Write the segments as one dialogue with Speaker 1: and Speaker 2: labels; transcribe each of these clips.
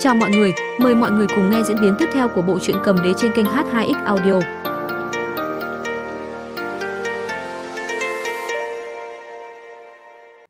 Speaker 1: Chào mọi người, mời mọi người cùng nghe diễn biến tiếp theo của bộ truyện cầm đế trên kênh H2X Audio.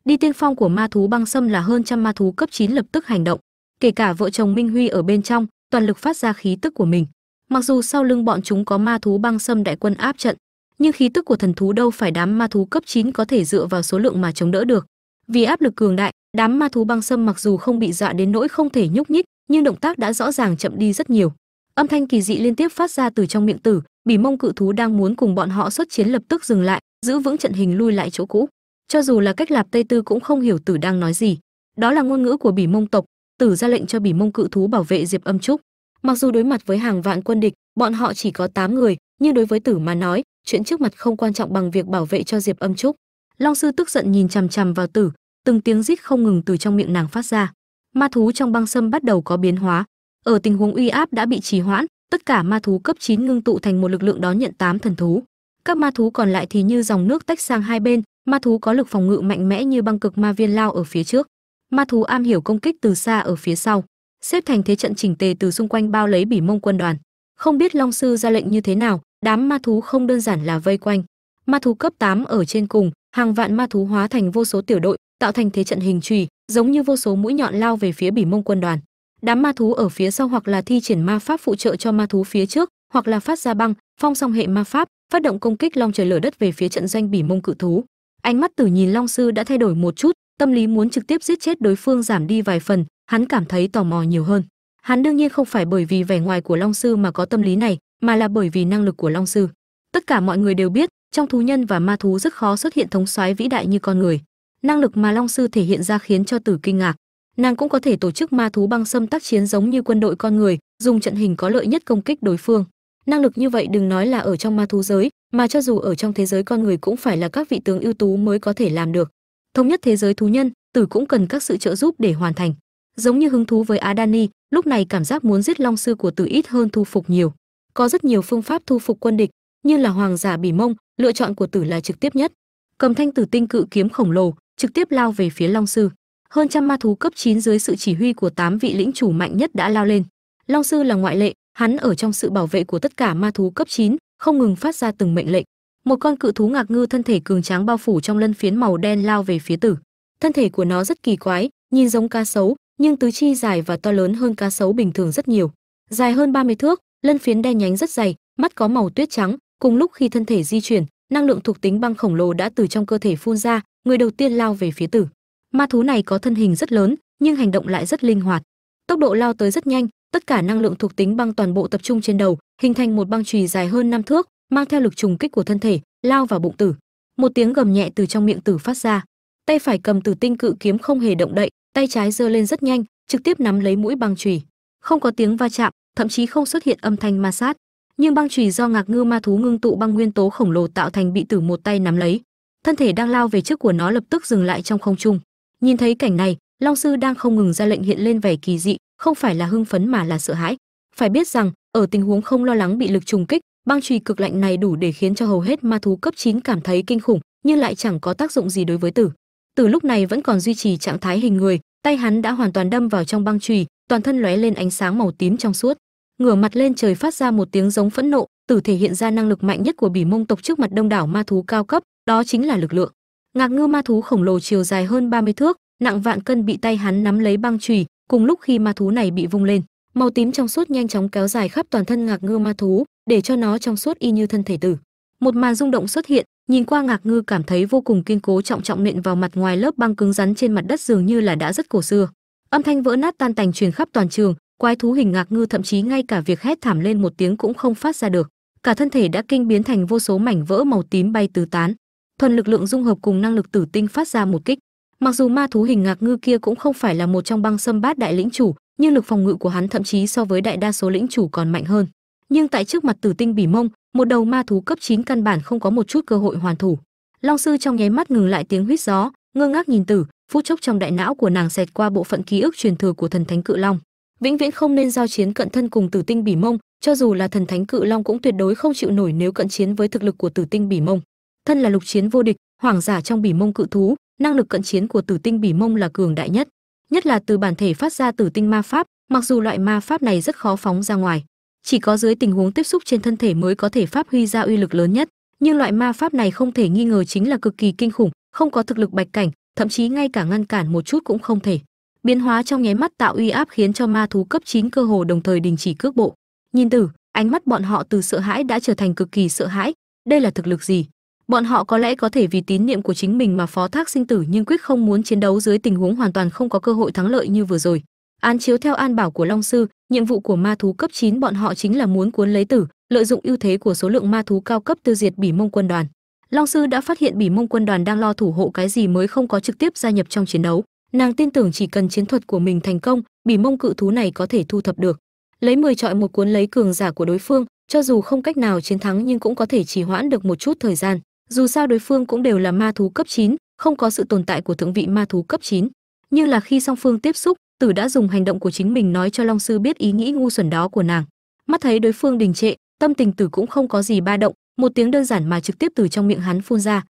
Speaker 1: Đi tiên phong của ma thú băng sâm là hơn trăm ma thú cấp 9 lập tức hành động, kể cả vợ chồng Minh Huy ở bên trong, toàn lực phát ra khí tức của mình. Mặc dù sau lưng bọn chúng có ma thú băng sâm đại quân áp trận, nhưng khí tức của thần thú đâu phải đám ma thú cấp 9 có thể dựa vào số lượng mà chống đỡ được. Vì áp lực cường đại, đám ma thú băng sâm mặc dù không bị dọa đến nỗi không thể nhúc nhích, nhưng động tác đã rõ ràng chậm đi rất nhiều. Âm thanh kỳ dị liên tiếp phát ra từ trong miệng tử, bỉ mông cự thú đang muốn cùng bọn họ xuất chiến lập tức dừng lại, giữ vững trận hình lui lại chỗ cũ. Cho dù là cách lạp Tây Tư cũng không hiểu tử đang nói gì. Đó là ngôn ngữ của bỉ mông tộc, tử ra lệnh cho bỉ mông cự thú bảo vệ Diệp Âm Trúc. Mặc dù đối mặt với hàng vạn quân địch, bọn họ chỉ có 8 người, nhưng đối với tử mà nói, chuyện trước mặt không quan trọng bằng việc bảo vệ cho Diệp Âm Trúc. Long sư tức giận nhìn chằm chằm vào tử, từng tiếng rít không ngừng từ trong miệng nàng phát ra. Ma thú trong băng sâm bắt đầu có biến hóa. Ở tình huống uy áp đã bị trì hoãn, tất cả ma thú cấp 9 ngưng tụ thành một lực lượng đón nhận 8 thần thú. Các ma thú còn lại thì như dòng nước tách sang hai bên, ma thú có lực phòng ngự mạnh mẽ như băng cực ma viên lao ở phía trước. Ma thú am hiểu công kích từ xa ở phía sau, xếp thành thế trận chỉnh tề từ xung quanh bao lấy bỉ mông quân đoàn. Không biết Long sư ra lệnh như thế nào, đám ma thú không đơn giản là vây quanh. Ma thú cấp 8 ở trên cùng, hàng vạn ma thú hóa thành vô số tiểu đội, tạo thành thế trận hình trùy giống như vô số mũi nhọn lao về phía bỉ mông quân đoàn. Đám ma thú ở phía sau hoặc là thi triển ma pháp phụ trợ cho ma thú phía trước, hoặc là phát ra băng, phong song hệ ma pháp, phát động công kích long trời lở đất về phía trận doanh bỉ mông cự thú. Ánh mắt Tử nhìn Long sư đã thay đổi một chút, tâm lý muốn trực tiếp giết chết đối phương giảm đi vài phần, hắn cảm thấy tò mò nhiều hơn. Hắn đương nhiên không phải bởi vì vẻ ngoài của Long sư mà có tâm lý này, mà là bởi vì năng lực của Long sư. Tất cả mọi người đều biết, trong thú nhân và ma thú rất khó xuất hiện thống soái vĩ đại như con người. Năng lực mà Long sư thể hiện ra khiến cho Tử kinh ngạc. Nàng cũng có thể tổ chức ma thú băng xâm tác chiến giống như quân đội con người, dùng trận hình có lợi nhất công kích đối phương. Năng lực như vậy đừng nói là ở trong ma thú giới, mà cho dù ở trong thế giới con người cũng phải là các vị tướng ưu tú mới có thể làm được. Thống nhất thế giới thú nhân, Tử cũng cần các sự trợ giúp để hoàn thành. Giống như hứng thú với Adani, lúc này cảm giác muốn giết Long sư của Tử ít hơn thu phục nhiều. Có rất nhiều phương pháp thu phục quân địch, như là hoàng giả bỉ mông, lựa chọn của Tử là trực tiếp nhất. Cầm thanh tử tinh cự kiếm khổng lồ, trực tiếp lao về phía Long sư. Hơn trăm ma thú cấp 9 dưới sự chỉ huy của tám vị lĩnh chủ mạnh nhất đã lao lên. Long sư là ngoại lệ, hắn ở trong sự bảo vệ của tất cả ma thú cấp 9, không ngừng phát ra từng mệnh lệnh. Một con cự thú ngạc ngư thân thể cường tráng bao phủ trong lân phiến màu đen lao về phía tử. Thân thể của nó rất kỳ quái, nhìn giống cá sấu, nhưng tứ chi dài và to lớn hơn cá sấu bình thường rất nhiều. Dài hơn 30 thước, lân phiến đen nhánh rất dày, mắt có màu tuyết trắng, cùng lúc khi thân thể di chuyển, năng lượng thuộc tính băng khổng lồ đã từ trong cơ thể phun ra, người đầu tiên lao về phía tử. Ma thú này có thân hình rất lớn, nhưng hành động lại rất linh hoạt. Tốc độ lao tới rất nhanh, tất cả năng lượng thuộc tính băng toàn bộ tập trung trên đầu, hình thành một băng chùy dài hơn năm thước, mang theo lực trùng kích của thân thể, lao vào bụng tử. Một tiếng gầm nhẹ từ trong miệng tử phát ra. Tay phải cầm tử tinh cự kiếm không hề động đậy, tay trái giơ lên rất nhanh, trực tiếp nắm lấy mũi băng chùy. Không có tiếng va chạm, thậm chí không xuất hiện âm thanh ma sát, nhưng băng chùy do ngạc ngư ma thú ngưng tụ băng nguyên tố khổng lồ tạo thành bị tử một tay nắm lấy. Thân thể đang lao về trước của nó lập tức dừng lại trong không trung. Nhìn thấy cảnh này, Long sư đang không ngừng ra lệnh hiện lên vẻ kỳ dị, không phải là hưng phấn mà là sợ hãi. Phải biết rằng, ở tình huống không lo lắng bị lực trùng kích, băng trùy cực lạnh này đủ để khiến cho hầu hết ma thú cấp 9 cảm thấy kinh khủng, nhưng lại chẳng có tác dụng gì đối với Tử. Tử lúc này vẫn còn duy trì trạng thái hình người, tay hắn đã hoàn toàn đâm vào trong băng trùy toàn thân lóe lên ánh sáng màu tím trong suốt. Ngửa mặt lên trời phát ra một tiếng giống phẫn nộ, Tử thể hiện ra năng lực mạnh nhất của Bỉ Mông tộc trước mặt đông đảo ma thú cao cấp, đó chính là lực lượng. Ngạc ngư ma thú khổng lồ chiều dài hơn 30 thước, nặng vạn cân bị tay hắn nắm lấy băng chùy, cùng lúc khi ma thú này bị vung lên, màu tím trong suốt nhanh chóng kéo dài khắp toàn thân ngạc ngư ma thú, để cho nó trong suốt y như thân thể tử. Một màn rung động xuất hiện, nhìn qua ngạc ngư cảm thấy vô cùng kiên cố trọng trọng nện vào mặt ngoài lớp băng cứng rắn trên mặt đất dường như là đã rất cổ xưa. Âm thanh vỡ nát tan tành truyền khắp toàn trường, quái thú hình ngạc ngư thậm chí ngay cả việc hét thảm lên một tiếng cũng không phát ra được. Cả thân thể đã kinh biến thành vô số mảnh vỡ màu tím bay tứ tán. Thuần lực lượng dung hợp cùng năng lực tử tinh phát ra một kích. Mặc dù ma thú hình ngạc ngư kia cũng không phải là một trong băng sâm bát đại lĩnh chủ, nhưng lực phòng ngự của hắn thậm chí so với đại đa số lĩnh chủ còn mạnh hơn. Nhưng tại trước mặt Tử Tinh Bỉ Mông, một đầu ma thú cấp 9 căn bản không có một chút cơ hội hoàn thủ. Long sư trong nháy mắt ngừng lại tiếng huýt gió, ngơ ngác nhìn Tử, phút chốc trong đại não của nàng xẹt qua bộ phận ký ức truyền thừa của thần thánh cự long. Vĩnh viễn không nên giao chiến cận thân cùng Tử Tinh Bỉ Mông, cho dù là thần thánh cự long cũng tuyệt đối không chịu nổi nếu cận chiến với thực lực của Tử Tinh Bỉ Mông. Thân là lục chiến vô địch, hoàng giả trong Bỉ Mông cự thú, năng lực cận chiến của Tử Tinh Bỉ Mông là cường đại nhất, nhất là từ bản thể phát ra Tử Tinh ma pháp, mặc dù loại ma pháp này rất khó phóng ra ngoài chỉ có dưới tình huống tiếp xúc trên thân thể mới có thể phát huy ra uy lực lớn nhất nhưng loại ma pháp này không thể nghi ngờ chính là cực kỳ kinh khủng không có thực lực bạch cảnh thậm chí ngay cả ngăn cản một chút cũng không thể biến hóa trong nháy mắt tạo uy áp khiến cho ma thú cấp 9 cơ hồ đồng thời đình chỉ cước bộ. Nhìn tử ánh mắt bọn họ từ sợ hãi đã trở thành cực kỳ sợ hãi. Đây là thực lực gì? Bọn họ có lẽ có thể vì tín niệm của chính mình mà phó thác sinh tử nhưng quyết không muốn chiến đấu dưới tình huống hoàn toàn không có cơ hội thắng lợi như vừa rồi. Án chiếu theo an bảo của long sư, nhiệm vụ của ma thú cấp 9 bọn họ chính là muốn cuốn lấy tử, lợi dụng ưu thế của số lượng ma thú cao cấp tiêu diệt bỉ mông quân đoàn. Long sư đã phát hiện bỉ mông quân đoàn đang lo thủ hộ cái gì mới không có trực tiếp gia nhập trong chiến đấu nàng tin tưởng chỉ cần chiến thuật của mình thành công bỉ mông cự thú này có thể thu thập được. Lấy 10 trọi một cuốn lấy cường giả của đối phương cho dù không cách nào chiến thắng nhưng cũng có thể trì hoãn được một chút thời gian. Dù sao đối phương cũng đều là ma thú cấp 9, không có sự tồn tại của thượng vị ma thú cấp 9. nhưng là khi song phương tiếp xúc tử đã dùng hành động của chính mình nói cho long sư biết ý nghĩ ngu xuẩn đó của nàng. Mắt thấy đối phương đình trệ tâm tình tử cũng không có gì ba động một tiếng đơn giản mà trực tiếp từ trong miệng hắn phun ra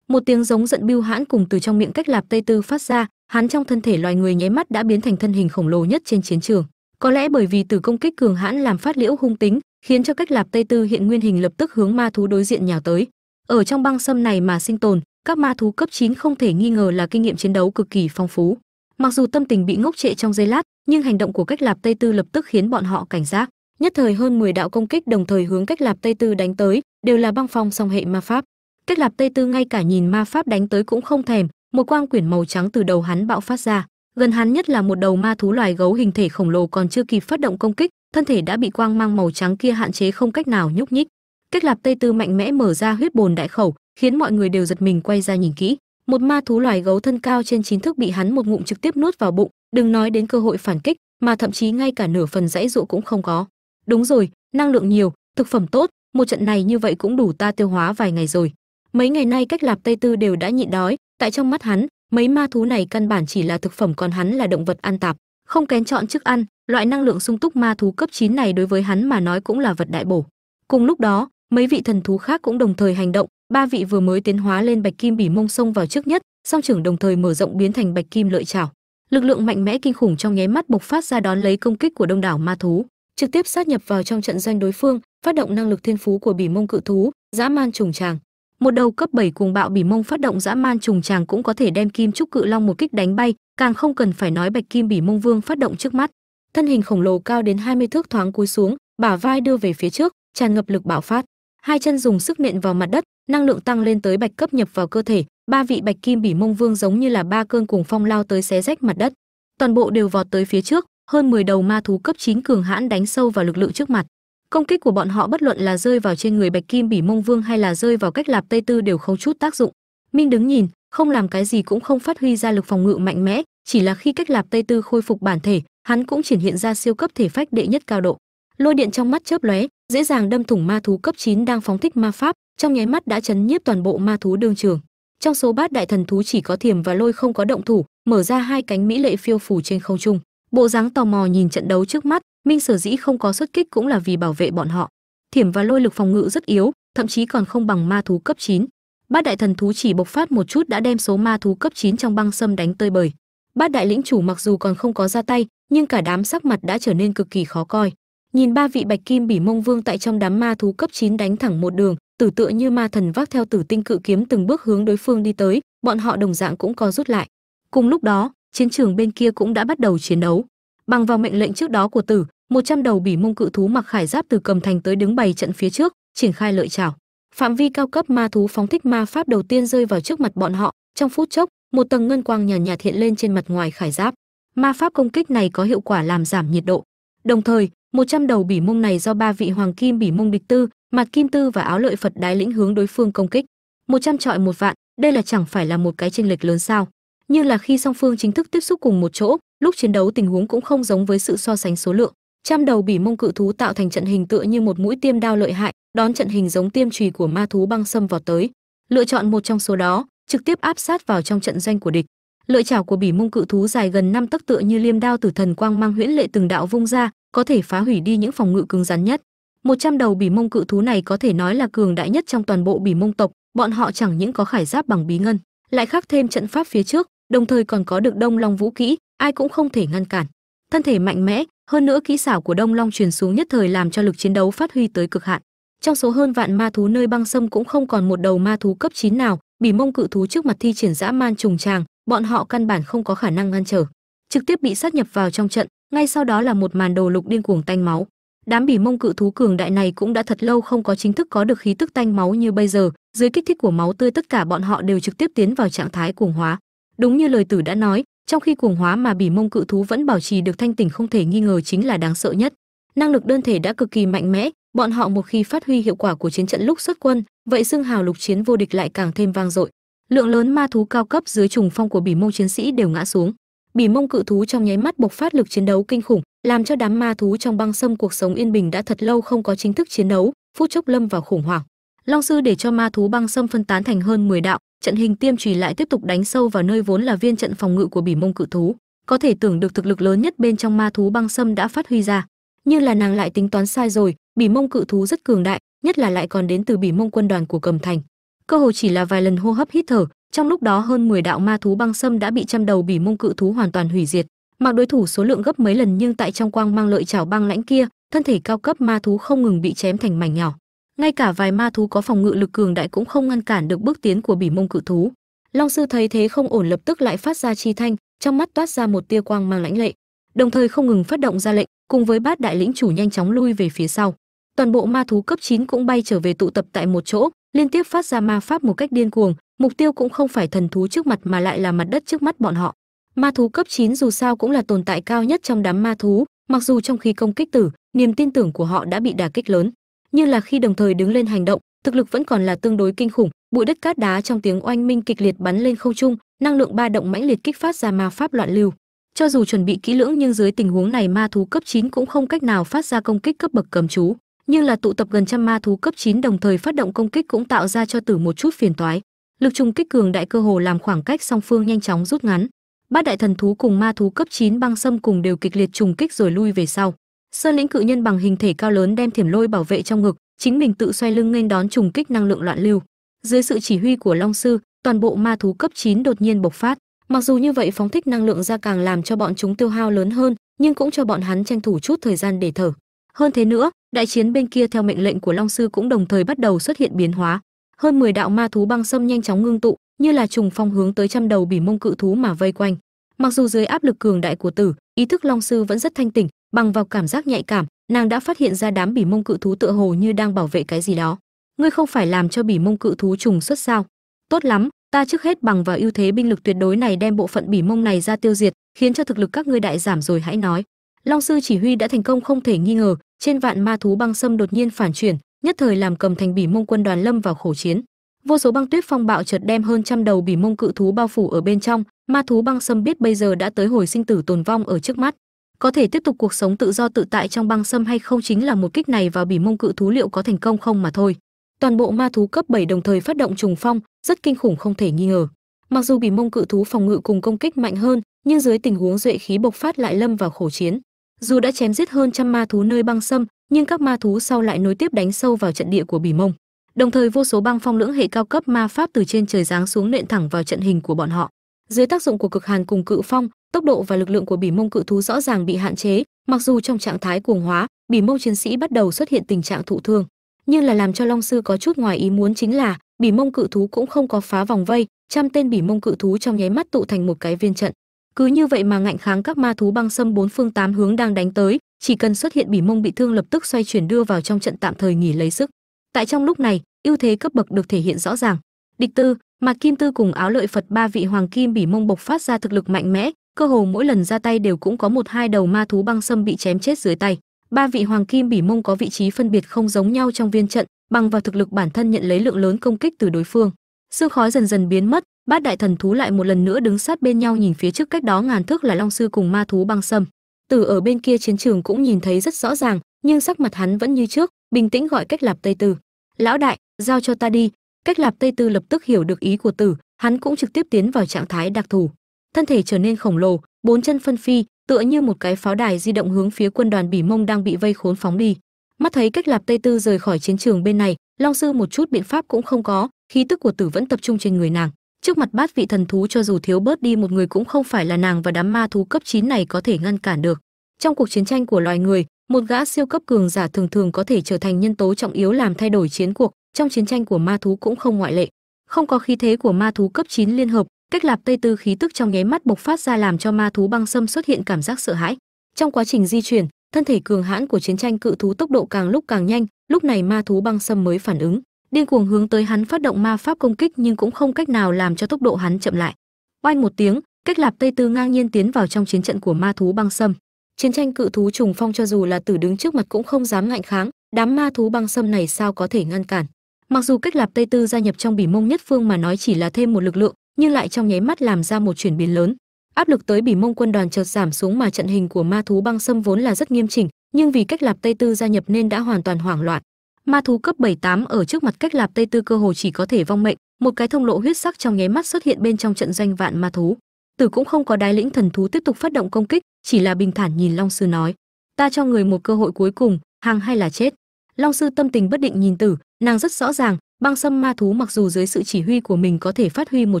Speaker 1: một tiếng giống giận bưu hãn cùng từ trong miệng cách lạp tây tư phát ra, hắn trong thân thể loài người nháy mắt đã biến thành thân hình khổng lồ nhất trên chiến trường. Có lẽ bởi vì từ công kích cường hãn làm phát liễu hung tính, khiến cho cách lạp tây tư hiện nguyên hình lập tức hướng ma thú đối diện nhào tới. Ở trong băng sâm này mà sinh tồn, các ma thú cấp 9 không thể nghi ngờ là kinh nghiệm chiến đấu cực kỳ phong phú. Mặc dù tâm tình bị ngốc trệ trong giây lát, nhưng hành động của cách lạp tây tư lập tức khiến bọn họ cảnh giác. Nhất thời hơn 10 đạo công kích đồng thời hướng cách lạp tây tư đánh tới, đều là băng phong song hệ ma pháp cách lạp tây tư ngay cả nhìn ma pháp đánh tới cũng không thèm, một quang quyển màu trắng từ đầu hắn bạo phát ra. Gần hắn nhất là một đầu ma thú loài gấu hình thể khổng lồ còn chưa kịp phát động công kích, thân thể đã bị quang mang màu trắng kia hạn chế không cách nào nhúc nhích. Cách lạp tây tư mạnh mẽ mở ra huyết bồn đại khẩu, khiến mọi người đều giật mình quay ra nhìn kỹ. Một ma thú loài gấu thân cao trên chín thước bị hắn một ngụm trực tiếp nuốt vào bụng, đừng nói đến cơ hội phản kích, mà thậm chí ngay cả nửa phần dãy dụ cũng không có. Đúng rồi, năng lượng nhiều, thực phẩm tốt, một trận này như vậy cũng đủ ta tiêu hóa vài ngày rồi mấy ngày nay cách lạp tây tư đều đã nhịn đói, tại trong mắt hắn, mấy ma thú này căn bản chỉ là thực phẩm còn hắn là động vật ăn tạp, không kén chọn chức ăn, loại năng lượng sung túc ma thú cấp 9 này đối với hắn mà nói cũng là vật đại bổ. Cùng lúc đó, mấy vị thần thú khác cũng đồng thời hành động, ba vị vừa mới tiến hóa lên bạch kim bỉ mông xông vào trước nhất, song trưởng đồng thời mở rộng biến thành bạch kim lợi chảo. Lực lượng mạnh mẽ kinh khủng trong nháy mắt bộc phát ra đón lấy công kích của đông đảo ma thú, trực tiếp sát nhập vào trong trận doanh đối phương, phát động năng lực thiên phú của bỉ mông cự thú, dã man trùng tràng một đầu cấp 7 cùng bạo bỉ mông phát động dã man trùng tràng cũng có thể đem kim trúc cự long một kích đánh bay, càng không cần phải nói bạch kim bỉ mông vương phát động trước mắt. Thân hình khổng lồ cao đến 20 thước thoáng cúi xuống, bả vai đưa về phía trước, tràn ngập lực bạo phát. Hai chân dùng sức nện vào mặt đất, năng lượng tăng lên tới bạch cấp nhập vào cơ thể, ba vị bạch kim bỉ mông vương giống như là ba cơn cùng phong lao tới xé rách mặt đất. Toàn bộ đều vọt tới phía trước, hơn 10 đầu ma thú cấp 9 cường hãn đánh sâu vào lực lượng trước mặt công kích của bọn họ bất luận là rơi vào trên người bạch kim, bỉ mông vương hay là rơi vào cách lạp tây tư đều không chút tác dụng. Minh đứng nhìn, không làm cái gì cũng không phát huy ra lực phòng ngự mạnh mẽ, chỉ là khi cách lạp tây tư khôi phục bản thể, hắn cũng triển hiện ra siêu cấp thể phách đệ nhất cao độ. Lôi điện trong mắt chớp lóe, dễ dàng đâm thủng ma thú cấp 9 đang phóng thích ma pháp, trong nháy mắt đã chấn nhiếp toàn bộ ma thú đương trường. Trong số bát đại thần thú chỉ có thiềm và lôi không có động thủ, mở ra hai cánh mỹ lệ phiêu phủ trên không trung. Bộ dáng tò mò nhìn trận đấu trước mắt minh sở dĩ không có xuất kích cũng là vì bảo vệ bọn họ. Thiểm và lôi lực phòng ngự rất yếu, thậm chí còn không bằng ma thú cấp 9. bát đại thần thú chỉ bộc phát một chút đã đem số ma thú cấp 9 trong băng sâm đánh tơi bời. Bát đại lĩnh chủ mặc dù còn không có ra tay, nhưng cả đám sắc mặt đã trở nên cực kỳ khó coi. Nhìn ba vị bạch kim bỉ mông vương tại trong đám ma thú cấp 9 đánh thẳng một đường, tử tựa như ma thần vác theo tử tinh cự kiếm từng bước hướng đối phương đi tới, bọn họ đồng dạng cũng có rút lại. Cùng lúc đó, chiến trường bên kia cũng đã bắt đầu chiến đấu. Bằng vào mệnh lệnh trước đó của tử 100 đầu bỉ mông cự thú mặc khải giáp từ cầm thành tới đứng bày trận phía trước triển khai lợi chảo. Phạm vi cao cấp ma thú phóng thích ma pháp đầu tiên rơi vào trước mặt bọn họ. Trong phút chốc một tầng ngân quang nhàn nhạt, nhạt hiện lên trên mặt ngoài khải giáp. Ma pháp công kích này có hiệu quả làm giảm nhiệt độ. Đồng thời 100 đầu bỉ mông này do ba vị hoàng kim bỉ mông địch tư mặt kim tư và áo lợi phật đái lĩnh hướng đối phương công kích. 100 trọi một vạn đây là chẳng phải là một cái chênh lệch lớn sao? Nhưng là khi song phương chính thức tiếp xúc cùng một chỗ lúc chiến đấu tình huống cũng không giống với sự so sánh số lượng trăm đầu bỉ mông cự thú tạo thành trận hình tựa như một mũi tiêm đao lợi hại, đón trận hình giống tiêm trùy của ma thú băng xâm vào tới. Lựa chọn một trong số đó, trực tiếp áp sát vào trong trận doanh của địch. Lợi chảo của bỉ mông cự thú dài gần năm tấc tựa như liêm đao tử thần quang mang huyễn lệ từng đạo vung ra, có thể phá hủy đi những phòng ngự cứng rắn nhất. 100 đầu bỉ mông cự thú này có thể nói là cường đại nhất trong toàn bộ bỉ mông tộc, bọn họ chẳng những có khải giáp bằng bí ngân, lại khắc thêm trận pháp phía trước, đồng thời còn có được đông long vũ kỹ, ai cũng không thể ngăn cản. Thân thể mạnh mẽ hơn nữa kỹ xảo của đông long truyền xuống nhất thời làm cho lực chiến đấu phát huy tới cực hạn. Trong số hơn vạn ma thú nơi băng sâm cũng không còn một đầu ma thú cấp 9 nào, bỉ mông cự thú trước mặt thi triển dã man trùng tràng, bọn họ căn bản không có khả năng ngăn trở. Trực tiếp bị sát nhập vào trong trận, ngay sau đó là một màn đồ lục điên cuồng tanh máu. Đám bỉ mông cự thú cường đại này cũng đã thật lâu không có chính thức có được khí tức tanh máu như bây giờ, dưới kích thích của máu tươi tất cả bọn họ đều trực tiếp tiến vào trạng thái cuồng hóa đúng như lời tử đã nói, trong khi cuồng hóa mà bỉ mông cự thú vẫn bảo trì được thanh tỉnh không thể nghi ngờ chính là đáng sợ nhất. Năng lực đơn thể đã cực kỳ mạnh mẽ, bọn họ một khi phát huy hiệu quả của chiến trận lúc xuất quân, vậy xưng hào lục chiến vô địch lại càng thêm vang dội. Lượng lớn ma thú cao cấp dưới trùng phong của bỉ mông chiến sĩ đều ngã xuống. Bỉ mông cự thú trong nháy mắt bộc phát lực chiến đấu kinh khủng, làm cho đám ma thú trong băng sâm cuộc sống yên bình đã thật lâu không có chính thức chiến đấu, phút chốc lâm vào khủng hoảng. Long sư để cho ma thú băng sâm phân tán thành hơn 10 đạo trận hình tiêm trùy lại tiếp tục đánh sâu vào nơi vốn là viên trận phòng ngự của bỉ mông cự thú. Có thể tưởng được thực lực lớn nhất bên trong ma thú băng sâm đã phát huy ra. Nhưng là nàng lại tính toán sai rồi, bỉ mông cự thú rất cường đại, nhất là lại còn đến từ bỉ mông quân đoàn của cầm thành. Cơ hồ chỉ là vài lần hô hấp hít thở, trong lúc đó hơn 10 đạo ma thú băng sâm đã bị trăm đầu bỉ mông cự thú hoàn toàn hủy diệt. Mặc đối thủ số lượng gấp mấy lần nhưng tại trong quang mang lợi chảo băng lãnh kia, thân thể cao cấp ma thú không ngừng bị chém thành mảnh nhỏ ngay cả vài ma thú có phòng ngự lực cường đại cũng không ngăn cản được bước tiến của bỉ mông cự thú. Long sư thấy thế không ổn lập tức lại phát ra chi thanh, trong mắt toát ra một tia quang mang lãnh lệ, đồng thời không ngừng phát động ra lệnh, cùng với bát đại lĩnh chủ nhanh chóng lui về phía sau. Toàn bộ ma thú cấp 9 cũng bay trở về tụ tập tại một chỗ, liên tiếp phát ra ma pháp một cách điên cuồng, mục tiêu cũng không phải thần thú trước mặt mà lại là mặt đất trước mắt bọn họ. Ma thú cấp 9 dù sao cũng là tồn tại cao nhất trong đám ma thú, mặc dù trong khi công kích tử, niềm tin tưởng của họ đã bị đả kích lớn nhưng là khi đồng thời đứng lên hành động, thực lực vẫn còn là tương đối kinh khủng, bụi đất cát đá trong tiếng oanh minh kịch liệt bắn lên không trung, năng lượng ba động mãnh liệt kích phát ra ma pháp loạn lưu. Cho dù chuẩn bị kỹ lưỡng nhưng dưới tình huống này ma thú cấp 9 cũng không cách nào phát ra công kích cấp bậc cầm chú. Nhưng là tụ tập gần trăm ma thú cấp 9 đồng thời phát động công kích cũng tạo ra cho tử một chút phiền toái. Lực trùng kích cường đại cơ hồ làm khoảng cách song phương nhanh chóng rút ngắn. Bát đại thần thú cùng ma thú cấp 9 băng sâm cùng đều kịch liệt trùng kích rồi lui về sau sơn lĩnh cự nhân bằng hình thể cao lớn đem thiểm lôi bảo vệ trong ngực, chính mình tự xoay lưng nghênh đón trùng kích năng lượng loạn lưu. Dưới sự chỉ huy của long sư, toàn bộ ma thú cấp 9 đột nhiên bộc phát. Mặc dù như vậy, phóng thích năng lượng ra càng làm cho bọn chúng tiêu hao lớn hơn, nhưng cũng cho bọn hắn tranh thủ chút thời gian để thở. Hơn thế nữa, đại chiến bên kia theo mệnh lệnh của long sư cũng đồng thời bắt đầu xuất hiện biến hóa. Hơn 10 đạo ma thú băng sâm nhanh chóng ngưng tụ, như là trùng phong hướng tới trăm đầu bỉ mông cự thú mà vây quanh. Mặc dù dưới áp lực cường đại của tử, ý thức long sư vẫn rất thanh tỉnh bằng vào cảm giác nhạy cảm, nàng đã phát hiện ra đám bỉ mông cự thú tựa hồ như đang bảo vệ cái gì đó. Ngươi không phải làm cho bỉ mông cự thú trùng xuất sao? Tốt lắm, ta trước hết bằng vào ưu thế binh lực tuyệt đối này đem bộ phận bỉ mông này ra tiêu diệt, khiến cho thực lực các ngươi đại giảm rồi hãy nói. Long sư chỉ huy đã thành công không thể nghi ngờ, trên vạn ma thú băng sâm đột nhiên phản chuyển, nhất thời làm cầm thành bỉ mông quân đoàn lâm vào khổ chiến. Vô số băng tuyết phong bạo chợt đem hơn trăm đầu bỉ mông cự thú bao phủ ở bên trong, ma thú băng sâm biết bây giờ đã tới hồi sinh tử tồn vong ở trước mắt có thể tiếp tục cuộc sống tự do tự tại trong băng sâm hay không chính là một kích này vào bỉ mông cự thú liệu có thành công không mà thôi. Toàn bộ ma thú cấp 7 đồng thời phát động trùng phong, rất kinh khủng không thể nghi ngờ. Mặc dù bỉ mông cự thú phòng ngự cùng công kích mạnh hơn, nhưng dưới tình huống duệ khí bộc phát lại lâm vào khổ chiến. Dù đã chém giết hơn trăm ma thú nơi băng sâm, nhưng các ma thú sau lại nối tiếp đánh sâu vào trận địa của bỉ mông. Đồng thời vô số băng phong lưỡng hệ cao cấp ma pháp từ trên trời giáng xuống nện thẳng vào trận hình của bọn họ dưới tác dụng của cực hàn cùng cự phong, tốc độ và lực lượng của bỉ mông cự thú rõ ràng bị hạn chế. Mặc dù trong trạng thái cuồng hóa, bỉ mông chiến sĩ bắt đầu xuất hiện tình trạng thụ thương. Nhưng là làm cho long sư có chút ngoài ý muốn chính là, bỉ mông cự thú cũng không có phá vòng vây, trăm tên bỉ mông cự thú trong nháy mắt tụ thành một cái viên trận. Cứ như vậy mà ngạnh kháng các ma thú băng xâm bốn phương tám hướng đang đánh tới, chỉ cần xuất hiện bỉ mông bị thương lập tức xoay chuyển đưa vào trong trận tạm thời nghỉ lấy sức. Tại trong lúc này, ưu thế cấp bậc được thể hiện rõ ràng. Địch tư mà kim tư cùng áo lợi phật ba vị hoàng kim bỉ mông bộc phát ra thực lực mạnh mẽ, cơ hồ mỗi lần ra tay đều cũng có một hai đầu ma thú băng sâm bị chém chết dưới tay. Ba vị hoàng kim bỉ mông có vị trí phân biệt không giống nhau trong viên trận, bằng vào thực lực bản thân nhận lấy lượng lớn công kích từ đối phương. Sương khói dần dần biến mất, bát đại thần thú lại một lần nữa đứng sát bên nhau nhìn phía trước cách đó ngàn thước là long sư cùng ma thú băng sâm từ ở bên kia chiến trường cũng nhìn thấy rất rõ ràng, nhưng sắc mặt hắn vẫn như trước, bình tĩnh gọi cách lạp tây tử lão đại, giao cho ta đi cách lạp tây tư lập tức hiểu được ý của tử, hắn cũng trực tiếp tiến vào trạng thái đặc thù. Thân thể trở nên khổng lồ, bốn chân phân phi, tựa như một cái pháo đài di động hướng phía quân đoàn bỉ mông đang bị vây khốn phóng đi. Mắt thấy cách lạp tây tư rời khỏi chiến trường bên này, long sư một chút biện pháp cũng không có, khí tức của tử vẫn tập trung trên người nàng. Trước mặt bát vị thần thú cho dù thiếu bớt đi một người cũng không phải là nàng và đám ma thú cấp 9 này có thể ngăn cản được. Trong cuộc chiến tranh của loài người, một gã siêu cấp cường giả thường thường có thể trở thành nhân tố trọng yếu làm thay đổi chiến cuộc trong chiến tranh của ma thú cũng không ngoại lệ. Không có khí thế của ma thú cấp 9 liên hợp, cách lạp tây tư khí tức trong nháy mắt bộc phát ra làm cho ma thú băng sâm xuất hiện cảm giác sợ hãi. Trong quá trình di chuyển, thân thể cường hãn của chiến tranh cự thú tốc độ càng lúc càng nhanh, lúc này ma thú băng sâm mới phản ứng. Điên cuồng hướng tới hắn phát động ma pháp công kích nhưng cũng không cách nào làm cho tốc độ hắn chậm lại. Oanh một tiếng, cách lạp tây tư ngang nhiên tiến vào trong chiến trận của ma thú băng sâm chiến tranh cự thú trùng phong cho dù là tử đứng trước mặt cũng không dám ngạnh kháng, đám ma thú băng sâm này sao có thể ngăn cản? Mặc dù cách lạp tây tư gia nhập trong bỉ mông nhất phương mà nói chỉ là thêm một lực lượng, nhưng lại trong nháy mắt làm ra một chuyển biến lớn. Áp lực tới bỉ mông quân đoàn chợt giảm xuống mà trận hình của ma thú băng sâm vốn là rất nghiêm chỉnh, nhưng vì cách lạp tây tư gia nhập nên đã hoàn toàn hoảng loạn. Ma thú cấp 78 ở trước mặt cách lạp tây tư cơ hồ chỉ có thể vong mệnh, một cái thông lộ huyết sắc trong nháy mắt xuất hiện bên trong trận doanh vạn ma thú. Tử cũng không có đái lĩnh thần thú tiếp tục phát động công kích, chỉ là bình thản nhìn long sư nói, ta cho người một cơ hội cuối cùng, hàng hay là chết? Long sư tâm tình bất định nhìn tử nàng rất rõ ràng, băng sâm ma thú mặc dù dưới sự chỉ huy của mình có thể phát huy một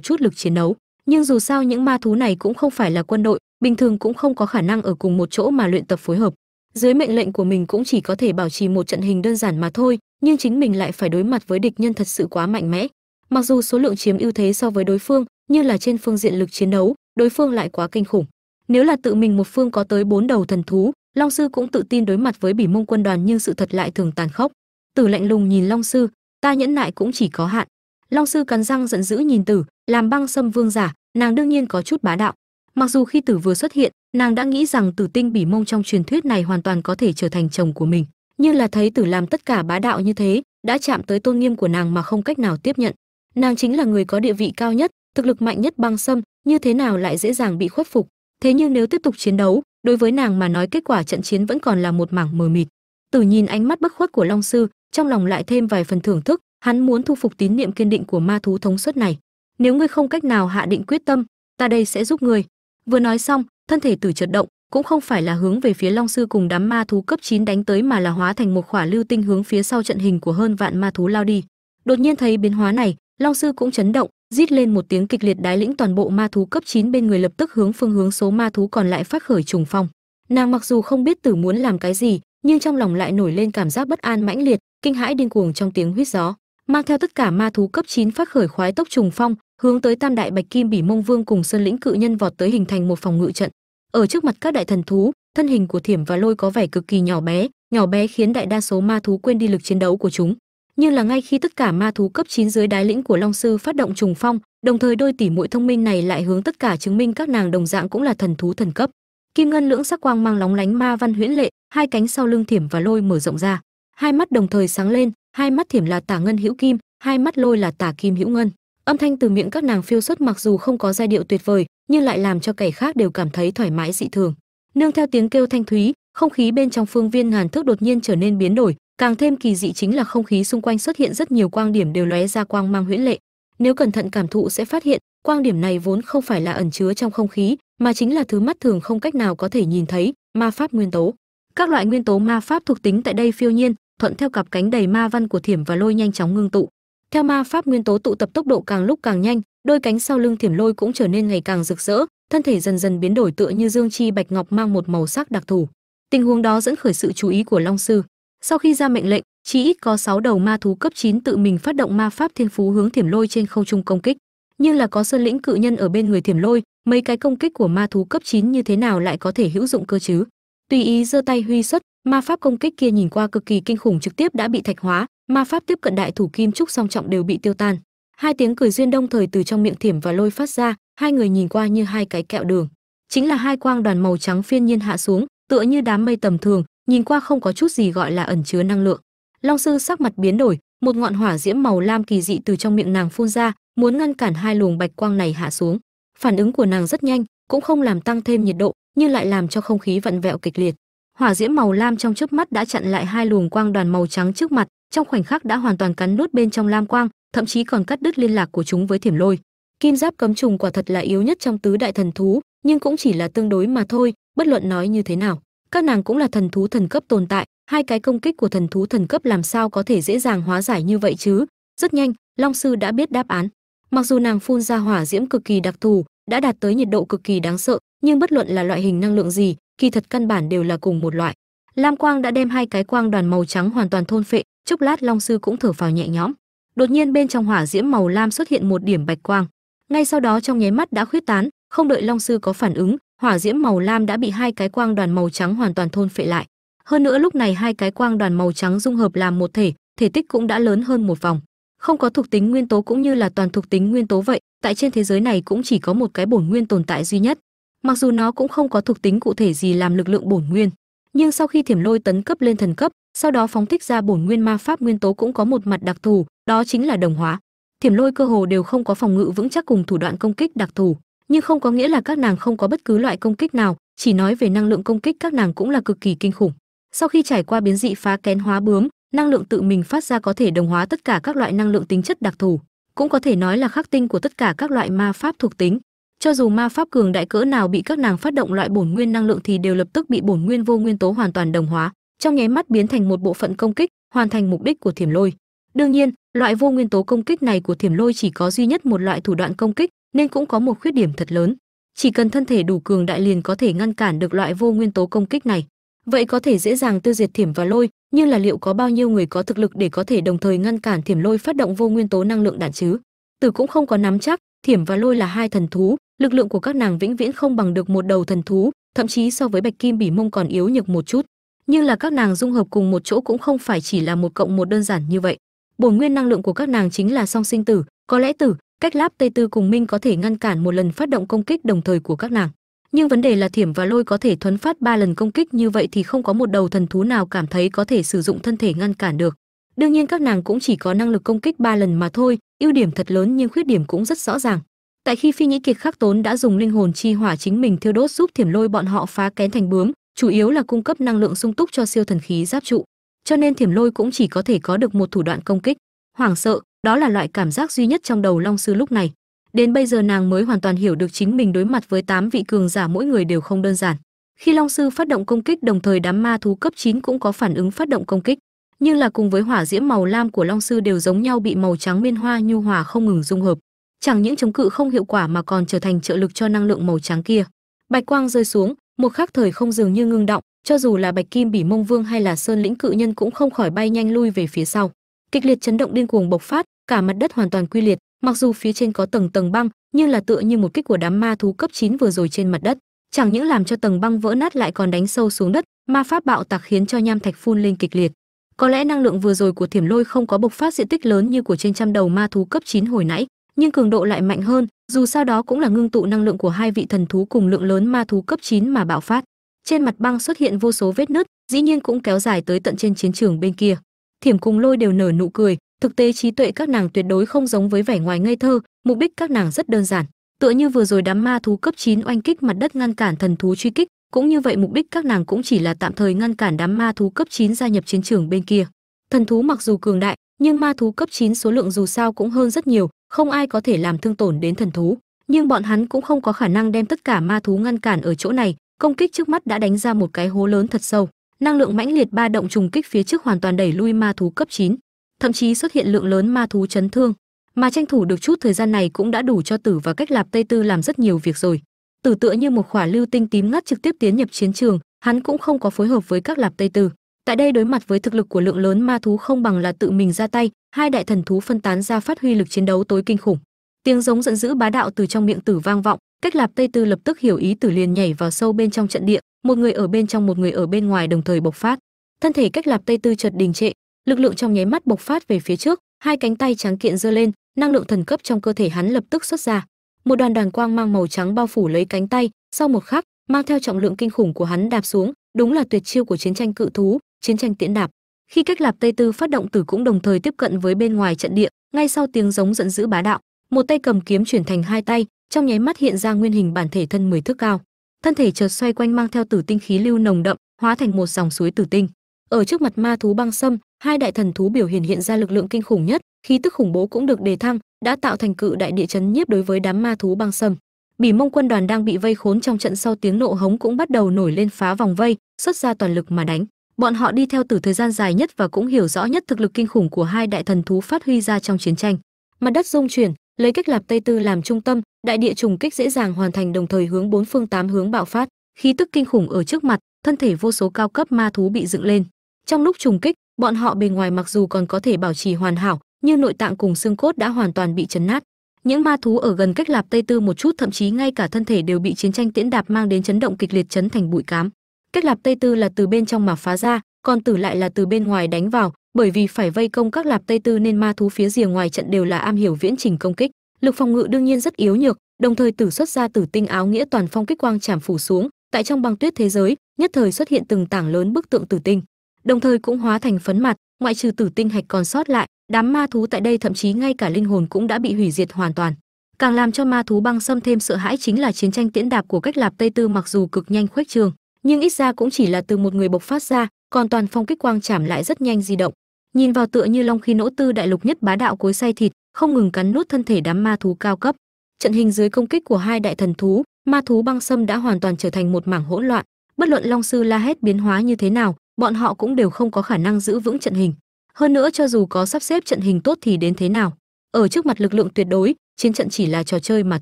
Speaker 1: chút lực chiến đấu, nhưng dù sao những ma thú này cũng không phải là quân đội, bình thường cũng không có khả năng ở cùng một chỗ mà luyện tập phối hợp. Dưới mệnh lệnh của mình cũng chỉ có thể bảo trì một trận hình đơn giản mà thôi, nhưng chính mình lại phải đối mặt với địch nhân thật sự quá mạnh mẽ. Mặc dù số lượng chiếm ưu thế so với đối phương, nhưng là trên phương diện lực chiến đấu, đối phương lại quá kinh khủng. Nếu là tự mình một phương có tới bốn đầu thần thú, long sư cũng tự tin đối mặt với bỉ mông quân đoàn nhưng sự thật lại thường tàn khốc tử lạnh lùng nhìn long sư, ta nhẫn nại cũng chỉ có hạn. Long sư cắn răng giận dữ nhìn tử, làm băng sâm vương giả, nàng đương nhiên có chút bá đạo. Mặc dù khi tử vừa xuất hiện, nàng đã nghĩ rằng tử tinh bỉ mông trong truyền thuyết này hoàn toàn có thể trở thành chồng của mình. Nhưng là thấy tử làm tất cả bá đạo như thế, đã chạm tới tôn nghiêm của nàng mà không cách nào tiếp nhận. Nàng chính là người có địa vị cao nhất, thực lực mạnh nhất băng sâm như thế nào lại dễ dàng bị khuất phục? Thế nhưng nếu tiếp tục chiến đấu, đối với nàng mà nói kết quả trận chiến vẫn còn là một mảng mờ mịt. Tử nhìn ánh mắt bất khuất của long sư trong lòng lại thêm vài phần thưởng thức, hắn muốn thu phục tín niệm kiên định của ma thú thống suất này. Nếu ngươi không cách nào hạ định quyết tâm, ta đây sẽ giúp ngươi. Vừa nói xong, thân thể tử chợt động, cũng không phải là hướng về phía long sư cùng đám ma thú cấp 9 đánh tới mà là hóa thành một khỏa lưu tinh hướng phía sau trận hình của hơn vạn ma thú lao đi. Đột nhiên thấy biến hóa này, long sư cũng chấn động, rít lên một tiếng kịch liệt đái lĩnh toàn bộ ma thú cấp 9 bên người lập tức hướng phương hướng số ma thú còn lại phát khởi trùng phong. Nàng mặc dù không biết tử muốn làm cái gì, nhưng trong lòng lại nổi lên cảm giác bất an mãnh liệt kinh hãi điên cuồng trong tiếng huýt gió, mang theo tất cả ma thú cấp 9 phát khởi khoái tốc trùng phong, hướng tới tam đại bạch kim bỉ mông vương cùng sơn lĩnh cự nhân vọt tới hình thành một phòng ngự trận. Ở trước mặt các đại thần thú, thân hình của thiểm và lôi có vẻ cực kỳ nhỏ bé nhỏ bé khiến đại đa số ma thú quên đi lực chiến đấu của chúng. Nhưng là ngay khi tất cả ma thú cấp 9 dưới đái lĩnh của long sư phát động trùng phong, đồng thời đôi tỷ muội thông minh này lại hướng tất cả chứng minh các nàng đồng dạng cũng là thần thú thần cấp. Kim ngân lưỡng sắc quang mang lóng lánh ma văn huyễn lệ, hai cánh sau lưng thiểm và lôi mở rộng ra hai mắt đồng thời sáng lên, hai mắt thiểm là tả ngân hữu kim, hai mắt lôi là tả kim hữu ngân. Âm thanh từ miệng các nàng phiêu xuất mặc dù không có giai điệu tuyệt vời, nhưng lại làm cho kẻ khác đều cảm thấy thoải mái dị thường. Nương theo tiếng kêu thanh thúy, không khí bên trong phương viên ngàn thước đột nhiên trở nên biến đổi, càng thêm kỳ dị chính là không khí xung quanh xuất hiện rất nhiều quang điểm đều lóe ra quang mang huyễn lệ. Nếu cẩn thận cảm thụ sẽ phát hiện, quang điểm này vốn không phải là ẩn chứa trong không khí, mà chính là thứ mắt thường không cách nào có thể nhìn thấy, ma pháp nguyên tố. Các loại nguyên tố ma pháp thuộc tính tại đây phiêu nhiên thuận theo cặp cánh đầy ma văn của thiểm và lôi nhanh chóng ngưng tụ. Theo ma pháp nguyên tố tụ tập tốc độ càng lúc càng nhanh, đôi cánh sau lưng thiểm lôi cũng trở nên ngày càng rực rỡ, thân thể dần dần biến đổi tựa như dương chi bạch ngọc mang một màu sắc đặc thù. Tình huống đó dẫn khởi sự chú ý của long sư. Sau khi ra mệnh lệnh, chỉ ít có 6 đầu ma thú cấp 9 tự mình phát động ma pháp thiên phú hướng thiểm lôi trên không trung công kích. Nhưng là có sơn lĩnh cự nhân ở bên người thiểm lôi, mấy cái công kích của ma thú cấp 9 như thế nào lại có thể hữu dụng cơ chứ? Tùy ý giơ tay huy xuất ma pháp công kích kia nhìn qua cực kỳ kinh khủng trực tiếp đã bị thạch hóa. Ma pháp tiếp cận đại thủ kim trúc song trọng đều bị tiêu tan. Hai tiếng cười duyên đông thời từ trong miệng thiểm và lôi phát ra, hai người nhìn qua như hai cái kẹo đường. Chính là hai quang đoàn màu trắng phiên nhiên hạ xuống, tựa như đám mây tầm thường, nhìn qua không có chút gì gọi là ẩn chứa năng lượng. Long sư sắc mặt biến đổi, một ngọn hỏa diễm màu lam kỳ dị từ trong miệng nàng phun ra, muốn ngăn cản hai luồng bạch quang này hạ xuống. Phản ứng của nàng rất nhanh, cũng không làm tăng thêm nhiệt độ, nhưng lại làm cho không khí vặn vẹo kịch liệt hỏa diễm màu lam trong chớp mắt đã chặn lại hai luồng quang đoàn màu trắng trước mặt, trong khoảnh khắc đã hoàn toàn cắn nút bên trong lam quang, thậm chí còn cắt đứt liên lạc của chúng với thiểm lôi. Kim giáp cấm trùng quả thật là yếu nhất trong tứ đại thần thú, nhưng cũng chỉ là tương đối mà thôi, bất luận nói như thế nào, các nàng cũng là thần thú thần cấp tồn tại, hai cái công kích của thần thú thần cấp làm sao có thể dễ dàng hóa giải như vậy chứ? Rất nhanh, long sư đã biết đáp án. Mặc dù nàng phun ra hỏa diễm cực kỳ đặc thù, đã đạt tới nhiệt độ cực kỳ đáng sợ, nhưng bất luận là loại hình năng lượng gì kỳ thật căn bản đều là cùng một loại. Lam quang đã đem hai cái quang đoàn màu trắng hoàn toàn thôn phệ, chốc lát long sư cũng thở phào nhẹ nhõm. Đột nhiên bên trong hỏa diễm màu lam xuất hiện một điểm bạch quang. Ngay sau đó trong nháy mắt đã khuyết tán, không đợi long sư có phản ứng, hỏa diễm màu lam đã bị hai cái quang đoàn màu trắng hoàn toàn thôn phệ lại. Hơn nữa lúc này hai cái quang đoàn màu trắng dung hợp làm một thể thể tích cũng đã lớn hơn một vòng. Không có thuộc tính nguyên tố cũng như là toàn thuộc tính nguyên tố vậy, tại trên thế giới này cũng chỉ có một cái bổn nguyên tồn tại duy nhất mặc dù nó cũng không có thuộc tính cụ thể gì làm lực lượng bổn nguyên, nhưng sau khi thiểm lôi tấn cấp lên thần cấp, sau đó phóng thích ra bổn nguyên ma pháp nguyên tố cũng có một mặt đặc thù, đó chính là đồng hóa. Thiểm lôi cơ hồ đều không có phòng ngự vững chắc cùng thủ đoạn công kích đặc thù, nhưng không có nghĩa là các nàng không có bất cứ loại công kích nào, chỉ nói về năng lượng công kích các nàng cũng là cực kỳ kinh khủng. Sau khi trải qua biến dị phá kén hóa bướm, năng lượng tự mình phát ra có thể đồng hóa tất cả các loại năng lượng tính chất đặc thù, cũng có thể nói là khắc tinh của tất cả các loại ma pháp thuộc tính cho dù ma pháp cường đại cỡ nào bị các nàng phát động loại bổn nguyên năng lượng thì đều lập tức bị bổn nguyên vô nguyên tố hoàn toàn đồng hóa, trong nháy mắt biến thành một bộ phận công kích, hoàn thành mục đích của thiểm lôi. Đương nhiên, loại vô nguyên tố công kích này của thiểm lôi chỉ có duy nhất một loại thủ đoạn công kích, nên cũng có một khuyết điểm thật lớn. Chỉ cần thân thể đủ cường đại liền có thể ngăn cản được loại vô nguyên tố công kích này. Vậy có thể dễ dàng tiêu diệt thiểm và lôi, nhưng là liệu có bao nhiêu người có thực lực để có thể đồng thời ngăn cản thiểm lôi phát động vô nguyên tố năng lượng đạn chứ? Tử cũng không có nắm chắc thiểm và lôi là hai thần thú, lực lượng của các nàng vĩnh viễn không bằng được một đầu thần thú, thậm chí so với bạch kim bỉ mông còn yếu nhược một chút. Nhưng là các nàng dung hợp cùng một chỗ cũng không phải chỉ là một cộng một đơn giản như vậy. Bổn nguyên năng lượng của các nàng chính là song sinh tử. Có lẽ tử, cách láp tây tư cùng minh có thể ngăn cản một lần phát động công kích đồng thời của các nàng. Nhưng vấn đề là thiểm và lôi có thể thuấn phát ba lần công kích như vậy thì không có một đầu thần thú nào cảm thấy có thể sử dụng thân thể ngăn cản được. Đương nhiên các nàng cũng chỉ có năng lực công kích ba lần mà thôi ưu điểm thật lớn nhưng khuyết điểm cũng rất rõ ràng. Tại khi phi nhĩ kiệt khắc tốn đã dùng linh hồn chi hỏa chính mình thiêu đốt giúp thiểm lôi bọn họ phá kén thành bướm, chủ yếu là cung cấp năng lượng sung túc cho siêu thần khí giáp trụ. Cho nên thiểm lôi cũng chỉ có thể có được một thủ đoạn công kích. Hoảng sợ, đó là loại cảm giác duy nhất trong đầu long sư lúc này. Đến bây giờ nàng mới hoàn toàn hiểu được chính mình đối mặt với tám vị cường giả mỗi người đều không đơn giản. Khi long sư phát động công kích đồng thời đám ma thú cấp 9 cũng có phản ứng phát động công kích nhưng là cùng với hỏa diễm màu lam của long sư đều giống nhau bị màu trắng miên hoa, nhu hòa, không ngừng dung hợp. Chẳng những chống cự không hiệu quả mà còn trở thành trợ lực cho năng lượng màu trắng kia. Bạch quang rơi xuống, một khắc thời không dường như ngưng động, cho dù là bạch kim bỉ mông vương hay là sơn lĩnh cự nhân cũng không khỏi bay nhanh lui về phía sau. Kịch liệt chấn động điên cuồng bộc phát, cả mặt đất hoàn toàn quy liệt, mặc dù phía trên có tầng tầng băng, nhưng là tựa như một kích của đám ma thú cấp 9 vừa rồi trên mặt đất. Chẳng những làm cho tầng băng vỡ nát lại còn đánh sâu xuống đất, ma pháp bạo tạc khiến cho nham thạch phun lên kịch liệt có lẽ năng lượng vừa rồi của thiểm lôi không có bộc phát diện tích lớn như của trên trăm đầu ma thú cấp 9 hồi nãy, nhưng cường độ lại mạnh hơn, dù sao đó cũng là ngưng tụ năng lượng của hai vị thần thú cùng lượng lớn ma thú cấp 9 mà bạo phát. Trên mặt băng xuất hiện vô số vết nứt, dĩ nhiên cũng kéo dài tới tận trên chiến trường bên kia. Thiểm cùng lôi đều nở nụ cười, thực tế trí tuệ các nàng tuyệt đối không giống với vẻ ngoài ngây thơ, mục đích các nàng rất đơn giản. Tựa như vừa rồi đám ma thú cấp 9 oanh kích mặt đất ngăn cản thần thú truy kích cũng như vậy, mục đích các nàng cũng chỉ là tạm thời ngăn cản đám ma thú cấp 9 gia nhập chiến trường bên kia. Thần thú mặc dù cường đại, nhưng ma thú cấp 9 số lượng dù sao cũng hơn rất nhiều, không ai có thể làm thương tổn đến thần thú. Nhưng bọn hắn cũng không có khả năng đem tất cả ma thú ngăn cản ở chỗ này, công kích trước mắt đã đánh ra một cái hố lớn thật sâu. Năng lượng mãnh liệt ba động trùng kích phía trước hoàn toàn đẩy lui ma thú cấp 9 thậm chí xuất hiện lượng lớn ma thú chấn thương. Mà tranh thủ được chút thời gian này cũng đã đủ cho tử và cách lạp tây tư làm rất nhiều việc rồi tử tựa như một khỏa lưu tinh tím ngắt trực tiếp tiến nhập chiến trường, hắn cũng không có phối hợp với các lạp tây tử. Tại đây đối mặt với thực lực của lượng lớn ma thú không bằng là tự mình ra tay, hai đại thần thú phân tán ra phát huy lực chiến đấu tối kinh khủng. Tiếng giống giận dữ bá đạo từ trong miệng tử vang vọng, cách lạp tây tư lập tức hiểu ý tử liền nhảy vào sâu bên trong trận địa, một người ở bên trong một người ở bên ngoài đồng thời bộc phát. Thân thể cách lạp tây tư chợt đình trệ, lực lượng trong nháy mắt bộc phát về phía trước, hai cánh tay trắng kiện giơ lên, năng lượng thần cấp trong cơ thể hắn lập tức xuất ra một đoàn đoàn quang mang màu trắng bao phủ lấy cánh tay, sau một khắc, mang theo trọng lượng kinh khủng của hắn đạp xuống, đúng là tuyệt chiêu của chiến tranh cự thú, chiến tranh tiễn đạp. Khi cách lạp tây tư phát động tử cũng đồng thời tiếp cận với bên ngoài trận địa, ngay sau tiếng giống giận dữ bá đạo, một tay cầm kiếm chuyển thành hai tay, trong nháy mắt hiện ra nguyên hình bản thể thân 10 thước cao. Thân thể chợt xoay quanh mang theo tử tinh khí lưu nồng đậm, hóa thành một dòng suối tử tinh. Ở trước mặt ma thú băng sâm, hai đại thần thú biểu hiện hiện ra lực lượng kinh khủng nhất, khí tức khủng bố cũng được đề thăng đã tạo thành cự đại địa chấn nhiếp đối với đám ma thú băng sâm. Bỉ mông quân đoàn đang bị vây khốn trong trận sau tiếng nộ hống cũng bắt đầu nổi lên phá vòng vây, xuất ra toàn lực mà đánh. Bọn họ đi theo từ thời gian dài nhất và cũng hiểu rõ nhất thực lực kinh khủng của hai đại thần thú phát huy ra trong chiến tranh. Mặt đất rung chuyển, lấy cách lạp tây tư làm trung tâm, đại địa trùng kích dễ dàng hoàn thành đồng thời hướng bốn phương tám hướng bạo phát. Khí tức kinh khủng ở trước mặt, thân thể vô số cao cấp ma thú bị dựng lên. Trong lúc trùng kích, bọn họ bề ngoài mặc dù còn có thể bảo trì hoàn hảo nhưng nội tạng cùng xương cốt đã hoàn toàn bị chấn nát. Những ma thú ở gần cách lạp tây tư một chút, thậm chí ngay cả thân thể đều bị chiến tranh tiễn đạp mang đến chấn động kịch liệt chấn thành bụi cám. Cách lạp tây tư là từ bên trong mà phá ra, còn tử lại là từ bên ngoài đánh vào, bởi vì phải vây công các lạp tây tư nên ma thú phía rìa ngoài trận đều là am hiểu viễn trình công kích. Lực phòng ngự đương nhiên rất yếu nhược, đồng thời tử xuất ra tử tinh áo nghĩa toàn phong kích quang chảm phủ xuống. Tại trong băng tuyết thế giới, nhất thời xuất hiện từng tảng lớn bức tượng tử tinh đồng thời cũng hóa thành phấn mặt, ngoại trừ tử tinh hạch còn sót lại, đám ma thú tại đây thậm chí ngay cả linh hồn cũng đã bị hủy diệt hoàn toàn. Càng làm cho ma thú băng xâm thêm sợ hãi chính là chiến tranh tiễn đạp của cách lạp tây tư mặc dù cực nhanh khuếch trường, nhưng ít ra cũng chỉ là từ một người bộc phát ra, còn toàn phong kích quang chảm lại rất nhanh di động. Nhìn vào tựa như long khí nỗ tư đại lục nhất bá đạo cối say thịt, không ngừng cắn nuốt thân thể đám ma thú cao cấp. Trận hình dưới công kích của hai đại thần thú, ma thú băng sâm đã hoàn toàn trở thành một mảng hỗn loạn. Bất luận long sư la hét biến hóa như thế nào bọn họ cũng đều không có khả năng giữ vững trận hình. Hơn nữa cho dù có sắp xếp trận hình tốt thì đến thế nào? Ở trước mặt lực lượng tuyệt đối, chiến trận chỉ là trò chơi mà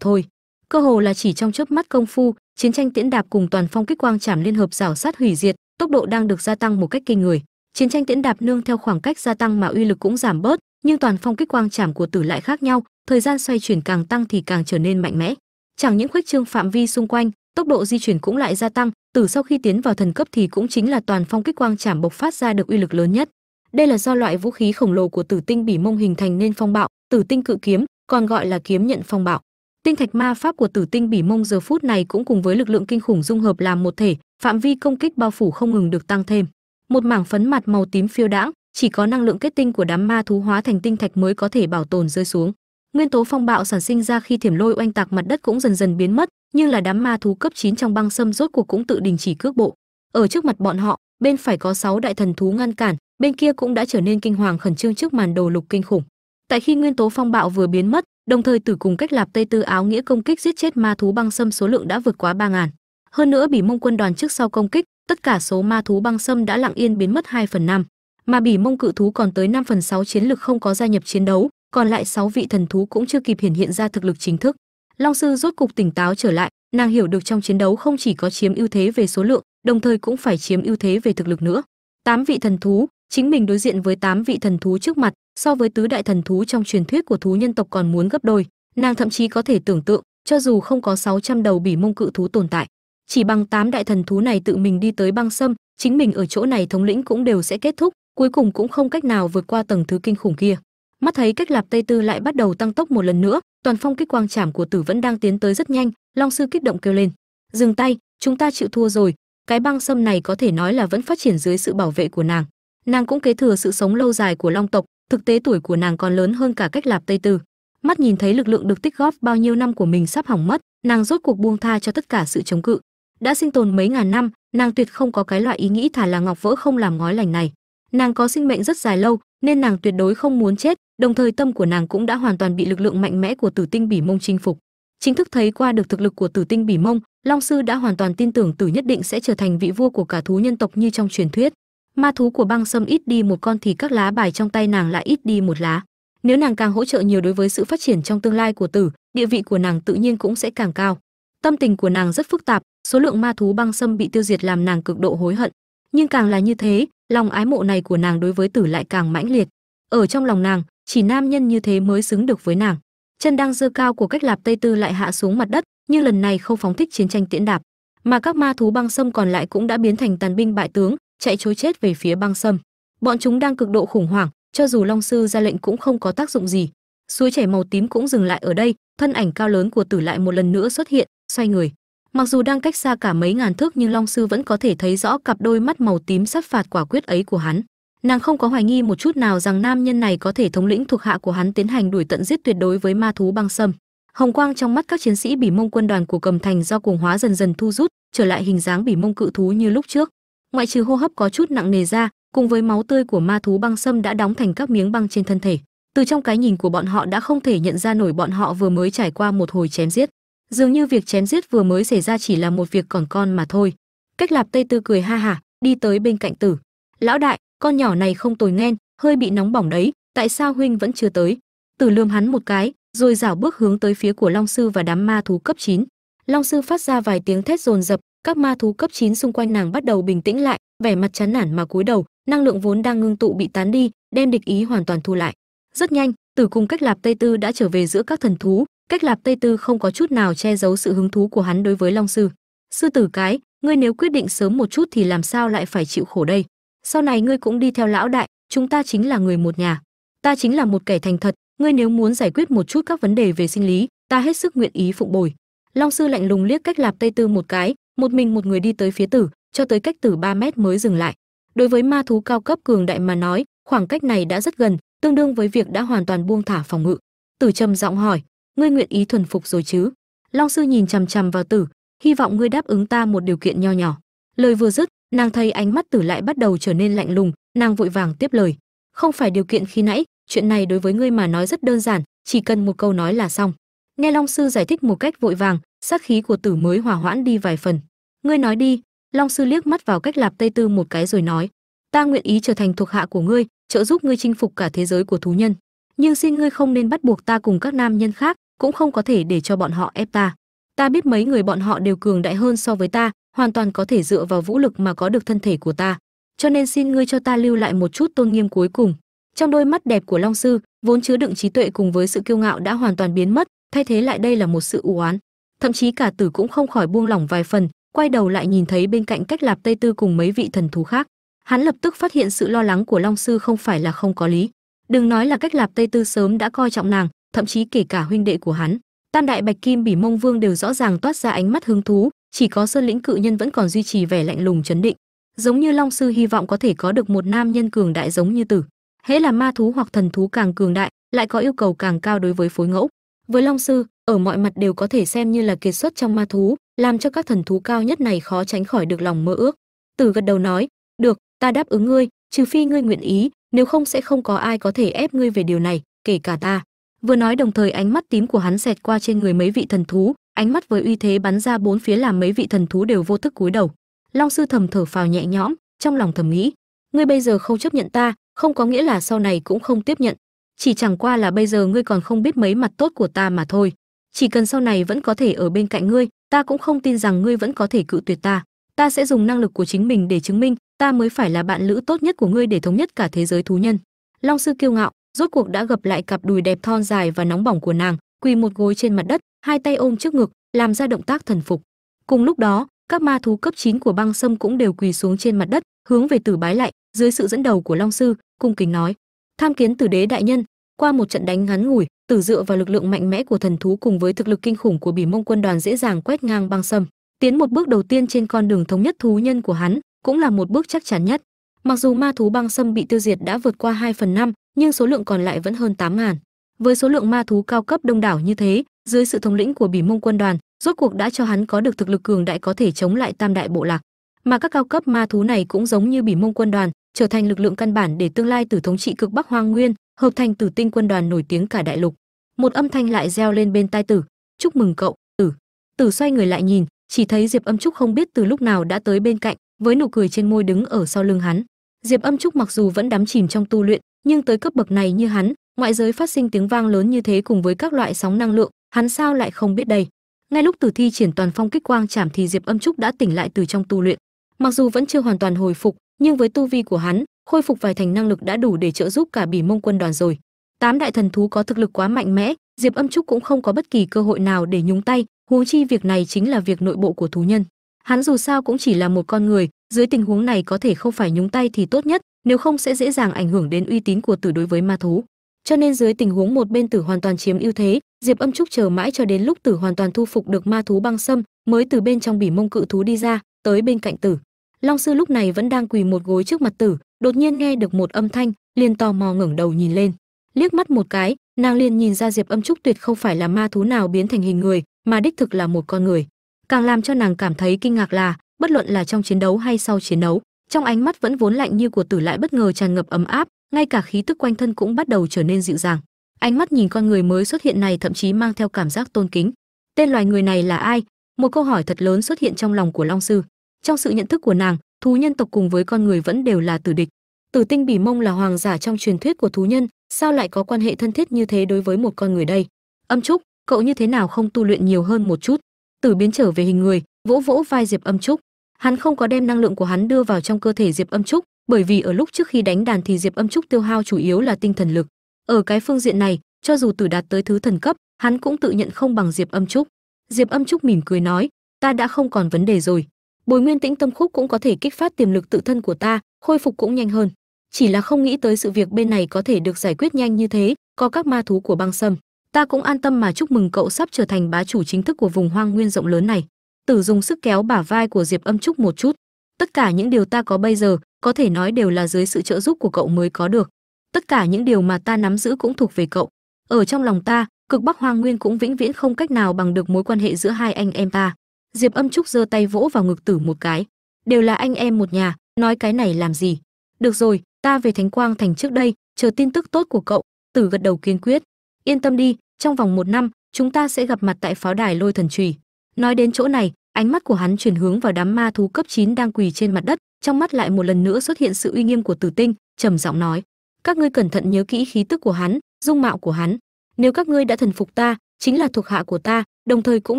Speaker 1: thôi. Cơ hồ là chỉ trong chớp mắt công phu, chiến tranh tiễn đạp cùng toàn phong kích quang chảm liên hợp rảo sát hủy diệt, tốc độ đang được gia tăng một cách kinh người. Chiến tranh tiễn đạp nương theo khoảng cách gia tăng mà uy lực cũng giảm bớt, nhưng toàn phong kích quang chảm của tử lại khác nhau, thời gian xoay chuyển càng tăng thì càng trở nên mạnh mẽ. Chẳng những khuếch trương phạm vi xung quanh, tốc độ di chuyển cũng lại gia tăng tử sau khi tiến vào thần cấp thì cũng chính là toàn phong kích quang chảm bộc phát ra được uy lực lớn nhất. Đây là do loại vũ khí khổng lồ của tử tinh bỉ mông hình thành nên phong bạo, tử tinh cự kiếm, còn gọi là kiếm nhận phong bạo. Tinh thạch ma pháp của tử tinh bỉ mông giờ phút này cũng cùng với lực lượng kinh khủng dung hợp làm một thể, phạm vi công kích bao phủ không ngừng được tăng thêm. Một mảng phấn mặt màu tím phiêu đãng, chỉ có năng lượng kết tinh của đám ma thú hóa thành tinh thạch mới có thể bảo tồn rơi xuống. Nguyên tố phong bạo sản sinh ra khi thiểm lôi oanh tạc mặt đất cũng dần dần biến mất nhưng là đám ma thú cấp 9 trong băng sâm rốt cuộc cũng tự đình chỉ cước bộ. Ở trước mặt bọn họ, bên phải có 6 đại thần thú ngăn cản, bên kia cũng đã trở nên kinh hoàng khẩn trương trước màn đồ lục kinh khủng. Tại khi nguyên tố phong bạo vừa biến mất, đồng thời tử cùng cách lạp tây tư áo nghĩa công kích giết chết ma thú băng sâm số lượng đã vượt quá ba ngàn. Hơn nữa bỉ mông quân đoàn trước sau công kích, tất cả số ma thú băng sâm đã lặng yên biến mất 2 phần năm. Mà bỉ mông cự thú còn tới 5 phần 6 chiến lực không có gia nhập chiến đấu, còn lại 6 vị thần thú cũng chưa kịp hiển hiện ra thực lực chính thức long sư rốt cục tỉnh táo trở lại. Nàng hiểu được trong chiến đấu không chỉ có chiếm ưu thế về số lượng, đồng thời cũng phải chiếm ưu thế về thực lực nữa. Tám vị thần thú, chính mình đối diện với tám vị thần thú trước mặt, so với tứ đại thần thú trong truyền thuyết của thú nhân tộc còn muốn gấp đôi. Nàng thậm chí có thể tưởng tượng, cho dù không có 600 đầu bỉ mông cự thú tồn tại, chỉ bằng tám đại thần thú này tự mình đi tới băng sâm, chính mình ở chỗ này thống lĩnh cũng đều sẽ kết thúc, cuối cùng cũng không cách nào vượt qua tầng thứ kinh khủng kia mắt thấy cách lạp tây tư lại bắt đầu tăng tốc một lần nữa, toàn phong kích quang chảm của tử vẫn đang tiến tới rất nhanh, long sư kích động kêu lên. Dừng tay, chúng ta chịu thua rồi, cái băng sâm này có thể nói là vẫn phát triển dưới sự bảo vệ của nàng. Nàng cũng kế thừa sự sống lâu dài của long tộc, thực tế tuổi của nàng còn lớn hơn cả cách lạp tây tư. Mắt nhìn thấy lực lượng được tích góp bao nhiêu năm của mình sắp hỏng mất, nàng rốt cuộc buông tha cho tất cả sự chống cự. Đã sinh tồn mấy ngàn năm, nàng tuyệt không có cái loại ý nghĩ thả là ngọc vỡ không làm ngói lành này nàng có sinh mệnh rất dài lâu, nên nàng tuyệt đối không muốn chết, đồng thời tâm của nàng cũng đã hoàn toàn bị lực lượng mạnh mẽ của tử tinh bỉ mông chinh phục. Chính thức thấy qua được thực lực của tử tinh bỉ mông, long sư đã hoàn toàn tin tưởng tử nhất định sẽ trở thành vị vua của cả thú nhân tộc như trong truyền thuyết. Ma thú của băng sâm ít đi một con thì các lá bài trong tay nàng lại ít đi một lá. Nếu nàng càng hỗ trợ nhiều đối với sự phát triển trong tương lai của tử, địa vị của nàng tự nhiên cũng sẽ càng cao. Tâm tình của nàng rất phức tạp, số lượng ma thú băng sâm bị tiêu diệt làm nàng cực độ hối hận. Nhưng càng là như thế lòng ái mộ này của nàng đối với tử lại càng mãnh liệt. Ở trong lòng nàng, chỉ nam nhân như thế mới xứng được với nàng. Chân đang dơ cao của cách lạp tây tư lại hạ xuống mặt đất nhưng lần này không phóng thích chiến tranh tiễn đạp. Mà các ma thú băng sâm còn lại cũng đã biến thành tàn binh bại tướng, chạy chối chết về phía băng sâm. Bọn chúng đang cực độ khủng hoảng, cho dù long sư ra lệnh cũng không có tác dụng gì. Suối chảy màu tím cũng dừng lại ở đây, thân ảnh cao lớn của tử lại một lần nữa xuất hiện, xoay người mặc dù đang cách xa cả mấy ngàn thước nhưng long sư vẫn có thể thấy rõ cặp đôi mắt màu tím sắp phạt quả quyết ấy của hắn. Nàng không có hoài nghi một chút nào rằng nam nhân này có thể thống lĩnh thuộc hạ của hắn tiến hành đuổi tận giết tuyệt đối với ma thú băng sâm. Hồng quang trong mắt các chiến sĩ bỉ mông quân đoàn của cầm thành do cuồng hóa dần dần thu rút, trở lại hình dáng bỉ mông cự thú như lúc trước. Ngoại trừ hô hấp có chút nặng nề ra, cùng với máu tươi của ma thú băng sâm đã đóng thành các miếng băng trên thân thể. Từ trong cái nhìn của bọn họ đã không thể nhận ra nổi bọn họ vừa mới trải qua một hồi chém giết dường như việc chém giết vừa mới xảy ra chỉ là một việc còn con mà thôi. Cách lạp tây tư cười ha hả, đi tới bên cạnh tử. Lão đại, con nhỏ này không tồi nghen, hơi bị nóng bỏng đấy, tại sao huynh vẫn chưa tới? Tử lườm hắn một cái, rồi rảo bước hướng tới phía của long sư và đám ma thú cấp 9. long sư phát ra vài tiếng thét rồn rập các ma thú cấp 9 xung quanh nàng bắt đầu bình tĩnh lại, vẻ mặt chán nản mà cúi đầu, năng lượng vốn đang ngưng tụ bị tán đi, đem địch ý hoàn toàn thu lại. Rất nhanh, tử cùng cách lạp tây tư đã trở về giữa các thần thú cách lạp tây tư không có chút nào che giấu sự hứng thú của hắn đối với long sư. Sư tử cái, ngươi nếu quyết định sớm một chút thì làm sao lại phải chịu khổ đây? Sau này ngươi cũng đi theo lão đại, chúng ta chính là người một nhà. Ta chính là một kẻ thành thật, ngươi nếu muốn giải quyết một chút các vấn đề về sinh lý, ta hết sức nguyện ý phụng bồi. Long sư lạnh lùng liếc cách lạp tây tư một cái, một mình một người đi tới phía tử, cho tới cách tử 3 mét mới dừng lại. Đối với ma thú cao cấp cường đại mà nói, khoảng cách này đã rất gần, tương đương với việc đã hoàn toàn buông thả phòng ngự. Tử trầm giọng hỏi ngươi nguyện ý thuần phục rồi chứ? Long sư nhìn chằm chằm vào tử, hy vọng ngươi đáp ứng ta một điều kiện nho nhỏ. Lời vừa dứt, nàng thấy ánh mắt tử lại bắt đầu trở nên lạnh lùng, nàng vội vàng tiếp lời. Không phải điều kiện khi nãy, chuyện này đối với ngươi mà nói rất đơn giản, chỉ cần một câu nói là xong. Nghe long sư giải thích một cách vội vàng, sát khí của tử mới hòa hoãn đi vài phần. Ngươi nói đi. Long sư liếc mắt vào cách lạp tây tư một cái rồi nói. Ta nguyện ý trở thành thuộc hạ của ngươi, trợ giúp ngươi chinh phục cả thế giới của thú nhân. Nhưng xin ngươi không nên bắt buộc ta cùng các nam nhân khác cũng không có thể để cho bọn họ ép ta. Ta biết mấy người bọn họ đều cường đại hơn so với ta, hoàn toàn có thể dựa vào vũ lực mà có được thân thể của ta. Cho nên xin ngươi cho ta lưu lại một chút tôn nghiêm cuối cùng. Trong đôi mắt đẹp của long sư, vốn chứa đựng trí tuệ cùng với sự kiêu ngạo đã hoàn toàn biến mất, thay thế lại đây là một sự u oán. Thậm chí cả tử cũng không khỏi buông lỏng vài phần, quay đầu lại nhìn thấy bên cạnh cách lạp tây tư cùng mấy vị thần thú khác. Hắn lập tức phát hiện sự lo lắng của long sư không phải là không có lý. Đừng nói là cách lạp tây tư sớm đã coi trọng nàng thậm chí kể cả huynh đệ của hắn. Tam đại bạch kim bỉ mông vương đều rõ ràng toát ra ánh mắt hứng thú, chỉ có sơn lĩnh cự nhân vẫn còn duy trì vẻ lạnh lùng chấn định. Giống như long sư hy vọng có thể có được một nam nhân cường đại giống như tử. Hễ là ma thú hoặc thần thú càng cường đại, lại có yêu cầu càng cao đối với phối ngẫu. Với long sư, ở mọi mặt đều có thể xem như là kiệt xuất trong ma thú, làm cho các thần thú cao nhất này khó tránh khỏi được lòng mơ ước. Tử gật đầu nói, được, ta đáp ứng ngươi, trừ phi ngươi nguyện ý, nếu không sẽ không có ai có thể ép ngươi về điều này, kể cả ta vừa nói đồng thời ánh mắt tím của hắn xẹt qua trên người mấy vị thần thú, ánh mắt với uy thế bắn ra bốn phía làm mấy vị thần thú đều vô thức cúi đầu. Long sư thầm thở phào nhẹ nhõm, trong lòng thầm nghĩ, ngươi bây giờ không chấp nhận ta, không có nghĩa là sau này cũng không tiếp nhận. Chỉ chẳng qua là bây giờ ngươi còn không biết mấy mặt tốt của ta mà thôi. Chỉ cần sau này vẫn có thể ở bên cạnh ngươi, ta cũng không tin rằng ngươi vẫn có thể cự tuyệt ta. Ta sẽ dùng năng lực của chính mình để chứng minh, ta mới phải là bạn lữ tốt nhất của ngươi để thống nhất cả thế giới thú nhân. Long sư kiêu ngạo rốt cuộc đã gặp lại cặp đùi đẹp thon dài và nóng bỏng của nàng, quỳ một gối trên mặt đất, hai tay ôm trước ngực, làm ra động tác thần phục. Cùng lúc đó, các ma thú cấp 9 của băng sâm cũng đều quỳ xuống trên mặt đất, hướng về tử bái lại, dưới sự dẫn đầu của long sư, cung kính nói, tham kiến tử đế đại nhân. Qua một trận đánh ngắn ngủi, tử dựa vào lực lượng mạnh mẽ của thần thú cùng với thực lực kinh khủng của bỉ mông quân đoàn dễ dàng quét ngang băng sâm, tiến một bước đầu tiên trên con đường thống nhất thú nhân của hắn, cũng là một bước chắc chắn nhất. Mặc dù ma thú băng sâm bị tiêu diệt đã vượt qua 2 phần năm nhưng số lượng còn lại vẫn hơn 8 ngàn. Với số lượng ma thú cao cấp đông đảo như thế, dưới sự thống lĩnh của bỉ mông quân đoàn, rốt cuộc đã cho hắn có được thực lực cường đại có thể chống lại tam đại bộ lạc. Mà các cao cấp ma thú này cũng giống như bỉ mông quân đoàn, trở thành lực lượng căn bản để tương lai tử thống trị cực bắc hoang nguyên, hợp thành tử tinh quân đoàn nổi tiếng cả đại lục. Một âm thanh lại reo lên bên tai tử, chúc mừng cậu, tử. Tử xoay người lại nhìn, chỉ thấy diệp âm trúc không biết từ lúc nào đã tới bên cạnh, với nụ cười trên môi đứng ở sau lưng hắn. Diệp âm trúc mặc dù vẫn đắm chìm trong tu luyện nhưng tới cấp bậc này như hắn, ngoại giới phát sinh tiếng vang lớn như thế cùng với các loại sóng năng lượng, hắn sao lại không biết đây? Ngay lúc tử thi triển toàn phong kích quang chảm thì diệp âm trúc đã tỉnh lại từ trong tu luyện. Mặc dù vẫn chưa hoàn toàn hồi phục, nhưng với tu vi của hắn, khôi phục vài thành năng lực đã đủ để trợ giúp cả bỉ mông quân đoàn rồi. Tám đại thần thú có thực lực quá mạnh mẽ, diệp âm trúc cũng không có bất kỳ cơ hội nào để nhúng tay, huống chi việc này chính là việc nội bộ của thú nhân hắn dù sao cũng chỉ là một con người, dưới tình huống này có thể không phải nhúng tay thì tốt nhất, nếu không sẽ dễ dàng ảnh hưởng đến uy tín của tử đối với ma thú. Cho nên dưới tình huống một bên tử hoàn toàn chiếm ưu thế, diệp âm trúc chờ mãi cho đến lúc tử hoàn toàn thu phục được ma thú băng sâm, mới từ bên trong bỉ mông cự thú đi ra, tới bên cạnh tử. Long sư lúc này vẫn đang quỳ một gối trước mặt tử, đột nhiên nghe được một âm thanh, liền tò mò ngẩng đầu nhìn lên. Liếc mắt một cái, nàng liền nhìn ra diệp âm trúc tuyệt không phải là ma thú nào biến thành hình người, mà đích thực là một con người càng làm cho nàng cảm thấy kinh ngạc là, bất luận là trong chiến đấu hay sau chiến đấu, trong ánh mắt vẫn vốn lạnh như của tử lại bất ngờ tràn ngập ấm áp, ngay cả khí tức quanh thân cũng bắt đầu trở nên dịu dàng. Ánh mắt nhìn con người mới xuất hiện này thậm chí mang theo cảm giác tôn kính. Tên loài người này là ai? Một câu hỏi thật lớn xuất hiện trong lòng của long sư. Trong sự nhận thức của nàng, thú nhân tộc cùng với con người vẫn đều là tử địch. Tử tinh bỉ mông là hoàng giả trong truyền thuyết của thú nhân, sao lại có quan hệ thân thiết như thế đối với một con người đây? Âm trúc, cậu như thế nào không tu luyện nhiều hơn một chút? Tử biến trở về hình người, vỗ vỗ vai diệp âm trúc. Hắn không có đem năng lượng của hắn đưa vào trong cơ thể diệp âm trúc, bởi vì ở lúc trước khi đánh đàn thì diệp âm trúc tiêu hao chủ yếu là tinh thần lực. Ở cái phương diện này, cho dù tử đạt tới thứ thần cấp, hắn cũng tự nhận không bằng diệp âm trúc. Diệp âm trúc mỉm cười nói, ta đã không còn vấn đề rồi. Bồi nguyên tĩnh tâm khúc cũng có thể kích phát tiềm lực tự thân của ta, khôi phục cũng nhanh hơn. Chỉ là không nghĩ tới sự việc bên này có thể được giải quyết nhanh như thế, có các ma thú của băng sâm ta cũng an tâm mà chúc mừng cậu sắp trở thành bá chủ chính thức của vùng hoang nguyên rộng lớn này. Tử dùng sức kéo bả vai của diệp âm trúc một chút. Tất cả những điều ta có bây giờ, có thể nói đều là dưới sự trợ giúp của cậu mới có được. Tất cả những điều mà ta nắm giữ cũng thuộc về cậu. Ở trong lòng ta, cực bắc hoang nguyên cũng vĩnh viễn không cách nào bằng được mối quan hệ giữa hai anh em ta. Diệp âm trúc giơ tay vỗ vào ngực tử một cái. Đều là anh em một nhà, nói cái này làm gì? Được rồi, ta về thánh quang thành trước đây, chờ tin tức tốt của cậu. Tử gật đầu kiên quyết yên tâm đi, trong vòng một năm, chúng ta sẽ gặp mặt tại pháo đài lôi thần trùy nói đến chỗ này, ánh mắt của hắn chuyển hướng vào đám ma thú cấp 9 đang quỳ trên mặt đất, trong mắt lại một lần nữa xuất hiện sự uy nghiêm của tử tinh, trầm giọng nói, các ngươi cẩn thận nhớ kỹ khí tức của hắn, dung mạo của hắn. Nếu các ngươi đã thần phục ta, chính là thuộc hạ của ta, đồng thời cũng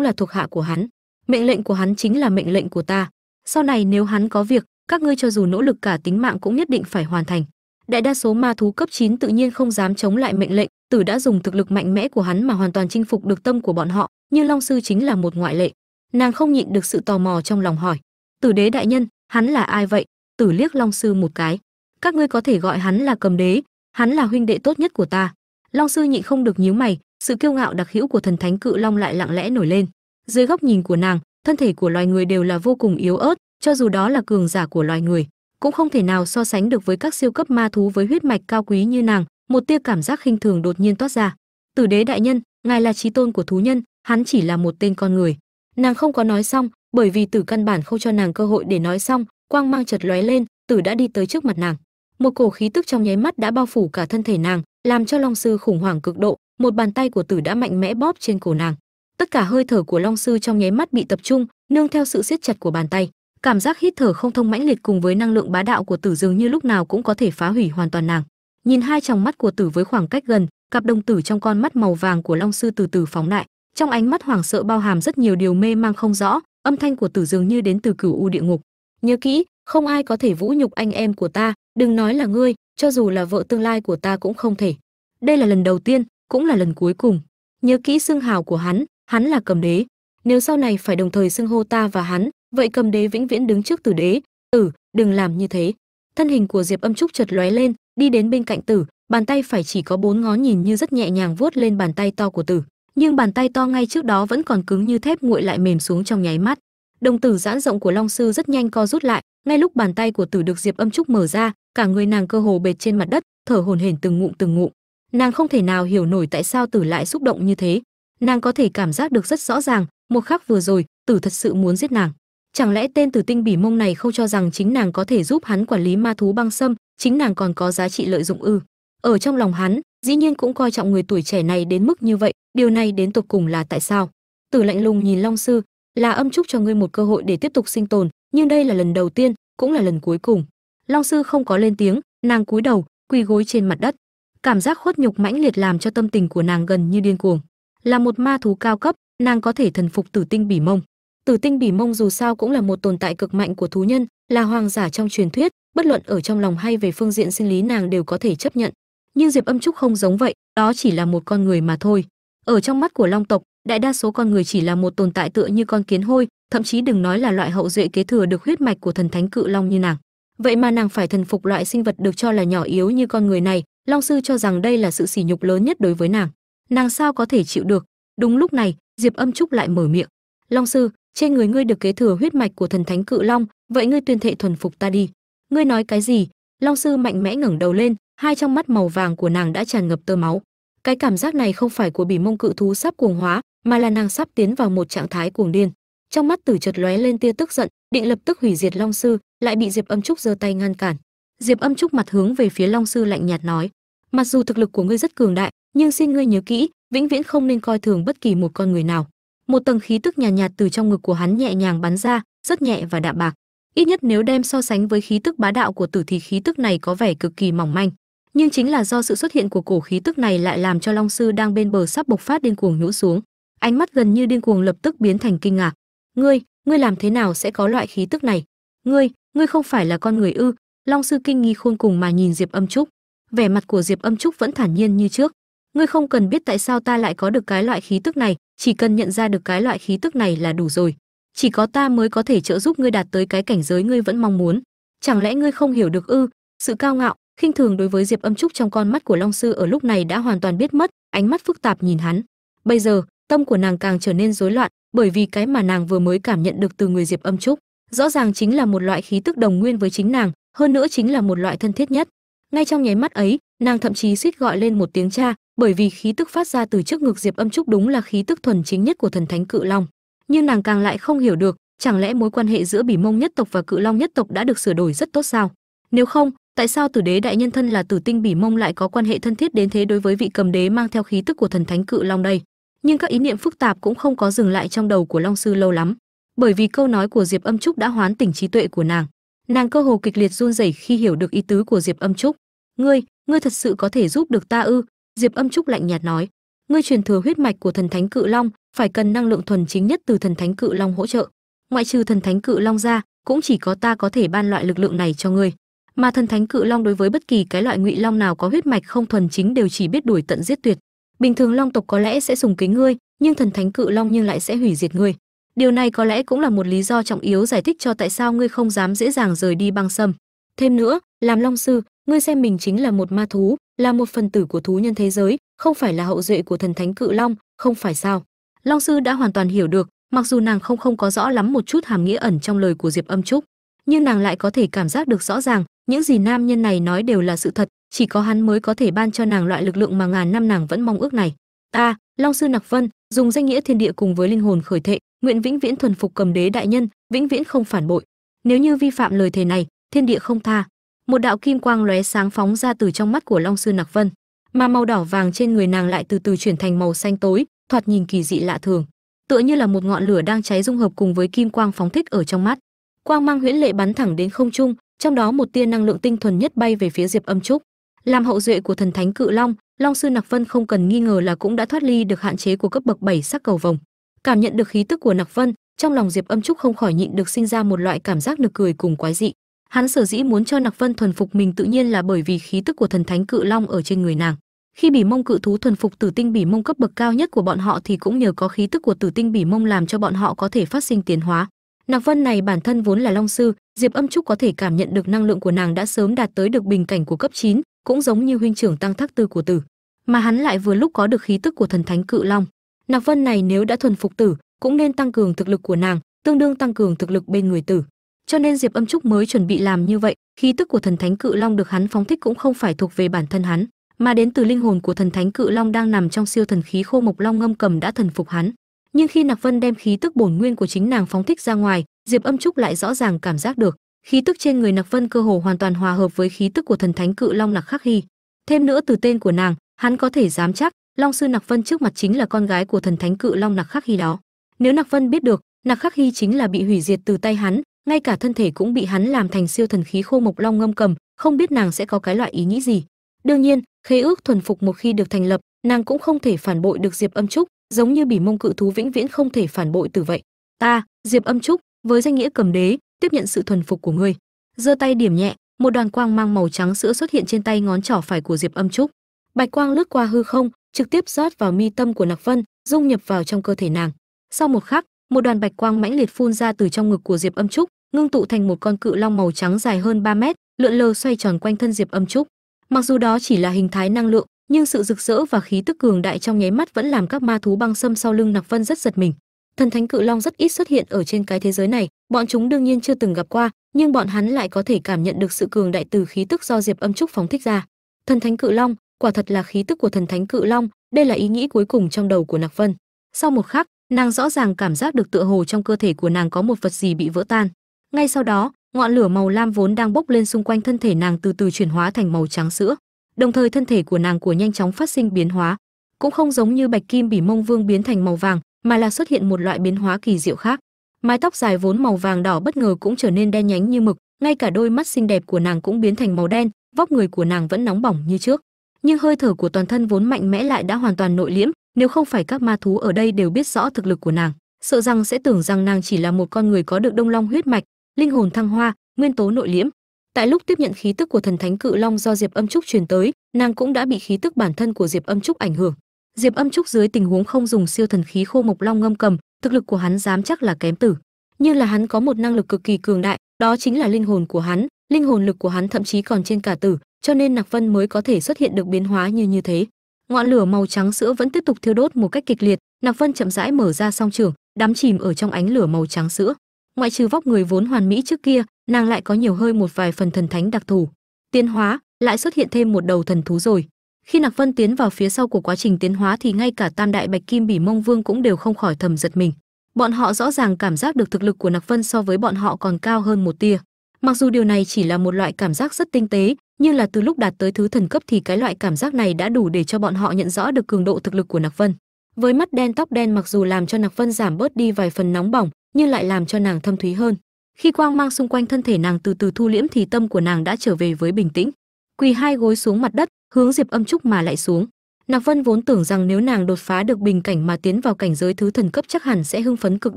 Speaker 1: là thuộc hạ của hắn. Mệnh lệnh của hắn chính là mệnh lệnh của ta. Sau này nếu hắn có việc, các ngươi cho dù nỗ lực cả tính mạng cũng nhất định phải hoàn thành đại đa số ma thú cấp 9 tự nhiên không dám chống lại mệnh lệnh, tử đã dùng thực lực mạnh mẽ của hắn mà hoàn toàn chinh phục được tâm của bọn họ nhưng long sư chính là một ngoại lệ. Nàng không nhịn được sự tò mò trong lòng hỏi, tử đế đại nhân, hắn là ai vậy? Tử liếc long sư một cái, các ngươi có thể gọi hắn là cầm đế, hắn là huynh đệ tốt nhất của ta. Long sư nhịn không được nhíu mày, sự kiêu ngạo đặc hữu của thần thánh cự long lại lặng lẽ nổi lên. Dưới góc nhìn của nàng, thân thể của loài người đều là vô cùng yếu ớt, cho dù đó là cường giả của loài người cũng không thể nào so sánh được với các siêu cấp ma thú với huyết mạch cao quý như nàng, một tia cảm giác khinh thường đột nhiên toát ra. Tử đế đại nhân, ngài là trí tôn của thú nhân, hắn chỉ là một tên con người. Nàng không có nói xong, bởi vì tử căn bản không cho nàng cơ hội để nói xong, quang mang chợt lóe lên, tử đã đi tới trước mặt nàng. Một cổ khí tức trong nháy mắt đã bao phủ cả thân thể nàng, làm cho long sư khủng hoảng cực độ, một bàn tay của tử đã mạnh mẽ bóp trên cổ nàng. Tất cả hơi thở của long sư trong nháy mắt bị tập trung, nương theo sự siết chặt của bàn tay cảm giác hít thở không thông mãnh liệt cùng với năng lượng bá đạo của tử dường như lúc nào cũng có thể phá hủy hoàn toàn nàng. Nhìn hai tròng mắt của tử với khoảng cách gần, cặp đồng tử trong con mắt màu vàng của long sư từ từ phóng đại. Trong ánh mắt hoảng sợ bao hàm rất nhiều điều mê mang không rõ, âm thanh của tử dường như đến từ cửu u địa ngục. Nhớ kỹ, không ai có thể vũ nhục anh em của ta, đừng nói là ngươi, cho dù là vợ tương lai của ta cũng không thể. Đây là lần đầu tiên, cũng là lần cuối cùng. Nhớ kỹ xưng hào của hắn hắn là cầm đế. Nếu sau này phải đồng thời xưng hô ta và hắn vậy cầm đế vĩnh viễn đứng trước tử đế. Tử đừng làm như thế. Thân hình của diệp âm trúc chợt lóe lên, đi đến bên cạnh tử. Bàn tay phải chỉ có bốn ngón nhìn như rất nhẹ nhàng vuốt lên bàn tay to của tử. Nhưng bàn tay to ngay trước đó vẫn còn cứng như thép nguội lại mềm xuống trong nháy mắt. Đồng tử giãn rộng của long sư rất nhanh co rút lại. Ngay lúc bàn tay của tử được diệp âm trúc mở ra, cả người nàng cơ hồ bệt trên mặt đất, thở hổn hển từng ngụm từng ngụm. Nàng không thể nào hiểu nổi tại sao tử lại xúc động như thế. Nàng có thể cảm giác được rất rõ ràng, một khắc vừa rồi, tử thật sự muốn giết nàng chẳng lẽ tên tử tinh bỉ mông này không cho rằng chính nàng có thể giúp hắn quản lý ma thú băng sâm, chính nàng còn có giá trị lợi dụng ư? Ở trong lòng hắn, dĩ nhiên cũng coi trọng người tuổi trẻ này đến mức như vậy, điều này đến tục cùng là tại sao? Tử lạnh lùng nhìn long sư, là âm chúc cho ngươi một cơ hội để tiếp tục sinh tồn, nhưng đây là lần đầu tiên, cũng là lần cuối cùng. Long sư không có lên tiếng, nàng cúi đầu, quỳ gối trên mặt đất. Cảm giác khuất nhục mãnh liệt làm cho tâm tình của nàng gần như điên cuồng. Là một ma thú cao cấp, nàng có thể thần phục tử tinh bỉ mông tử tinh bỉ mông dù sao cũng là một tồn tại cực mạnh của thú nhân, là hoàng giả trong truyền thuyết, bất luận ở trong lòng hay về phương diện sinh lý nàng đều có thể chấp nhận. Nhưng diệp âm trúc không giống vậy, đó chỉ là một con người mà thôi. Ở trong mắt của long tộc, đại đa số con người chỉ là một tồn tại tựa như con kiến hôi, thậm chí đừng nói là loại hậu duệ kế thừa được huyết mạch của thần thánh cự long như nàng. Vậy mà nàng phải thần phục loại sinh vật được cho là nhỏ yếu như con người này, long sư cho rằng đây là sự sỉ nhục lớn nhất đối với nàng. Nàng sao có thể chịu được? Đúng lúc này, diệp âm trúc lại mở miệng. Long sư trên người ngươi được kế thừa huyết mạch của thần thánh cự long, vậy ngươi tuyên thệ thuần phục ta đi. Ngươi nói cái gì? Long sư mạnh mẽ ngẩng đầu lên, hai trong mắt màu vàng của nàng đã tràn ngập tơ máu. Cái cảm giác này không phải của bỉ mông cự thú sắp cuồng hóa, mà là nàng sắp tiến vào một trạng thái cuồng điên. Trong mắt tử chợt lóe lên tia tức giận, định lập tức hủy diệt long sư, lại bị diệp âm trúc giơ tay ngăn cản. Diệp âm trúc mặt hướng về phía long sư lạnh nhạt nói, mặc dù thực lực của ngươi rất cường đại, nhưng xin ngươi nhớ kỹ, vĩnh viễn không nên coi thường bất kỳ một con người nào một tầng khí tức nhàn nhạt, nhạt từ trong ngực của hắn nhẹ nhàng bắn ra rất nhẹ và đạm bạc. Ít nhất nếu đem so sánh với khí tức bá đạo của tử thì khí tức này có vẻ cực kỳ mỏng manh. Nhưng chính là do sự xuất hiện của cổ khí tức này lại làm cho long sư đang bên bờ sắp bộc phát điên cuồng nhũ xuống. Ánh mắt gần như điên cuồng lập tức biến thành kinh ngạc. Ngươi ngươi làm thế nào sẽ có loại khí tức này? Ngươi ngươi không phải là con người ư? Long sư kinh nghi khôn cùng mà nhìn diệp âm trúc. Vẻ mặt của diệp âm trúc vẫn thản nhiên như trước. Ngươi không cần biết tại sao ta lại có được cái loại khí tức này chỉ cần nhận ra được cái loại khí tức này là đủ rồi. Chỉ có ta mới có thể trợ giúp ngươi đạt tới cái cảnh giới ngươi vẫn mong muốn. Chẳng lẽ ngươi không hiểu được ư? Sự cao ngạo, khinh thường đối với diệp âm trúc trong con mắt của long sư ở lúc này đã hoàn toàn biết mất, ánh mắt phức tạp nhìn hắn. Bây giờ, tâm của nàng càng trở nên rối loạn, bởi vì cái mà nàng vừa mới cảm nhận được từ người diệp âm trúc, rõ ràng chính là một loại khí tức đồng nguyên với chính nàng, hơn nữa chính là một loại thân thiết nhất. Ngay trong nháy mắt ấy nàng thậm chí suýt gọi lên một tiếng cha, bởi vì khí tức phát ra từ trước ngực diệp âm trúc đúng là khí tức thuần chính nhất của thần thánh cự long. Nhưng nàng càng lại không hiểu được, chẳng lẽ mối quan hệ giữa bỉ mông nhất tộc và cự long nhất tộc đã được sửa đổi rất tốt sao? Nếu không, tại sao tử đế đại nhân thân là tử tinh bỉ mông lại có quan hệ thân thiết đến thế đối với vị cầm đế mang theo khí tức của thần thánh cự long đây? Nhưng các ý niệm phức tạp cũng không có dừng lại trong đầu của long sư lâu lắm, bởi vì câu nói của diệp âm trúc đã hoán tỉnh trí tuệ của nàng. Nàng cơ hồ kịch liệt run rẩy khi hiểu được ý tứ của diệp âm trúc. Ngươi ngươi thật sự có thể giúp được ta ư? Diệp âm trúc lạnh nhạt nói. Ngươi truyền thừa huyết mạch của thần thánh cự long, phải cần năng lượng thuần chính nhất từ thần thánh cự long hỗ trợ. Ngoại trừ thần thánh cự long ra, cũng chỉ có ta có thể ban loại lực lượng này cho ngươi. Mà thần thánh cự long đối với bất kỳ cái loại ngụy long nào có huyết mạch không thuần chính đều chỉ biết đuổi tận giết tuyệt. Bình thường long tộc có lẽ sẽ sùng kính ngươi, nhưng thần thánh cự long nhưng lại sẽ hủy diệt ngươi. Điều này có lẽ cũng là một lý do trọng yếu giải thích cho tại sao ngươi không dám dễ dàng rời đi băng sâm. Thêm nữa, làm long sư ngươi xem mình chính là một ma thú, là một phần tử của thú nhân thế giới, không phải là hậu duệ của thần thánh cự long, không phải sao? Long sư đã hoàn toàn hiểu được, mặc dù nàng không không có rõ lắm một chút hàm nghĩa ẩn trong lời của diệp âm trúc, nhưng nàng lại có thể cảm giác được rõ ràng, những gì nam nhân này nói đều là sự thật, chỉ có hắn mới có thể ban cho nàng loại lực lượng mà ngàn năm nàng vẫn mong ước này. Ta long sư nặc vân, dùng danh nghĩa thiên địa cùng với linh hồn khởi thệ, nguyện vĩnh viễn thuần phục cầm đế đại nhân, vĩnh viễn không phản bội. Nếu như vi phạm lời thề này, thiên địa không tha một đạo kim quang lóe sáng phóng ra từ trong mắt của long sư nặc vân, mà màu đỏ vàng trên người nàng lại từ từ chuyển thành màu xanh tối, thoạt nhìn kỳ dị lạ thường, tựa như là một ngọn lửa đang cháy dung hợp cùng với kim quang phóng thích ở trong mắt. Quang mang huyễn lệ bắn thẳng đến không trung, trong đó một tia năng lượng tinh thuần nhất bay về phía diệp âm trúc. Làm hậu duệ của thần thánh cự long long sư nặc vân không cần nghi ngờ là cũng đã thoát ly được hạn chế của cấp bậc bảy sắc cầu vồng. Cảm nhận được khí tức của nặc vân, trong lòng diệp âm trúc không khỏi nhịn được sinh ra một loại cảm giác nực cười cùng quái dị hắn sở dĩ muốn cho nặc vân thuần phục mình tự nhiên là bởi vì khí tức của thần thánh cự long ở trên người nàng. Khi bỉ mông cự thú thuần phục tử tinh bỉ mông cấp bậc cao nhất của bọn họ thì cũng nhờ có khí tức của tử tinh bỉ mông làm cho bọn họ có thể phát sinh tiến hóa. Nặc vân này bản thân vốn là long sư diệp âm trúc có thể cảm nhận được năng lượng của nàng đã sớm đạt tới được bình cảnh của cấp 9, cũng giống như huynh trưởng tăng thắc tư của tử. Mà hắn lại vừa lúc có được khí tức của thần thánh cự long. Nặc vân này nếu đã thuần phục tử cũng nên tăng cường thực lực của nàng tương đương tăng cường thực lực bên người tử cho nên diệp âm trúc mới chuẩn bị làm như vậy. Khí tức của thần thánh cự long được hắn phóng thích cũng không phải thuộc về bản thân hắn, mà đến từ linh hồn của thần thánh cự long đang nằm trong siêu thần khí khô mộc long ngâm cầm đã thần phục hắn. Nhưng khi nặc vân đem khí tức bổn nguyên của chính nàng phóng thích ra ngoài, diệp âm trúc lại rõ ràng cảm giác được, khí tức trên người nặc vân cơ hồ hoàn toàn hòa hợp với khí tức của thần thánh cự long nặc khắc hy. Thêm nữa từ tên của nàng, hắn có thể dám chắc, long sư nặc vân trước mặt chính là con gái của thần thánh cự long nặc khắc hy đó. Nếu nặc vân biết được nặc khắc hy chính là bị hủy diệt từ tay hắn ngay cả thân thể cũng bị hắn làm thành siêu thần khí khô mộc long ngâm cầm, không biết nàng sẽ có cái loại ý nghĩ gì. Đương nhiên, khế ước thuần phục một khi được thành lập, nàng cũng không thể phản bội được diệp âm trúc, giống như bỉ mông cự thú vĩnh viễn không thể phản bội từ vậy. Ta, diệp âm trúc, với danh nghĩa cầm đế, tiếp nhận sự thuần phục của ngươi. Giơ tay điểm nhẹ, một đoàn quang mang màu trắng sữa xuất hiện trên tay ngón trỏ phải của diệp âm trúc. Bạch quang lướt qua hư không, trực tiếp rót vào mi tâm của nặc vân, dung nhập vào trong cơ thể nàng. Sau một khắc một đoàn bạch quang mãnh liệt phun ra từ trong ngực của diệp âm trúc, ngưng tụ thành một con cự long màu trắng dài hơn 3 mét, lượn lờ xoay tròn quanh thân diệp âm trúc. Mặc dù đó chỉ là hình thái năng lượng, nhưng sự rực rỡ và khí tức cường đại trong nháy mắt vẫn làm các ma thú băng sâm sau lưng nặc vân rất giật mình. Thần thánh cự long rất ít xuất hiện ở trên cái thế giới này, bọn chúng đương nhiên chưa từng gặp qua, nhưng bọn hắn lại có thể cảm nhận được sự cường đại từ khí tức do diệp âm trúc phóng thích ra. Thần thánh cự long, quả thật là khí tức của thần thánh cự long, đây là ý nghĩ cuối cùng trong đầu của nặc vân. Sau một khắc nàng rõ ràng cảm giác được tựa hồ trong cơ thể của nàng có một vật gì bị vỡ tan. Ngay sau đó, ngọn lửa màu lam vốn đang bốc lên xung quanh thân thể nàng từ từ chuyển hóa thành màu trắng sữa. Đồng thời thân thể của nàng của nhanh chóng phát sinh biến hóa, cũng không giống như bạch kim bỉ mông vương biến thành màu vàng, mà là xuất hiện một loại biến hóa kỳ diệu khác. Mái tóc dài vốn màu vàng đỏ bất ngờ cũng trở nên đen nhánh như mực, ngay cả đôi mắt xinh đẹp của nàng cũng biến thành màu đen, vóc người của nàng vẫn nóng bỏng như trước. Nhưng hơi thở của toàn thân vốn mạnh mẽ lại đã hoàn toàn nội liễm nếu không phải các ma thú ở đây đều biết rõ thực lực của nàng, sợ rằng sẽ tưởng rằng nàng chỉ là một con người có được đông long huyết mạch, linh hồn thăng hoa, nguyên tố nội liễm. Tại lúc tiếp nhận khí tức của thần thánh cự long do diệp âm trúc truyền tới, nàng cũng đã bị khí tức bản thân của diệp âm trúc ảnh hưởng. Diệp âm trúc dưới tình huống không dùng siêu thần khí khô mộc long ngâm cầm, thực lực của hắn dám chắc là kém tử. Nhưng là hắn có một năng lực cực kỳ cường đại, đó chính là linh hồn của hắn, linh hồn lực của hắn thậm chí còn trên cả tử, cho nên nạc vân mới có thể xuất hiện được biến hóa như như thế ngọn lửa màu trắng sữa vẫn tiếp tục thiêu đốt một cách kịch liệt. Nạp vân chậm rãi mở ra song trường, đắm chìm ở trong ánh lửa màu trắng sữa. Ngoại trừ vóc người vốn hoàn mỹ trước kia, nàng lại có nhiều hơi một vài phần thần thánh đặc thù. Tiến hóa, lại xuất hiện thêm một đầu thần thú rồi. Khi nạc vân tiến vào phía sau của quá trình tiến hóa thì ngay cả tam đại bạch kim bỉ mông vương cũng đều không khỏi thầm giật mình. Bọn họ rõ ràng cảm giác được thực lực của nạc vân so với bọn họ còn cao hơn một tia. Mặc dù điều này chỉ là một loại cảm giác rất tinh tế nhưng là từ lúc đạt tới thứ thần cấp thì cái loại cảm giác này đã đủ để cho bọn họ nhận rõ được cường độ thực lực của nặc vân. Với mắt đen, tóc đen mặc dù làm cho nặc vân giảm bớt đi vài phần nóng bỏng, nhưng lại làm cho nàng thâm thúy hơn. Khi quang mang xung quanh thân thể nàng từ từ thu liễm thì tâm của nàng đã trở về với bình tĩnh. Quỳ hai gối xuống mặt đất, hướng diệp âm trúc mà lại xuống. Nặc vân vốn tưởng rằng nếu nàng đột phá được bình cảnh mà tiến vào cảnh giới thứ thần cấp chắc hẳn sẽ hưng phấn cực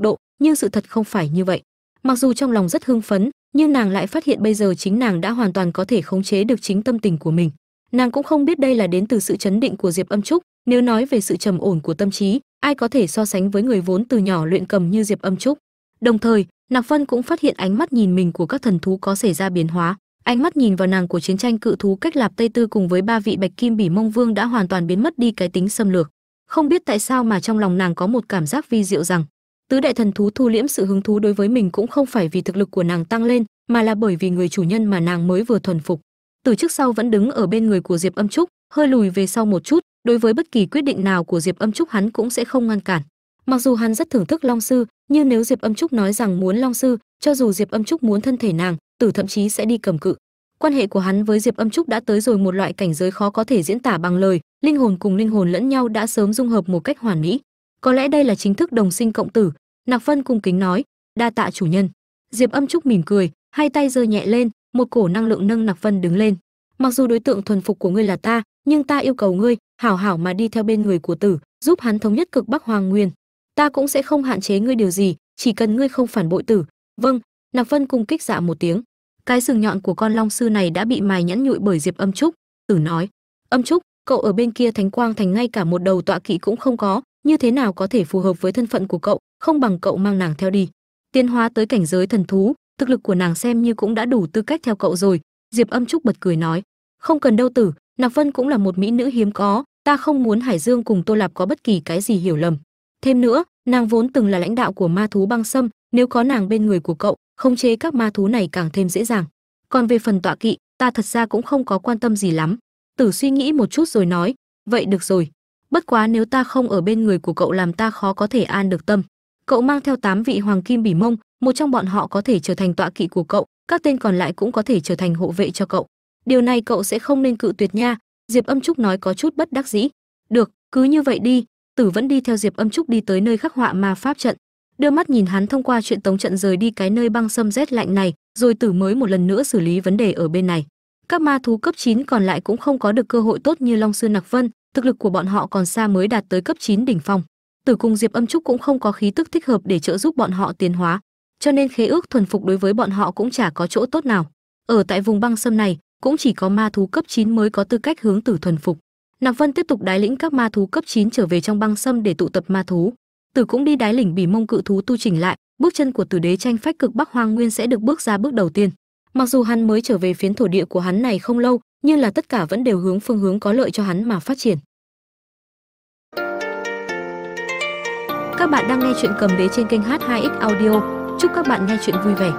Speaker 1: độ, nhưng sự thật không phải như vậy. Mặc dù trong lòng rất hưng phấn nhưng nàng lại phát hiện bây giờ chính nàng đã hoàn toàn có thể khống chế được chính tâm tình của mình. Nàng cũng không biết đây là đến từ sự chấn định của diệp âm trúc. Nếu nói về sự trầm ổn của tâm trí, ai có thể so sánh với người vốn từ nhỏ luyện cầm như diệp âm trúc? Đồng thời, nạc vân cũng phát hiện ánh mắt nhìn mình của các thần thú có xảy ra biến hóa. Ánh mắt nhìn vào nàng của chiến tranh cự thú cách lạp tây tư cùng với ba vị bạch kim bỉ mông vương đã hoàn toàn biến mất đi cái tính xâm lược. Không biết tại sao mà trong lòng nàng có một cảm giác vi diệu rằng tứ đại thần thú thu liễm sự hứng thú đối với mình cũng không phải vì thực lực của nàng tăng lên, mà là bởi vì người chủ nhân mà nàng mới vừa thuần phục. Từ trước sau vẫn đứng ở bên người của diệp âm trúc, hơi lùi về sau một chút, đối với bất kỳ quyết định nào của diệp âm trúc hắn cũng sẽ không ngăn cản. Mặc dù hắn rất thưởng thức long sư, nhưng nếu diệp âm trúc nói rằng muốn long sư, cho dù diệp âm trúc muốn thân thể nàng, tử thậm chí sẽ đi cầm cự. Quan hệ của hắn với diệp âm trúc đã tới rồi một loại cảnh giới khó có thể diễn tả bằng lời, linh hồn cùng linh hồn lẫn nhau đã sớm dung hợp một cách hoàn mỹ có lẽ đây là chính thức đồng sinh cộng tử, nạc vân cung kính nói, đa tạ chủ nhân. Diệp âm trúc mỉm cười, hai tay giơ nhẹ lên, một cổ năng lượng nâng nạc vân đứng lên. Mặc dù đối tượng thuần phục của ngươi là ta, nhưng ta yêu cầu ngươi, hảo hảo mà đi theo bên người của tử, giúp hắn thống nhất cực bắc hoàng nguyên. Ta cũng sẽ không hạn chế ngươi điều gì, chỉ cần ngươi không phản bội tử. Vâng nạc vân cung kích dạ một tiếng. Cái sừng nhọn của con long sư này đã bị mài nhẫn nhụi bởi diệp âm trúc, tử nói. Âm trúc, cậu ở bên kia thánh quang thành ngay cả một đầu tọa kỵ cũng không có như thế nào có thể phù hợp với thân phận của cậu, không bằng cậu mang nàng theo đi. Tiến hóa tới cảnh giới thần thú, thực lực của nàng xem như cũng đã đủ tư cách theo cậu rồi. Diệp âm trúc bật cười nói, không cần đâu tử nạc vân cũng là một mỹ nữ hiếm có, ta không muốn hải dương cùng tô lạp có bất kỳ cái gì hiểu lầm. Thêm nữa, nàng vốn từng là lãnh đạo của ma thú băng sâm, nếu có nàng bên người của cậu, khống chế các ma thú này càng thêm dễ dàng. Còn về phần tọa kỵ, ta thật ra cũng không có quan tâm gì lắm. Tử suy nghĩ một chút rồi nói, vậy được rồi bất quá nếu ta không ở bên người của cậu làm ta khó có thể an được tâm. Cậu mang theo tám vị hoàng kim bỉ mông, một trong bọn họ có thể trở thành tọa kỵ của cậu, các tên còn lại cũng có thể trở thành hộ vệ cho cậu. Điều này cậu sẽ không nên cự tuyệt nha. Diệp âm trúc nói có chút bất đắc dĩ. Được, cứ như vậy đi. Tử vẫn đi theo diệp âm trúc đi tới nơi khắc họa ma pháp trận. Đưa mắt nhìn hắn thông qua chuyện tống trận rời đi cái nơi băng sâm rét lạnh này, rồi tử mới một lần nữa xử lý vấn đề ở bên này. Các ma thú cấp 9 còn lại cũng không có được cơ hội tốt như long sư nặc vân thực lực của bọn họ còn xa mới đạt tới cấp 9 đỉnh phong. Tử cùng diệp âm trúc cũng không có khí tức thích hợp để trợ giúp bọn họ tiến hóa, cho nên khế ước thuần phục đối với bọn họ cũng chả có chỗ tốt nào. Ở tại vùng băng sâm này, cũng chỉ có ma thú cấp 9 mới có tư cách hướng tử thuần phục. Nạp vân tiếp tục đái lĩnh các ma thú cấp 9 trở về trong băng sâm để tụ tập ma thú. Tử cũng đi đái lĩnh bỉ mông cự thú tu chỉnh lại, bước chân của tử đế tranh phách cực bắc hoang nguyên sẽ được bước ra bước đầu tiên mặc dù hắn mới trở về phiến thổ địa của hắn này không lâu, nhưng là tất cả vẫn đều hướng phương hướng có lợi cho hắn mà phát triển. Các bạn đang nghe chuyện cầm đế trên kênh h2x audio. Chúc các bạn nghe chuyện vui vẻ.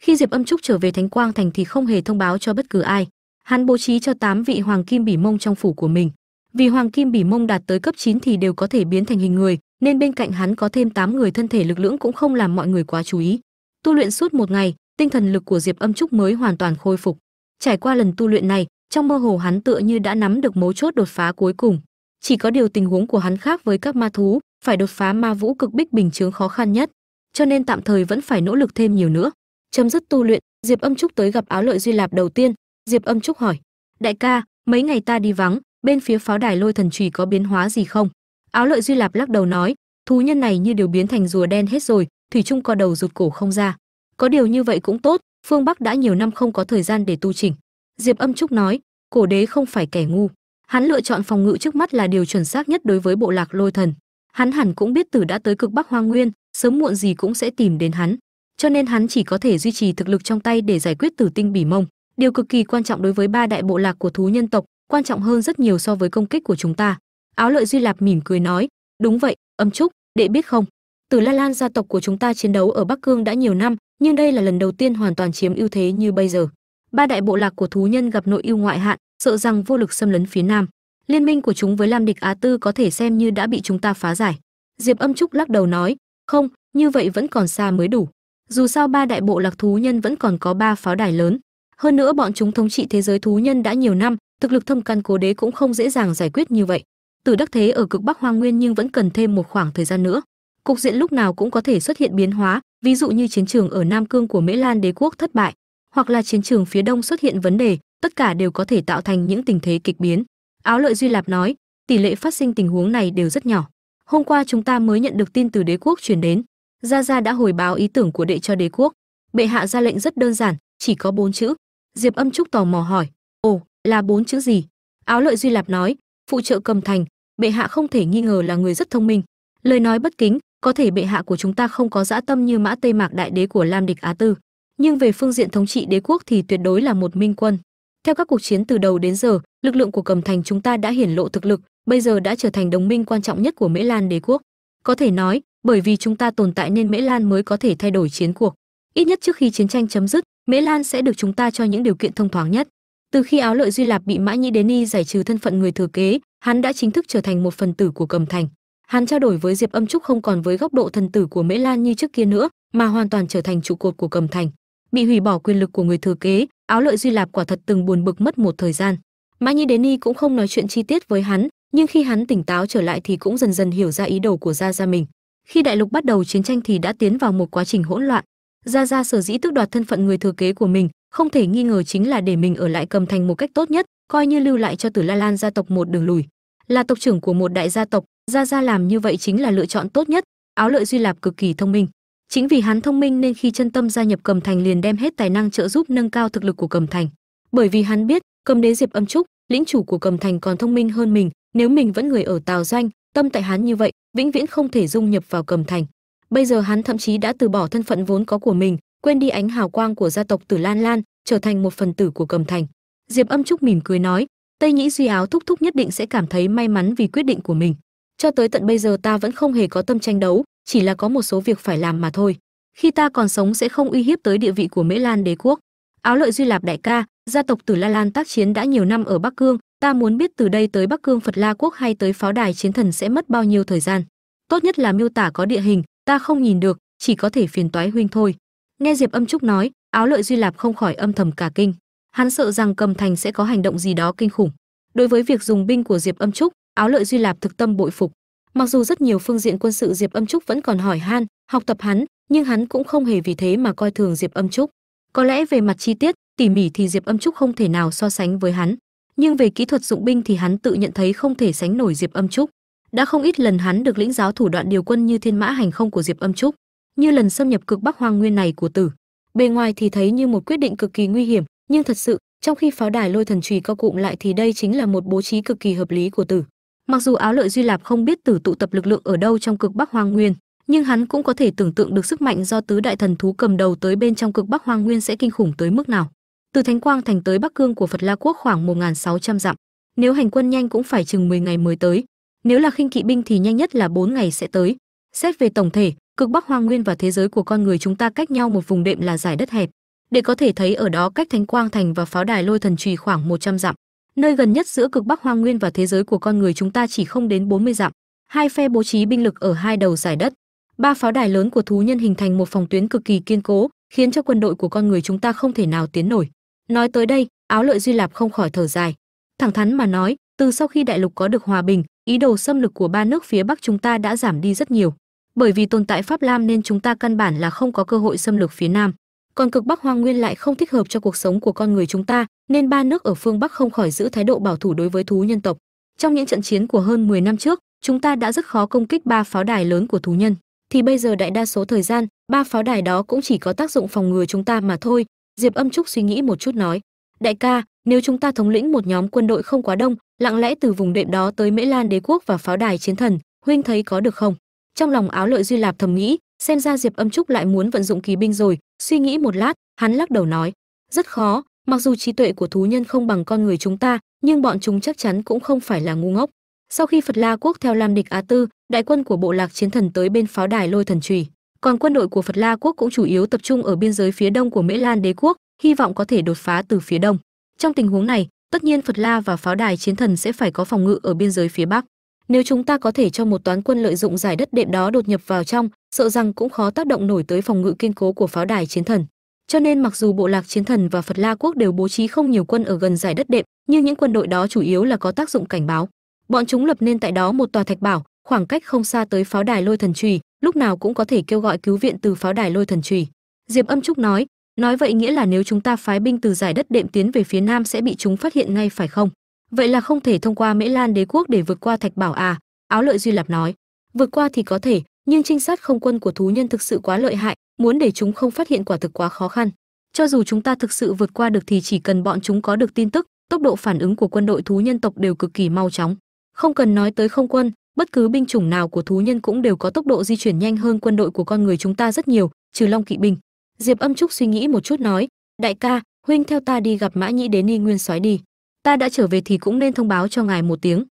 Speaker 1: Khi diệp âm trúc trở về thánh quang thành thì không hề thông báo cho bất cứ ai. Hắn bố trí cho 8 vị hoàng kim bỉ mông trong phủ của mình. Vì hoàng kim bỉ mông đạt tới cấp 9 thì đều có thể biến thành hình người nên bên cạnh hắn có thêm 8 người thân thể lực lưỡng cũng không làm mọi người quá chú ý. Tu luyện suốt một ngày, tinh thần lực của diệp âm trúc mới hoàn toàn khôi phục. Trải qua lần tu luyện này, trong mơ hồ hắn tựa như đã nắm được mấu chốt đột phá cuối cùng. Chỉ có điều tình huống của hắn khác với các ma thú, phải đột phá ma vũ cực bích bình chướng khó khăn nhất, cho nên tạm thời vẫn phải nỗ lực thêm nhiều nữa. Chấm dứt tu luyện, diệp âm trúc tới gặp áo lợi duy lạp đầu tiên. Diệp âm trúc hỏi, đại ca, mấy ngày ta đi vắng, bên phía pháo đài lôi thần trì có biến hóa gì không? Áo lợi duy lạp lắc đầu nói, thú nhân này như đều biến thành rùa đen hết rồi, thủy Trung co đầu rụt cổ không ra. Có điều như vậy cũng tốt, phương bắc đã nhiều năm không có thời gian để tu chỉnh. Diệp âm trúc nói, cổ đế không phải kẻ ngu. Hắn lựa chọn phòng ngự trước mắt là điều chuẩn xác nhất đối với bộ lạc lôi thần. Hắn hẳn cũng biết tử đã tới cực bắc hoang nguyên, sớm muộn gì cũng sẽ tìm đến hắn. Cho nên hắn chỉ có thể duy trì thực lực trong tay để giải quyết tử tinh bỉ mông. Điều cực kỳ quan trọng đối với ba đại bộ lạc của thú nhân tộc, quan trọng hơn rất nhiều so với công kích của chúng ta áo lợi duy lạp mỉm cười nói, đúng vậy, âm trúc, đệ biết không? Tử la lan gia tộc của chúng ta chiến đấu ở bắc cương đã nhiều năm, nhưng đây là lần đầu tiên hoàn toàn chiếm ưu thế như bây giờ. Ba đại bộ lạc của thú nhân gặp nội ưu ngoại hạn, sợ rằng vô lực xâm lấn phía nam. Liên minh của chúng với lam địch á tư có thể xem như đã bị chúng ta phá giải. Diệp âm trúc lắc đầu nói, không, như vậy vẫn còn xa mới đủ. Dù sao ba đại bộ lạc thú nhân vẫn còn có ba pháo đài lớn. Hơn nữa bọn chúng thống trị thế giới thú nhân đã nhiều năm, thực lực thâm căn cố đế cũng không dễ dàng giải quyết như vậy. Từ đắc thế ở cực bắc hoang nguyên nhưng vẫn cần thêm một khoảng thời gian nữa. Cục diện lúc nào cũng có thể xuất hiện biến hóa, ví dụ như chiến trường ở nam cương của mễ lan đế quốc thất bại, hoặc là chiến trường phía đông xuất hiện vấn đề, tất cả đều có thể tạo thành những tình thế kịch biến. Áo lợi duy lạp nói, tỷ lệ phát sinh tình huống này đều rất nhỏ. Hôm qua chúng ta mới nhận được tin từ đế quốc truyền đến. Gia gia đã hồi báo ý tưởng của đệ cho đế quốc. Bệ hạ ra lệnh rất đơn giản, chỉ có bốn chữ. Diệp âm trúc tò mò hỏi, ồ, là bốn chữ gì? Áo lợi duy lạp nói phụ trợ cầm thành, bệ hạ không thể nghi ngờ là người rất thông minh. Lời nói bất kính, có thể bệ hạ của chúng ta không có dã tâm như mã tây mạc đại đế của lam địch á tư. Nhưng về phương diện thống trị đế quốc thì tuyệt đối là một minh quân. Theo các cuộc chiến từ đầu đến giờ, lực lượng của cầm thành chúng ta đã hiển lộ thực lực, bây giờ đã trở thành đồng minh quan trọng nhất của mễ lan đế quốc. Có thể nói, bởi vì chúng ta tồn tại nên mễ lan mới có thể thay đổi chiến cuộc. Ít nhất trước khi chiến tranh chấm dứt, mễ lan sẽ được chúng ta cho những điều kiện thông thoáng nhất từ khi áo lợi duy lạp bị mã nhĩ đế ni giải trừ thân phận người thừa kế, hắn đã chính thức trở thành một phần tử của cầm thành. Hắn trao đổi với diệp âm trúc không còn với góc độ thần tử của mễ lan như trước kia nữa, mà hoàn toàn trở thành trụ cột của cầm thành. Bị hủy bỏ quyền lực của người thừa kế, áo lợi duy lạp quả thật từng buồn bực mất một thời gian. Mã nhĩ đế ni cũng không nói chuyện chi tiết với hắn, nhưng khi hắn tỉnh táo trở lại thì cũng dần dần hiểu ra ý đồ của gia gia mình. Khi đại lục bắt đầu chiến tranh thì đã tiến vào một quá trình hỗn loạn. Gia gia sở dĩ tước đoạt thân phận người thừa kế của mình không thể nghi ngờ chính là để mình ở lại cầm thành một cách tốt nhất, coi như lưu lại cho tử la lan gia tộc một đường lùi. Là tộc trưởng của một đại gia tộc, gia gia làm như vậy chính là lựa chọn tốt nhất, áo lợi duy lạp cực kỳ thông minh. Chính vì hắn thông minh nên khi chân tâm gia nhập cầm thành liền đem hết tài năng trợ giúp nâng cao thực lực của cầm thành. Bởi vì hắn biết, cầm đế diệp âm trúc, lĩnh chủ của cầm thành còn thông minh hơn mình, nếu mình vẫn người ở tào doanh, tâm tại hắn như vậy, vĩnh viễn không thể dung nhập vào cầm thành. Bây giờ hắn thậm chí đã từ bỏ thân phận vốn có của mình quên đi ánh hào quang của gia tộc tử lan lan, trở thành một phần tử của cầm thành. Diệp âm trúc mỉm cười nói, tây nhĩ duy áo thúc thúc nhất định sẽ cảm thấy may mắn vì quyết định của mình. Cho tới tận bây giờ ta vẫn không hề có tâm tranh đấu, chỉ là có một số việc phải làm mà thôi. Khi ta còn sống sẽ không uy hiếp tới địa vị của mễ lan đế quốc. Áo lợi duy lạp đại ca, gia tộc tử la lan tác chiến đã nhiều năm ở bắc cương, ta muốn biết từ đây tới bắc cương phật la quốc hay tới pháo đài chiến thần sẽ mất bao nhiêu thời gian. Tốt nhất là miêu tả có địa hình, ta không nhìn được, chỉ có thể phiền toái huynh thôi nghe diệp âm trúc nói, áo lợi duy lạp không khỏi âm thầm cả kinh. Hắn sợ rằng cầm thành sẽ có hành động gì đó kinh khủng. Đối với việc dùng binh của diệp âm trúc, áo lợi duy lạp thực tâm bội phục. Mặc dù rất nhiều phương diện quân sự diệp âm trúc vẫn còn hỏi han, học tập hắn, nhưng hắn cũng không hề vì thế mà coi thường diệp âm trúc. Có lẽ về mặt chi tiết, tỉ mỉ thì diệp âm trúc không thể nào so sánh với hắn. Nhưng về kỹ thuật dụng binh thì hắn tự nhận thấy không thể sánh nổi diệp âm trúc. Đã không ít lần hắn được lĩnh giáo thủ đoạn điều quân như thiên mã hành không của diệp âm trúc như lần xâm nhập cực bắc hoang nguyên này của tử. Bề ngoài thì thấy như một quyết định cực kỳ nguy hiểm, nhưng thật sự, trong khi pháo đài lôi thần trùy co cụm lại thì đây chính là một bố trí cực kỳ hợp lý của tử. Mặc dù áo lợi duy lạp không biết tử tụ tập lực lượng ở đâu trong cực bắc hoang nguyên, nhưng hắn cũng có thể tưởng tượng được sức mạnh do tứ đại thần thú cầm đầu tới bên trong cực bắc hoang nguyên sẽ kinh khủng tới mức nào. Từ thánh quang thành tới bắc cương của phật la quốc khoảng 1.600 dặm. Nếu hành quân nhanh cũng phải chừng 10 ngày mới tới. Nếu là khinh kỵ binh thì nhanh nhất là 4 ngày sẽ tới. Xét về tổng thể cực bắc hoang nguyên và thế giới của con người chúng ta cách nhau một vùng đệm là giải đất hẹp. Để có thể thấy ở đó cách thánh quang thành và pháo đài lôi thần trì khoảng 100 dặm, nơi gần nhất giữa cực bắc hoang nguyên và thế giới của con người chúng ta chỉ không đến 40 dặm, hai phe bố trí binh lực ở hai đầu giải đất. Ba pháo đài lớn của thú nhân hình thành một phòng tuyến cực kỳ kiên cố, khiến cho quân đội của con người chúng ta không thể nào tiến nổi. Nói tới đây, áo lợi duy lạp không khỏi thở dài. Thẳng thắn mà nói, từ sau khi đại lục có được hòa bình, ý đồ xâm lược của ba nước phía bắc chúng ta đã giảm đi rất nhiều bởi vì tồn tại pháp lam nên chúng ta căn bản là không có cơ hội xâm lược phía nam. Còn cực bắc hoang nguyên lại không thích hợp cho cuộc sống của con người chúng ta, nên ba nước ở phương bắc không khỏi giữ thái độ bảo thủ đối với thú nhân tộc. Trong những trận chiến của hơn 10 năm trước, chúng ta đã rất khó công kích ba pháo đài lớn của thú nhân. Thì bây giờ đại đa số thời gian, ba pháo đài đó cũng chỉ có tác dụng phòng ngừa chúng ta mà thôi, diệp âm trúc suy nghĩ một chút nói. Đại ca, nếu chúng ta thống lĩnh một nhóm quân đội không quá đông, lặng lẽ từ vùng đệm đó tới mễ lan đế quốc và pháo đài chiến thần, huynh thấy có được không? Trong lòng áo lợi duy lạp thầm nghĩ, xem ra diệp âm trúc lại muốn vận dụng kỳ binh rồi, suy nghĩ một lát, hắn lắc đầu nói, rất khó, mặc dù trí tuệ của thú nhân không bằng con người chúng ta, nhưng bọn chúng chắc chắn cũng không phải là ngu ngốc. Sau khi phật la quốc theo lam địch á tư, đại quân của bộ lạc chiến thần tới bên pháo đài lôi thần trùy còn quân đội của phật la quốc cũng chủ yếu tập trung ở biên giới phía đông của mễ lan đế quốc, hy vọng có thể đột phá từ phía đông. Trong tình huống này, tất nhiên phật la và pháo đài chiến thần sẽ phải có phòng ngự ở biên giới phía bắc nếu chúng ta có thể cho một toán quân lợi dụng giải đất đệm đó đột nhập vào trong, sợ rằng cũng khó tác động nổi tới phòng ngự kiên cố của pháo đài chiến thần. Cho nên mặc dù bộ lạc chiến thần và phật la quốc đều bố trí không nhiều quân ở gần giải đất đệm, nhưng những quân đội đó chủ yếu là có tác dụng cảnh báo. Bọn chúng lập nên tại đó một tòa thạch bảo, khoảng cách không xa tới pháo đài lôi thần trùy lúc nào cũng có thể kêu gọi cứu viện từ pháo đài lôi thần trùy diệp âm trúc nói nói vậy nghĩa là nếu chúng ta phái binh từ giải đất đệm tiến về phía nam sẽ bị chúng phát hiện ngay, phải không? Vậy là không thể thông qua mễ lan đế quốc để vượt qua thạch bảo à? Áo lợi duy lạp nói. Vượt qua thì có thể, nhưng trinh sát không quân của thú nhân thực sự quá lợi hại, muốn để chúng không phát hiện quả thực quá khó khăn. Cho dù chúng ta thực sự vượt qua được thì chỉ cần bọn chúng có được tin tức, tốc độ phản ứng của quân đội thú nhân tộc đều cực kỳ mau chóng. Không cần nói tới không quân, bất cứ binh chủng nào của thú nhân cũng đều có tốc độ di chuyển nhanh hơn quân đội của con người chúng ta rất nhiều, trừ long kỵ binh. Diệp âm trúc suy nghĩ một chút nói, đại ca, huynh theo ta đi gặp mã nhĩ đến y nguyên soái đi ta đã trở về thì cũng nên thông báo cho ngài một tiếng.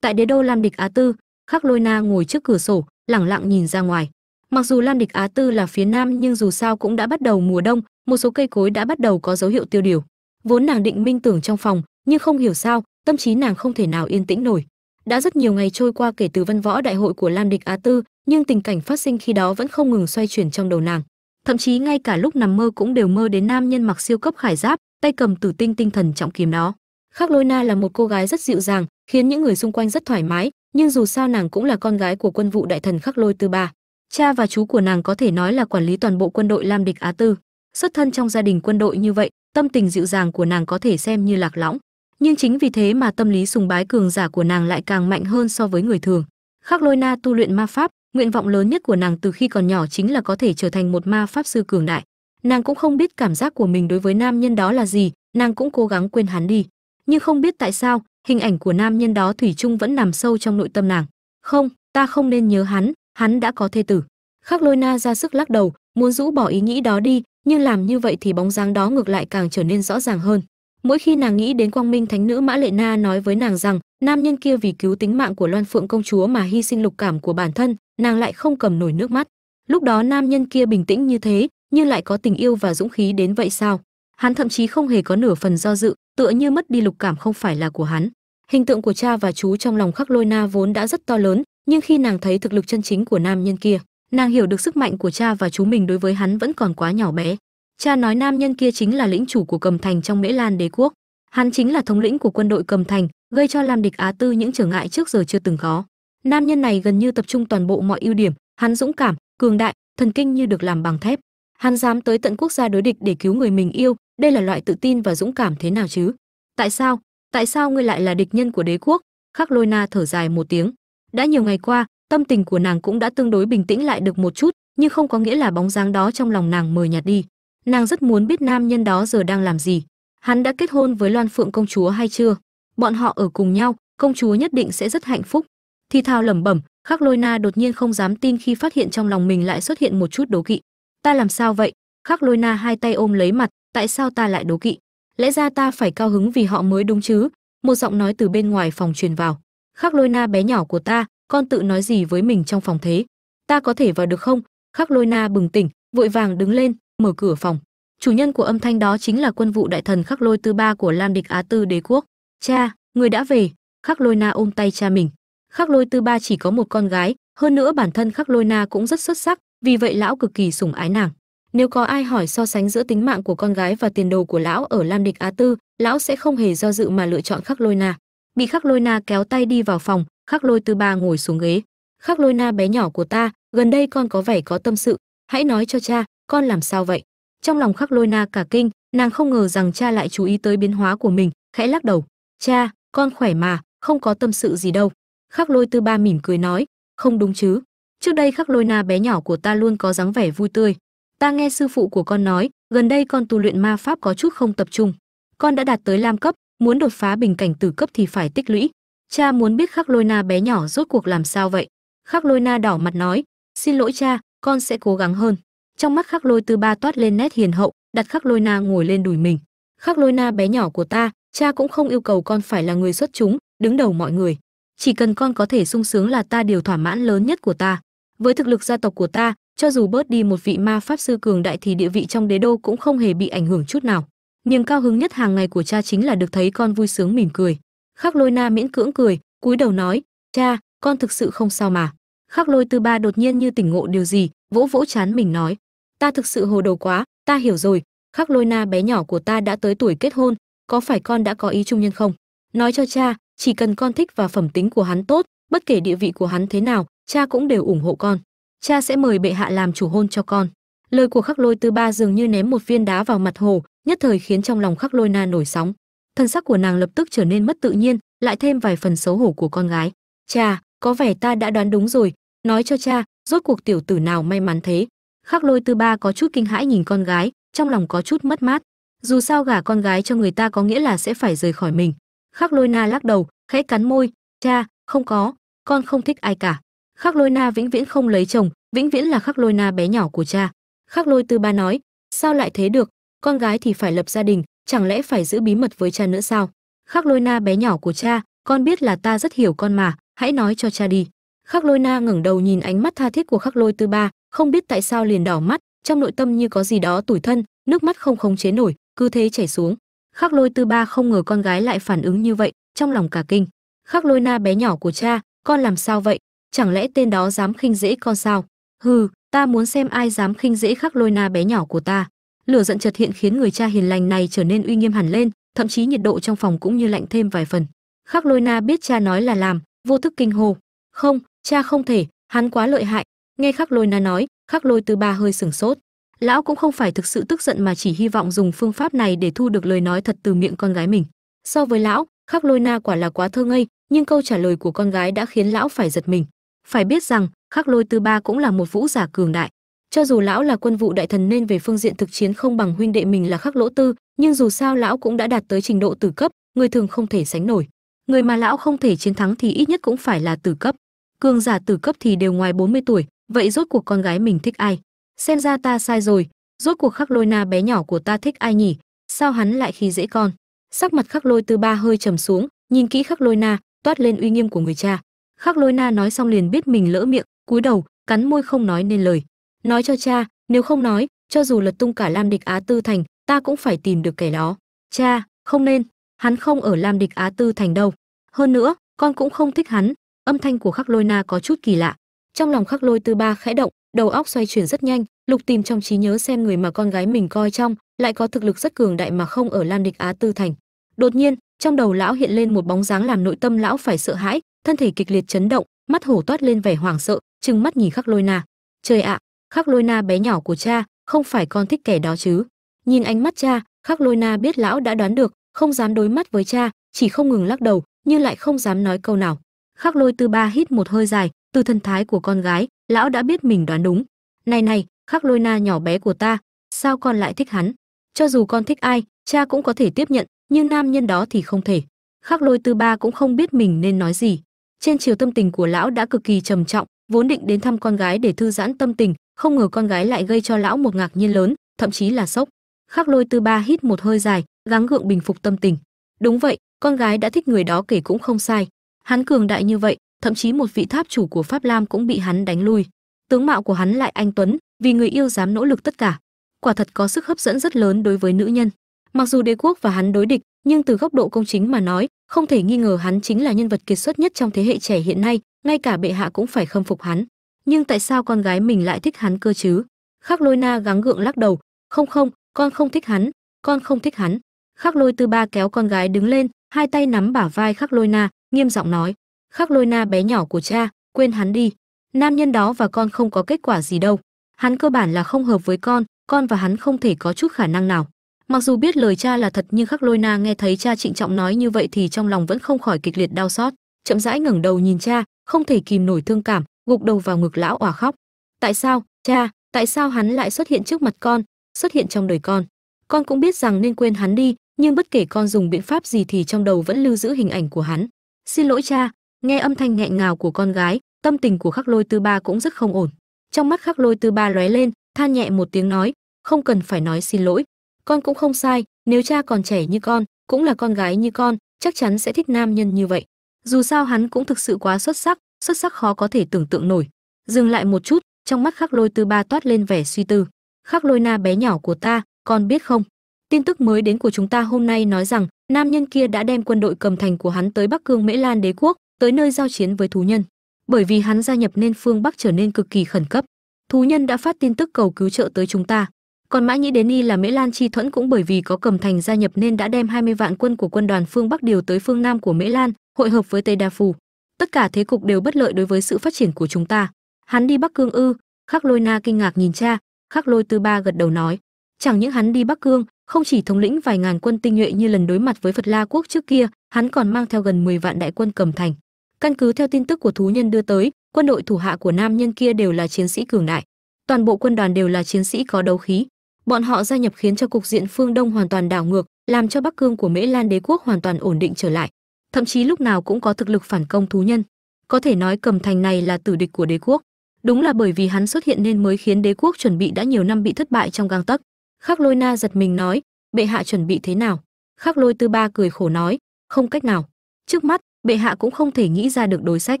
Speaker 1: Tại đế đô lam địch á tư, khắc lôi na ngồi trước cửa sổ, lẳng lặng nhìn ra ngoài. Mặc dù lam địch á tư là phía nam nhưng dù sao cũng đã bắt đầu mùa đông, một số cây cối đã bắt đầu có dấu hiệu tiêu điều. Vốn nàng định minh tưởng trong phòng, nhưng không hiểu sao, tâm trí nàng không thể nào yên tĩnh nổi. Đã rất nhiều ngày trôi qua kể từ văn võ đại hội của lam địch á tư nhưng tình cảnh phát sinh khi đó vẫn không ngừng xoay chuyển trong đầu nàng. Thậm chí ngay cả lúc nằm mơ cũng đều mơ đến nam nhân mặc siêu cấp khải giáp, tay cầm tử tinh tinh thần trọng kiếm đó. Khắc lôi na là một cô gái rất dịu dàng, khiến những người xung quanh rất thoải mái, nhưng dù sao nàng cũng là con gái của quân vụ đại thần khắc lôi tư ba. Cha và chú của nàng có thể nói là quản lý toàn bộ quân đội lam địch á tư. Xuất thân trong gia đình quân đội như vậy, tâm tình dịu dàng của nàng có thể xem như lạc lõng. Nhưng chính vì thế mà tâm lý sùng bái cường giả của nàng lại càng mạnh hơn so với người thường. Khắc lôi na tu luyện ma pháp nguyện vọng lớn nhất của nàng từ khi còn nhỏ chính là có thể trở thành một ma pháp sư cường đại. Nàng cũng không biết cảm giác của mình đối với nam nhân đó là gì, nàng cũng cố gắng quên hắn đi. Nhưng không biết tại sao, hình ảnh của nam nhân đó thủy chung vẫn nằm sâu trong nội tâm nàng. Không, ta không nên nhớ hắn hắn đã có thê tử. Khắc lôi na ra sức lắc đầu, muốn rũ bỏ ý nghĩ đó đi, nhưng làm như vậy thì bóng dáng đó ngược lại càng trở nên rõ ràng hơn mỗi khi nàng nghĩ đến quang minh thánh nữ mã lệ na nói với nàng rằng, nam nhân kia vì cứu tính mạng của loan phượng công chúa mà hy sinh lục cảm của bản thân, nàng lại không cầm nổi nước mắt. Lúc đó nam nhân kia bình tĩnh như thế, nhưng lại có tình yêu và dũng khí đến vậy sao? Hắn thậm chí không hề có nửa phần do dự, tựa như mất đi lục cảm không phải là của hắn. Hình tượng của cha và chú trong lòng khắc lôi na vốn đã rất to lớn, nhưng khi nàng thấy thực lực chân chính của nam nhân kia, nàng hiểu được sức mạnh của cha và chú mình đối với hắn vẫn còn quá nhỏ bé cha nói nam nhân kia chính là lĩnh chủ của cầm thành trong mễ lan đế quốc. Hắn chính là thống lĩnh của quân đội cầm thành, gây cho lam địch á tư những trở ngại trước giờ chưa từng có. Nam nhân này gần như tập trung toàn bộ mọi ưu điểm, hắn dũng cảm, cường đại, thần kinh như được làm bằng thép. Hắn dám tới tận quốc gia đối địch để cứu người mình yêu, đây là loại tự tin và dũng cảm thế nào chứ? Tại sao? Tại sao ngươi lại là địch nhân của đế quốc? Khắc lôi na thở dài một tiếng. Đã nhiều ngày qua, tâm tình của nàng cũng đã tương đối bình tĩnh lại được một chút, nhưng không có nghĩa là bóng dáng đó trong lòng nàng mờ nhạt đi nàng rất muốn biết nam nhân đó giờ đang làm gì. Hắn đã kết hôn với loan phượng công chúa hay chưa? Bọn họ ở cùng nhau, công chúa nhất định sẽ rất hạnh phúc. Thì thào lẩm bẩm, khắc lôi na đột nhiên không dám tin khi phát hiện trong lòng mình lại xuất hiện một chút đố kỵ. Ta làm sao vậy? Khắc lôi na hai tay ôm lấy mặt, tại sao ta lại đố kỵ? Lẽ ra ta phải cao hứng vì họ mới đúng chứ? Một giọng nói từ bên ngoài phòng truyền vào. Khắc lôi na bé nhỏ của ta, con tự nói gì với mình trong phòng thế? Ta có thể vào được không? Khắc lôi na bừng tỉnh, vội vàng đứng lên mở cửa phòng. Chủ nhân của âm thanh đó chính là quân vụ đại thần khắc lôi tư ba của lam địch á tư đế quốc. Cha, người đã về. Khắc lôi na ôm tay cha mình. Khắc lôi tư ba chỉ có một con gái, hơn nữa bản thân khắc lôi na cũng rất xuất sắc, vì vậy lão cực kỳ sủng ái nàng. Nếu có ai hỏi so sánh giữa tính mạng của con gái và tiền đồ của lão ở lam địch á tư, lão sẽ không hề do dự mà lựa chọn khắc lôi na. Bị khắc lôi na kéo tay đi vào phòng, khắc lôi tư ba ngồi xuống ghế. Khắc lôi na bé nhỏ của ta, gần đây con có vẻ có tâm sự. Hãy nói cho cha con làm sao vậy? Trong lòng khắc lôi na cả kinh, nàng không ngờ rằng cha lại chú ý tới biến hóa của mình, khẽ lắc đầu. Cha, con khỏe mà, không có tâm sự gì đâu. Khắc lôi tư ba mỉm cười nói, không đúng chứ. Trước đây khắc lôi na bé nhỏ của ta luôn có dáng vẻ vui tươi. Ta nghe sư phụ của con nói, gần đây con tu luyện ma pháp có chút không tập trung. Con đã đạt tới lam cấp, muốn đột phá bình cảnh tử cấp thì phải tích lũy. Cha muốn biết khắc lôi na bé nhỏ rốt cuộc làm sao vậy? Khắc lôi na đỏ mặt nói, xin lỗi cha, con sẽ cố gắng hơn trong mắt khắc lôi tư ba toát lên nét hiền hậu, đặt khắc lôi na ngồi lên đùi mình. Khắc lôi na bé nhỏ của ta, cha cũng không yêu cầu con phải là người xuất chúng, đứng đầu mọi người. Chỉ cần con có thể sung sướng là ta điều thỏa mãn lớn nhất của ta. Với thực lực gia tộc của ta, cho dù bớt đi một vị ma pháp sư cường đại thì địa vị trong đế đô cũng không hề bị ảnh hưởng chút nào. Niềm cao hứng nhất hàng ngày của cha chính là được thấy con vui sướng mỉm cười. Khắc lôi na miễn cưỡng cười, cúi đầu nói, cha, con thực sự không sao mà. Khắc lôi tư ba đột nhiên như tỉnh ngộ điều gì, vỗ vỗ chán mình nói ta thực sự hồ đồ quá, ta hiểu rồi. Khắc lôi na bé nhỏ của ta đã tới tuổi kết hôn, có phải con đã có ý trung nhân không? Nói cho cha, chỉ cần con thích và phẩm tính của hắn tốt, bất kể địa vị của hắn thế nào, cha cũng đều ủng hộ con. Cha sẽ mời bệ hạ làm chủ hôn cho con. Lời của khắc lôi tư ba dường như ném một viên đá vào mặt hồ, nhất thời khiến trong lòng khắc lôi na nổi sóng. Thân sắc của nàng lập tức trở nên mất tự nhiên, lại thêm vài phần xấu hổ của con gái. Cha, có vẻ ta đã đoán đúng rồi. Nói cho cha, rốt cuộc tiểu tử nào may mắn thế? Khắc lôi tư ba có chút kinh hãi nhìn con gái, trong lòng có chút mất mát. Dù sao gả con gái cho người ta có nghĩa là sẽ phải rời khỏi mình. Khắc lôi na lắc đầu, khẽ cắn môi, cha, không có, con không thích ai cả. Khắc lôi na vĩnh viễn không lấy chồng, vĩnh viễn là khắc lôi na bé nhỏ của cha. Khắc lôi tư ba nói, sao lại thế được? Con gái thì phải lập gia đình, chẳng lẽ phải giữ bí mật với cha nữa sao? Khắc lôi na bé nhỏ của cha, con biết là ta rất hiểu con mà, hãy nói cho cha đi. Khắc lôi na ngẩng đầu nhìn ánh mắt tha thiết của khắc lôi tư ba không biết tại sao liền đỏ mắt, trong nội tâm như có gì đó tủi thân, nước mắt không khống chế nổi, cứ thế chảy xuống. Khắc lôi tư ba không ngờ con gái lại phản ứng như vậy, trong lòng cả kinh. Khắc lôi na bé nhỏ của cha, con làm sao vậy? Chẳng lẽ tên đó dám khinh dễ con sao? Hừ, ta muốn xem ai dám khinh dễ khắc lôi na bé nhỏ của ta. Lửa giận chợt hiện khiến người cha hiền lành này trở nên uy nghiêm hẳn lên, thậm chí nhiệt độ trong phòng cũng như lạnh thêm vài phần. Khắc lôi na biết cha nói là làm, vô thức kinh hồ không, cha không thể, hắn quá lợi hại nghe khắc lôi na nói, khắc lôi tư ba hơi sừng sốt. Lão cũng không phải thực sự tức giận mà chỉ hy vọng dùng phương pháp này để thu được lời nói thật từ miệng con gái mình. So với lão, khắc lôi na quả là quá thơ ngây, nhưng câu trả lời của con gái đã khiến lão phải giật mình. Phải biết rằng, khắc lôi tư ba cũng là một vũ giả cường đại. Cho dù lão là quân vụ đại thần nên về phương diện thực chiến không bằng huynh đệ mình là khắc lỗ tư, nhưng dù sao lão cũng đã đạt tới trình độ tử cấp, người thường không thể sánh nổi. Người mà lão không thể chiến thắng thì ít nhất cũng phải là tử cấp. Cường giả tử cấp thì đều ngoài 40 tuổi vậy rốt cuộc con gái mình thích ai? Xem ra ta sai rồi. Rốt cuộc khắc lôi na bé nhỏ của ta thích ai nhỉ? Sao hắn lại khi dễ con? Sắc mặt khắc lôi tư ba hơi trầm xuống, nhìn kỹ khắc lôi na, toát lên uy nghiêm của người cha. Khắc lôi na nói xong liền biết mình lỡ miệng, cúi đầu, cắn môi không nói nên lời. Nói cho cha, nếu không nói, cho dù lật tung cả lam địch á tư thành, ta cũng phải tìm được kẻ đó. Cha, không nên. Hắn không ở lam địch á tư thành đâu. Hơn nữa, con cũng không thích hắn. Âm thanh của khắc lôi na có chút kỳ lạ trong lòng khắc lôi tư ba khẽ động, đầu óc xoay chuyển rất nhanh, lục tìm trong trí nhớ xem người mà con gái mình coi trong lại có thực lực rất cường đại mà không ở lan địch á tư thành. Đột nhiên, trong đầu lão hiện lên một bóng dáng làm nội tâm lão phải sợ hãi, thân thể kịch liệt chấn động, mắt hổ toát lên vẻ hoảng sợ, trừng mắt nhìn khắc lôi na. Trời ạ, khắc lôi na bé nhỏ của cha, không phải con thích kẻ đó chứ? Nhìn ánh mắt cha, khắc lôi na biết lão đã đoán được, không dám đối mắt với cha, chỉ không ngừng lắc đầu, nhưng lại không dám nói câu nào. Khắc lôi tư ba hít một hơi dài từ thân thái của con gái, lão đã biết mình đoán đúng. Này này, khắc lôi na nhỏ bé của ta, sao con lại thích hắn? Cho dù con thích ai, cha cũng có thể tiếp nhận, nhưng nam nhân đó thì không thể. Khắc lôi tư ba cũng không biết mình nên nói gì. Trên chiều tâm tình của lão đã cực kỳ trầm trọng, vốn định đến thăm con gái để thư giãn tâm tình, không ngờ con gái lại gây cho lão một ngạc nhiên lớn, thậm chí là sốc. Khắc lôi tư ba hít một hơi dài, gắng gượng bình phục tâm tình. Đúng vậy, con gái đã thích người đó kể cũng không sai. Hắn cường đại như vậy thậm chí một vị tháp chủ của pháp lam cũng bị hắn đánh lui. Tướng mạo của hắn lại anh tuấn, vì người yêu dám nỗ lực tất cả. Quả thật có sức hấp dẫn rất lớn đối với nữ nhân. Mặc dù đế quốc và hắn đối địch, nhưng từ góc độ công chính mà nói, không thể nghi ngờ hắn chính là nhân vật kiệt xuất nhất trong thế hệ trẻ hiện nay, ngay cả bệ hạ cũng phải khâm phục hắn. Nhưng tại sao con gái mình lại thích hắn cơ chứ? Khắc lôi na gắng gượng lắc đầu. Không không, con không thích hắn, con không thích hắn. Khắc lôi tư ba kéo con gái đứng lên, hai tay nắm bả vai khắc lôi na, nghiêm giọng nói khắc lôi na bé nhỏ của cha, quên hắn đi. Nam nhân đó và con không có kết quả gì đâu. Hắn cơ bản là không hợp với con con và hắn không thể có chút khả năng nào. Mặc dù biết lời cha là thật nhưng khắc lôi na nghe thấy cha trịnh trọng nói như vậy thì trong lòng vẫn không khỏi kịch liệt đau xót. Chậm rãi ngẩng đầu nhìn cha, không thể kìm nổi thương cảm, gục đầu vào ngực lão òa khóc. Tại sao, cha, tại sao hắn lại xuất hiện trước mặt con, xuất hiện trong đời con? Con cũng biết rằng nên quên hắn đi, nhưng bất kể con dùng biện pháp gì thì trong đầu vẫn lưu giữ hình ảnh của hắn. Xin lỗi cha nghe âm thanh nghẹn ngào của con gái, tâm tình của khắc lôi tư ba cũng rất không ổn. Trong mắt khắc lôi tư ba lóe lên than nhẹ một tiếng nói, không cần phải nói xin lỗi, con cũng không sai, nếu cha còn trẻ như con, cũng là con gái như con, chắc chắn sẽ thích nam nhân như vậy. Dù sao hắn cũng thực sự quá xuất sắc xuất sắc khó có thể tưởng tượng nổi. Dừng lại một chút, trong mắt khắc lôi tư ba toát lên vẻ suy tư. Khắc lôi na bé nhỏ của ta, con biết không? Tin tức mới đến của chúng ta hôm nay nói rằng, nam nhân kia đã đem quân đội cầm thành của hắn tới bắc cương mễ lan đế quốc tới nơi giao chiến với thú nhân. Bởi vì hắn gia nhập nên phương bắc trở nên cực kỳ khẩn cấp. Thú nhân đã phát tin tức cầu cứu trợ tới chúng ta. Còn mãi nghĩ đến y là mễ lan chi thuẫn cũng bởi vì có cầm thành gia nhập nên đã đem 20 vạn quân của quân đoàn phương bắc điều tới phương nam của mễ lan, hội hợp với tây đa phù. Tất cả thế cục đều bất lợi đối với sự phát triển của chúng ta. Hắn đi bắc cương ư? Khắc lôi na kinh ngạc nhìn cha. Khắc lôi tư ba gật đầu nói. Chẳng những hắn đi bắc cương, không chỉ thống lĩnh vài ngàn quân tinh nhuệ như lần đối mặt với phật la quốc trước kia, hắn còn mang theo gần 10 vạn đại quân cầm thành căn cứ theo tin tức của thú nhân đưa tới, quân đội thủ hạ của nam nhân kia đều là chiến sĩ cường đại. Toàn bộ quân đoàn đều là chiến sĩ có đấu khí. Bọn họ gia nhập khiến cho cục diện phương đông hoàn toàn đảo ngược, làm cho bắc cương của mễ lan đế quốc hoàn toàn ổn định trở lại. Thậm chí lúc nào cũng có thực lực phản công thú nhân. Có thể nói cầm thành này là tử địch của đế quốc. Đúng là bởi vì hắn xuất hiện nên mới khiến đế quốc chuẩn bị đã nhiều năm bị thất bại trong gang tấc. Khắc lôi na giật mình nói, bệ hạ chuẩn bị thế nào? Khắc lôi tư ba cười khổ nói, không cách nào. Trước mắt bệ hạ cũng không thể nghĩ ra được đối sách.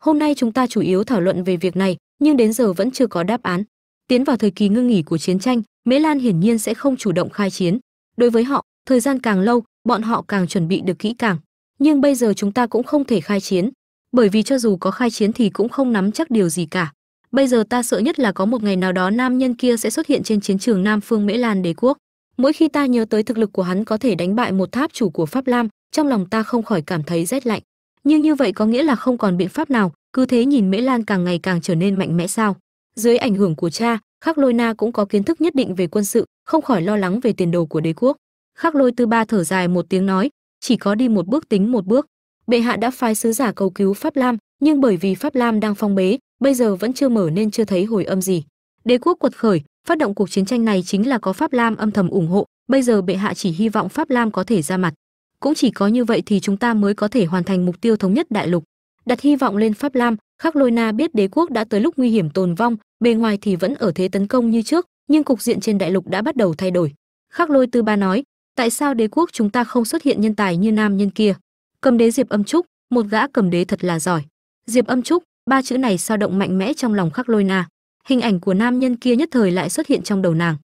Speaker 1: Hôm nay chúng ta chủ yếu thảo luận về việc này, nhưng đến giờ vẫn chưa có đáp án. Tiến vào thời kỳ ngưng nghỉ của chiến tranh, mễ lan hiển nhiên sẽ không chủ động khai chiến. Đối với họ, thời gian càng lâu, bọn họ càng chuẩn bị được kỹ càng. Nhưng bây giờ chúng ta cũng không thể khai chiến, bởi vì cho dù có khai chiến thì cũng không nắm chắc điều gì cả. Bây giờ ta sợ nhất là có một ngày nào đó nam nhân kia sẽ xuất hiện trên chiến trường nam phương mễ lan đế quốc. Mỗi khi ta nhớ tới thực lực của hắn có thể đánh bại một tháp chủ của pháp lam, trong lòng ta không khỏi cảm thấy rét lạnh nhưng như vậy có nghĩa là không còn biện pháp nào, cứ thế nhìn mễ lan càng ngày càng trở nên mạnh mẽ sao? Dưới ảnh hưởng của cha, khắc lôi na cũng có kiến thức nhất định về quân sự, không khỏi lo lắng về tiền đồ của đế quốc. Khắc lôi tư ba thở dài một tiếng nói, chỉ có đi một bước tính một bước. Bệ hạ đã phái sứ giả cầu cứu pháp lam, nhưng bởi vì pháp lam đang phong bế, bây giờ vẫn chưa mở nên chưa thấy hồi âm gì. Đế quốc quật khởi, phát động cuộc chiến tranh này chính là có pháp lam âm thầm ủng hộ, bây giờ bệ hạ chỉ hy vọng pháp lam có thể ra mặt cũng chỉ có như vậy thì chúng ta mới có thể hoàn thành mục tiêu thống nhất đại lục. Đặt hy vọng lên pháp lam, khắc lôi na biết đế quốc đã tới lúc nguy hiểm tồn vong, bề ngoài thì vẫn ở thế tấn công như trước, nhưng cục diện trên đại lục đã bắt đầu thay đổi. Khắc lôi tư ba nói, tại sao đế quốc chúng ta không xuất hiện nhân tài như nam nhân kia? Cầm đế diệp âm trúc, một gã cầm đế thật là giỏi. Diệp âm trúc, ba chữ này sao động mạnh mẽ trong lòng khắc lôi na. Hình ảnh của nam nhân kia nhất thời lại xuất hiện trong đầu nàng.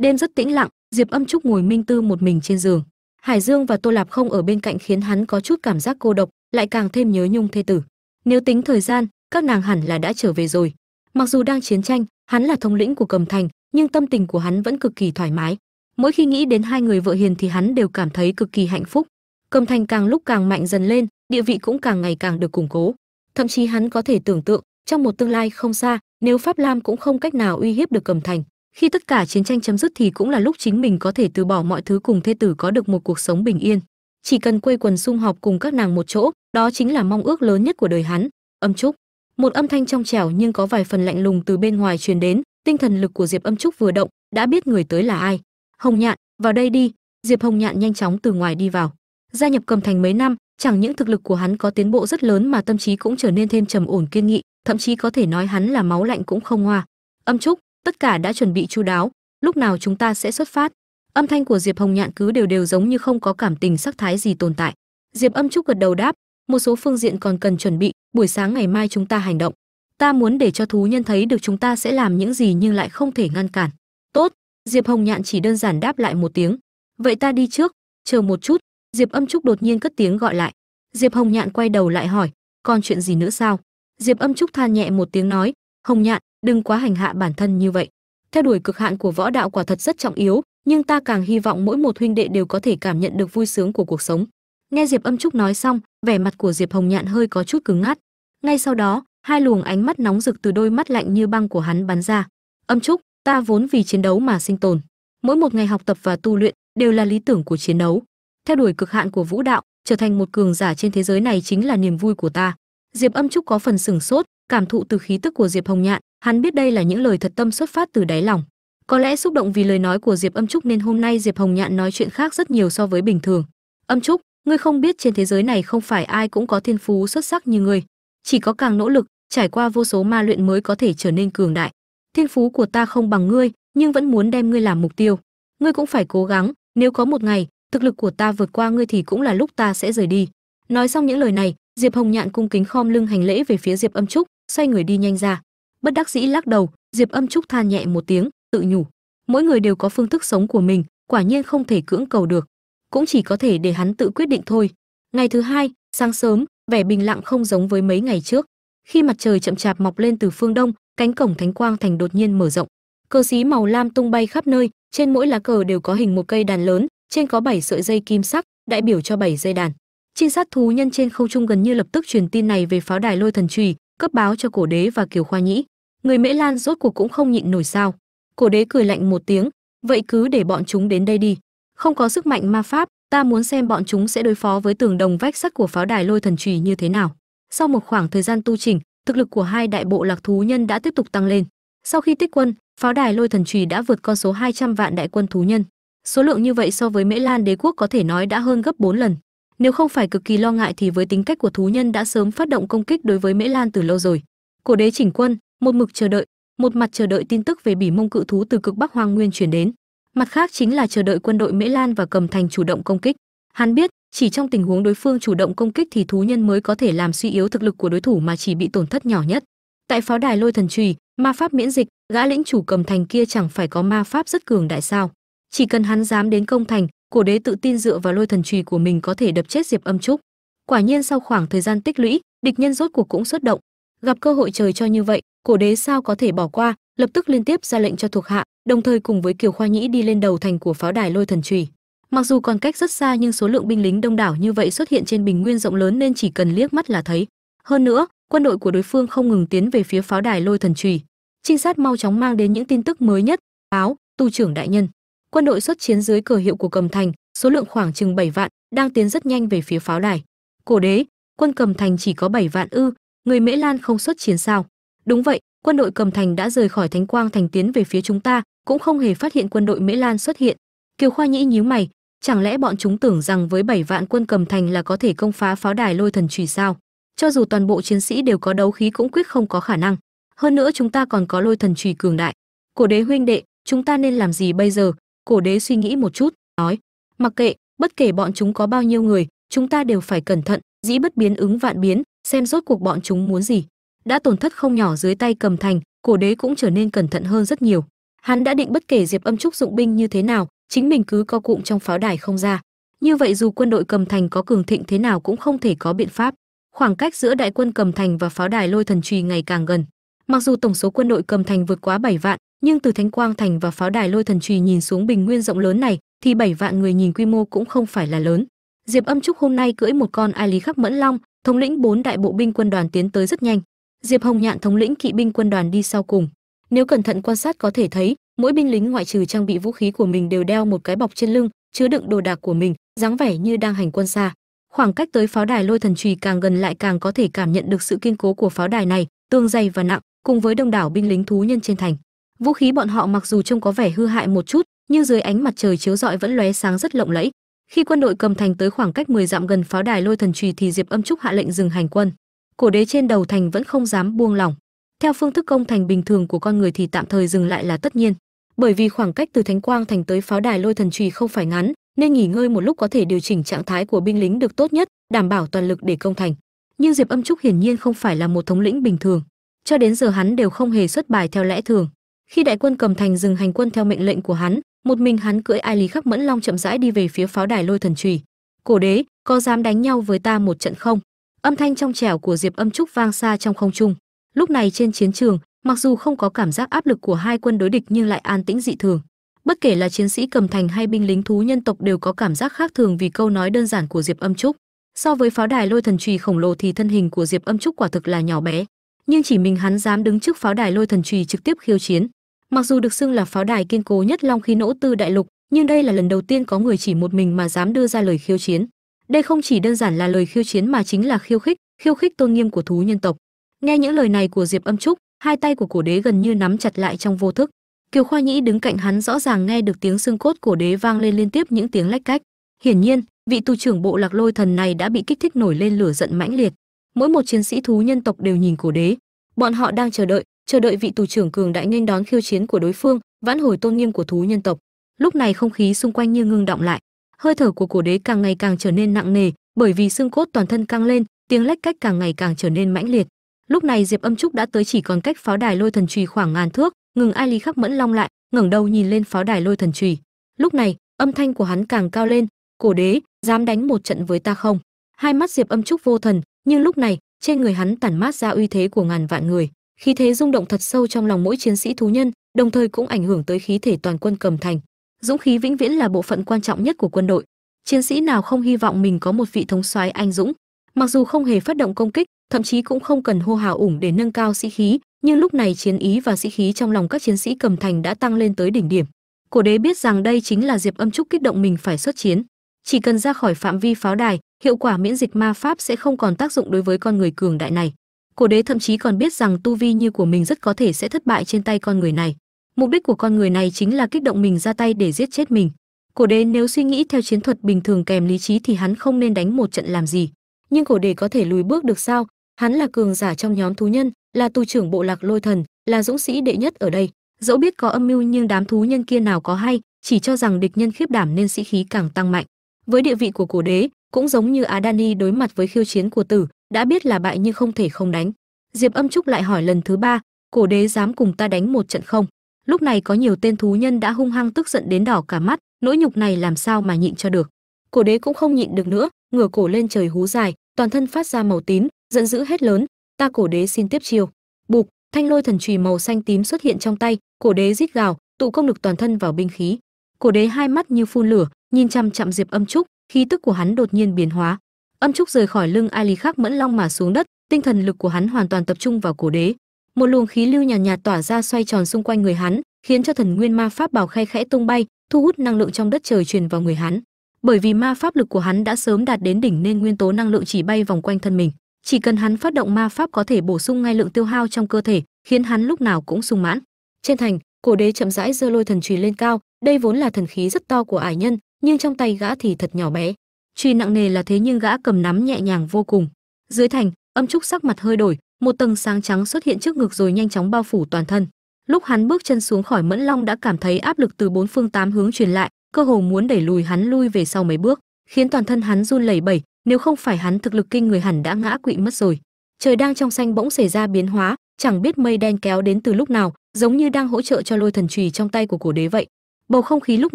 Speaker 1: Đêm rất tĩnh lặng, diệp âm trúc ngồi minh tư một mình trên giường. Hải dương và tô lạp không ở bên cạnh khiến hắn có chút cảm giác cô độc, lại càng thêm nhớ nhung thê tử. Nếu tính thời gian, các nàng hẳn là đã trở về rồi. Mặc dù đang chiến tranh, hắn là thống lĩnh của cầm thành, nhưng tâm tình của hắn vẫn cực kỳ thoải mái. Mỗi khi nghĩ đến hai người vợ hiền thì hắn đều cảm thấy cực kỳ hạnh phúc. Cầm thành càng lúc càng mạnh dần lên, địa vị cũng càng ngày càng được củng cố. Thậm chí hắn có thể tưởng tượng, trong một tương lai không xa, nếu pháp lam cũng không cách nào uy hiếp được cầm thành khi tất cả chiến tranh chấm dứt thì cũng là lúc chính mình có thể từ bỏ mọi thứ cùng thê tử có được một cuộc sống bình yên. Chỉ cần quây quần sum họp cùng các nàng một chỗ, đó chính là mong ước lớn nhất của đời hắn. Âm trúc. Một âm thanh trong trẻo nhưng có vài phần lạnh lùng từ bên ngoài truyền đến, tinh thần lực của diệp âm trúc vừa động, đã biết người tới là ai. Hồng nhạn, vào đây đi. Diệp hồng nhạn nhanh chóng từ ngoài đi vào. Gia nhập cầm thành mấy năm, chẳng những thực lực của hắn có tiến bộ rất lớn mà tâm trí cũng trở nên thêm trầm ổn kiên nghị, thậm chí có thể nói hắn là máu lạnh cũng không hoa âm trúc tất cả đã chuẩn bị chu đáo, lúc nào chúng ta sẽ xuất phát. Âm thanh của diệp hồng nhạn cứ đều đều giống như không có cảm tình sắc thái gì tồn tại. Diệp âm trúc gật đầu đáp, một số phương diện còn cần chuẩn bị, buổi sáng ngày mai chúng ta hành động. Ta muốn để cho thú nhân thấy được chúng ta sẽ làm những gì nhưng lại không thể ngăn cản. Tốt, diệp hồng nhạn chỉ đơn giản đáp lại một tiếng. Vậy ta đi trước, chờ một chút, diệp âm trúc đột nhiên cất tiếng gọi lại. Diệp hồng nhạn quay đầu lại hỏi, còn chuyện gì nữa sao? Diệp âm trúc than nhẹ một tiếng nói, hồng nhạn đừng quá hành hạ bản thân như vậy. Theo đuổi cực hạn của võ đạo quả thật rất trọng yếu, nhưng ta càng hy vọng mỗi một huynh đệ đều có thể cảm nhận được vui sướng của cuộc sống. Nghe diệp âm trúc nói xong, vẻ mặt của diệp hồng nhạn hơi có chút cứng ngắt. Ngay sau đó, hai luồng ánh mắt nóng rực từ đôi mắt lạnh như băng của hắn bắn ra. Âm trúc, ta vốn vì chiến đấu mà sinh tồn. Mỗi một ngày học tập và tu luyện đều là lý tưởng của chiến đấu. Theo đuổi cực hạn của vũ đạo, trở thành một cường giả trên thế giới này chính là niềm vui của ta. Diệp âm trúc có phần sửng sốt, cảm thụ từ khí tức của diệp hồng nhạn hắn biết đây là những lời thật tâm xuất phát từ đáy lòng. Có lẽ xúc động vì lời nói của diệp âm trúc nên hôm nay diệp hồng nhạn nói chuyện khác rất nhiều so với bình thường. Âm trúc, ngươi không biết trên thế giới này không phải ai cũng có thiên phú xuất sắc như ngươi. Chỉ có càng nỗ lực, trải qua vô số ma luyện mới có thể trở nên cường đại. Thiên phú của ta không bằng ngươi, nhưng vẫn muốn đem ngươi làm mục tiêu. Ngươi cũng phải cố gắng, nếu có một ngày, thực lực của ta vượt qua ngươi thì cũng là lúc ta sẽ rời đi. Nói xong những lời này, diệp hồng nhạn cung kính khom lưng hành lễ về phía diệp âm trúc, xoay người đi nhanh ra bất đắc dĩ lắc đầu, diệp âm trúc than nhẹ một tiếng, tự nhủ. Mỗi người đều có phương thức sống của mình, quả nhiên không thể cưỡng cầu được. Cũng chỉ có thể để hắn tự quyết định thôi. Ngày thứ hai, sáng sớm, vẻ bình lặng không giống với mấy ngày trước. Khi mặt trời chậm chạp mọc lên từ phương đông, cánh cổng thánh quang thành đột nhiên mở rộng. Cờ xí màu lam tung bay khắp nơi, trên mỗi lá cờ đều có hình một cây đàn lớn, trên có bảy sợi dây kim sắc, đại biểu cho bảy dây đàn. Trinh sát thú nhân trên không trung gần như lập tức truyền tin này về pháo đài lôi thần trùy, cấp báo cho cổ đế và kiều khoa nhĩ người mễ lan rốt cuộc cũng không nhịn nổi sao. Cổ đế cười lạnh một tiếng, vậy cứ để bọn chúng đến đây đi. Không có sức mạnh ma pháp, ta muốn xem bọn chúng sẽ đối phó với tường đồng vách sắt của pháo đài lôi thần trùy như thế nào. Sau một khoảng thời gian tu chỉnh, thực lực của hai đại bộ lạc thú nhân đã tiếp tục tăng lên. Sau khi tích quân, pháo đài lôi thần trùy đã vượt con số 200 vạn đại quân thú nhân. Số lượng như vậy so với mễ lan đế quốc có thể nói đã hơn gấp 4 lần. Nếu không phải cực kỳ lo ngại thì với tính cách của thú nhân đã sớm phát động công kích đối với mễ lan từ lâu rồi. Cổ đế chỉnh quân một mực chờ đợi, một mặt chờ đợi tin tức về bỉ mông cự thú từ cực bắc hoang nguyên chuyển đến. Mặt khác chính là chờ đợi quân đội mễ lan và cầm thành chủ động công kích. Hắn biết, chỉ trong tình huống đối phương chủ động công kích thì thú nhân mới có thể làm suy yếu thực lực của đối thủ mà chỉ bị tổn thất nhỏ nhất. Tại pháo đài lôi thần trùy, ma pháp miễn dịch, gã lĩnh chủ cầm thành kia chẳng phải có ma pháp rất cường đại sao? Chỉ cần hắn dám đến công thành, cổ đế tự tin dựa vào lôi thần trùy của mình có thể đập chết diệp âm trúc. Quả nhiên sau khoảng thời gian tích lũy, địch nhân rốt cuộc cũng xuất động. Gặp cơ hội trời cho như vậy cổ đế sao có thể bỏ qua, lập tức liên tiếp ra lệnh cho thuộc hạ, đồng thời cùng với kiều khoa nhĩ đi lên đầu thành của pháo đài lôi thần trùy mặc dù còn cách rất xa nhưng số lượng binh lính đông đảo như vậy xuất hiện trên bình nguyên rộng lớn nên chỉ cần liếc mắt là thấy. Hơn nữa, quân đội của đối phương không ngừng tiến về phía pháo đài lôi thần trùy trinh sát mau chóng mang đến những tin tức mới nhất, báo, tu trưởng đại nhân. Quân đội xuất chiến dưới cờ hiệu của cầm thành, số lượng khoảng chừng 7 vạn, đang tiến rất nhanh về phía pháo đài. Cổ đế, quân cầm thành chỉ có 7 vạn ư, người mễ lan không xuất chiến sao? Đúng vậy, quân đội cầm thành đã rời khỏi thánh quang thành tiến về phía chúng ta, cũng không hề phát hiện quân đội mễ lan xuất hiện. Kiều khoa nhĩ nhíu mày, chẳng lẽ bọn chúng tưởng rằng với 7 vạn quân cầm thành là có thể công phá pháo đài lôi thần trùy sao? Cho dù toàn bộ chiến sĩ đều có đấu khí cũng quyết không có khả năng. Hơn nữa chúng ta còn có lôi thần trùy cường đại. Cổ đế huynh đệ, chúng ta nên làm gì bây giờ? Cổ đế suy nghĩ một chút, nói. Mặc kệ, bất kể bọn chúng có bao nhiêu người, chúng ta đều phải cẩn thận, dĩ bất biến ứng vạn biến, xem rốt cuộc bọn chúng muốn gì đã tổn thất không nhỏ dưới tay cầm thành, cổ đế cũng trở nên cẩn thận hơn rất nhiều. Hắn đã định bất kể diệp âm trúc dụng binh như thế nào, chính mình cứ co cụm trong pháo đài không ra. Như vậy dù quân đội cầm thành có cường thịnh thế nào cũng không thể có biện pháp. Khoảng cách giữa đại quân cầm thành và pháo đài lôi thần trùy ngày càng gần. Mặc dù tổng số quân đội cầm thành vượt quá 7 vạn, nhưng từ thánh quang thành và pháo đài lôi thần trùy nhìn xuống bình nguyên rộng lớn này, thì 7 vạn người nhìn quy mô cũng không phải là lớn. Diệp âm trúc hôm nay cưỡi một con ai lý khắc mẫn long, thống lĩnh bốn đại bộ binh quân đoàn tiến tới rất nhanh diệp hồng nhạn thống lĩnh kỵ binh quân đoàn đi sau cùng. Nếu cẩn thận quan sát có thể thấy, mỗi binh lính ngoại trừ trang bị vũ khí của mình đều đeo một cái bọc trên lưng, chứa đựng đồ đạc của mình, dáng vẻ như đang hành quân xa. Khoảng cách tới pháo đài lôi thần trùy càng gần lại càng có thể cảm nhận được sự kiên cố của pháo đài này tương dày và nặng, cùng với đông đảo binh lính thú nhân trên thành. Vũ khí bọn họ mặc dù trông có vẻ hư hại một chút, nhưng dưới ánh mặt trời chiếu rọi vẫn lóe sáng rất lộng lẫy. Khi quân đội cầm thành tới khoảng cách 10 dặm gần pháo đài lôi thần trùy thì diệp âm trúc hạ lệnh dừng hành quân cổ đế trên đầu thành vẫn không dám buông lỏng. Theo phương thức công thành bình thường của con người thì tạm thời dừng lại là tất nhiên. Bởi vì khoảng cách từ thánh quang thành tới pháo đài lôi thần trì không phải ngắn, nên nghỉ ngơi một lúc có thể điều chỉnh trạng thái của binh lính được tốt nhất, đảm bảo toàn lực để công thành. Nhưng diệp âm trúc hiển nhiên không phải là một thống lĩnh bình thường. Cho đến giờ hắn đều không hề xuất bài theo lẽ thường. Khi đại quân cầm thành dừng hành quân theo mệnh lệnh của hắn, một mình hắn cưỡi ai lý khắc mẫn long chậm rãi đi về phía pháo đài lôi thần trùy cổ đế, có dám đánh nhau với ta một trận không? Âm thanh trong trẻo của diệp âm trúc vang xa trong không trung. Lúc này trên chiến trường, mặc dù không có cảm giác áp lực của hai quân đối địch nhưng lại an tĩnh dị thường. Bất kể là chiến sĩ cầm thành hay binh lính thú nhân tộc đều có cảm giác khác thường vì câu nói đơn giản của diệp âm trúc. So với pháo đài lôi thần trùy khổng lồ thì thân hình của diệp âm trúc quả thực là nhỏ bé. Nhưng chỉ mình hắn dám đứng trước pháo đài lôi thần trùy trực tiếp khiêu chiến. Mặc dù được xưng là pháo đài kiên cố nhất long khí nỗ tư đại lục, nhưng đây là lần đầu tiên có người chỉ một mình mà dám đưa ra lời khiêu chiến đây không chỉ đơn giản là lời khiêu chiến mà chính là khiêu khích khiêu khích tôn nghiêm của thú nhân tộc. Nghe những lời này của diệp âm trúc, hai tay của cổ đế gần như nắm chặt lại trong vô thức. Kiều khoa nhĩ đứng cạnh hắn rõ ràng nghe được tiếng xương cốt cổ đế vang lên liên tiếp những tiếng lách cách. Hiển nhiên, vị tu trưởng bộ lạc lôi thần này đã bị kích thích nổi lên lửa giận mãnh liệt. Mỗi một chiến sĩ thú nhân tộc đều nhìn cổ đế. Bọn họ đang chờ đợi chờ đợi vị tù trưởng cường đại nghênh đón khiêu chiến của đối phương, vãn hồi tôn nghiêm của thú nhân tộc. Lúc này không khí xung quanh như ngưng động lại hơi thở của cổ đế càng ngày càng trở nên nặng nề, bởi vì xương cốt toàn thân căng lên, tiếng lách cách càng ngày càng trở nên mãnh liệt. Lúc này diệp âm trúc đã tới chỉ còn cách pháo đài lôi thần trùy khoảng ngàn thước, ngừng ai lý khắc mẫn long lại, ngẩng đầu nhìn lên pháo đài lôi thần trùy lúc này, âm thanh của hắn càng cao lên, cổ đế, dám đánh một trận với ta không? Hai mắt diệp âm trúc vô thần, nhưng lúc này, trên người hắn tản mát ra uy thế của ngàn vạn người. Khí thế rung động thật sâu trong lòng mỗi chiến sĩ thú nhân, đồng thời cũng ảnh hưởng tới khí thể toàn quân cầm thành dũng khí vĩnh viễn là bộ phận quan trọng nhất của quân đội. Chiến sĩ nào không hy vọng mình có một vị thống soái anh dũng? Mặc dù không hề phát động công kích, thậm chí cũng không cần hô hào ủng để nâng cao sĩ khí, nhưng lúc này chiến ý và sĩ khí trong lòng các chiến sĩ cầm thành đã tăng lên tới đỉnh điểm. Cổ đế biết rằng đây chính là diệp âm trúc kích động mình phải xuất chiến. Chỉ cần ra khỏi phạm vi pháo đài, hiệu quả miễn dịch ma pháp sẽ không còn tác dụng đối với con người cường đại này. Cổ đế thậm chí còn biết rằng tu vi như của mình rất có thể sẽ thất bại trên tay con người này mục đích của con người này chính là kích động mình ra tay để giết chết mình. Cổ đế nếu suy nghĩ theo chiến thuật bình thường kèm lý trí thì hắn không nên đánh một trận làm gì. Nhưng cổ đế có thể lùi bước được sao? Hắn là cường giả trong nhóm thú nhân, là tù trưởng bộ lạc lôi thần, là dũng sĩ đệ nhất ở đây. Dẫu biết có âm mưu nhưng đám thú nhân kia nào có hay, chỉ cho rằng địch nhân khiếp đảm nên sĩ khí càng tăng mạnh. Với địa vị của cổ đế, cũng giống như adani đối mặt với khiêu chiến của tử, đã biết là bại nhưng không thể không đánh. Diệp âm trúc lại hỏi lần thứ ba, cổ đế dám cùng ta đánh một trận không? Lúc này có nhiều tên thú nhân đã hung hăng tức giận đến đỏ cả mắt, nỗi nhục này làm sao mà nhịn cho được. Cổ đế cũng không nhịn được nữa, ngửa cổ lên trời hú dài, toàn thân phát ra màu tím, giận dữ hết lớn, ta cổ đế xin tiếp chiêu. Bục thanh lôi thần chùy màu xanh tím xuất hiện trong tay, cổ đế rít gào, tụ công lực toàn thân vào binh khí. Cổ đế hai mắt như phun lửa, nhìn chăm chậm diệp âm trúc, khí tức của hắn đột nhiên biến hóa. Âm trúc rời khỏi lưng ai lý khắc mẫn long mà xuống đất, tinh thần lực của hắn hoàn toàn tập trung vào cổ đế một luồng khí lưu nhàn nhạt, nhạt tỏa ra xoay tròn xung quanh người hắn khiến cho thần nguyên ma pháp bảo khe khẽ tung bay thu hút năng lượng trong đất trời truyền vào người hắn. Bởi vì ma pháp lực của hắn đã sớm đạt đến đỉnh nên nguyên tố năng lượng chỉ bay vòng quanh thân mình. Chỉ cần hắn phát động ma pháp có thể bổ sung ngay lượng tiêu hao trong cơ thể khiến hắn lúc nào cũng sung mãn. Trên thành cổ đế chậm rãi giơ lôi thần chùy lên cao đây vốn là thần khí rất to của ải nhân nhưng trong tay gã thì thật nhỏ bé. Truy nặng nề là thế nhưng gã cầm nắm nhẹ nhàng vô cùng. Dưới thành âm trúc sắc mặt hơi đổi một tầng sáng trắng xuất hiện trước ngực rồi nhanh chóng bao phủ toàn thân. Lúc hắn bước chân xuống khỏi mẫn long đã cảm thấy áp lực từ bốn phương tám hướng truyền lại, cơ hồ muốn đẩy lùi hắn lui về sau mấy bước, khiến toàn thân hắn run lẩy bẩy, nếu không phải hắn thực lực kinh người hẳn đã ngã quỵ mất rồi. Trời đang trong xanh bỗng xảy ra biến hóa, chẳng biết mây đen kéo đến từ lúc nào, giống như đang hỗ trợ cho lôi thần chùy trong tay của cổ đế vậy. Bầu không khí lúc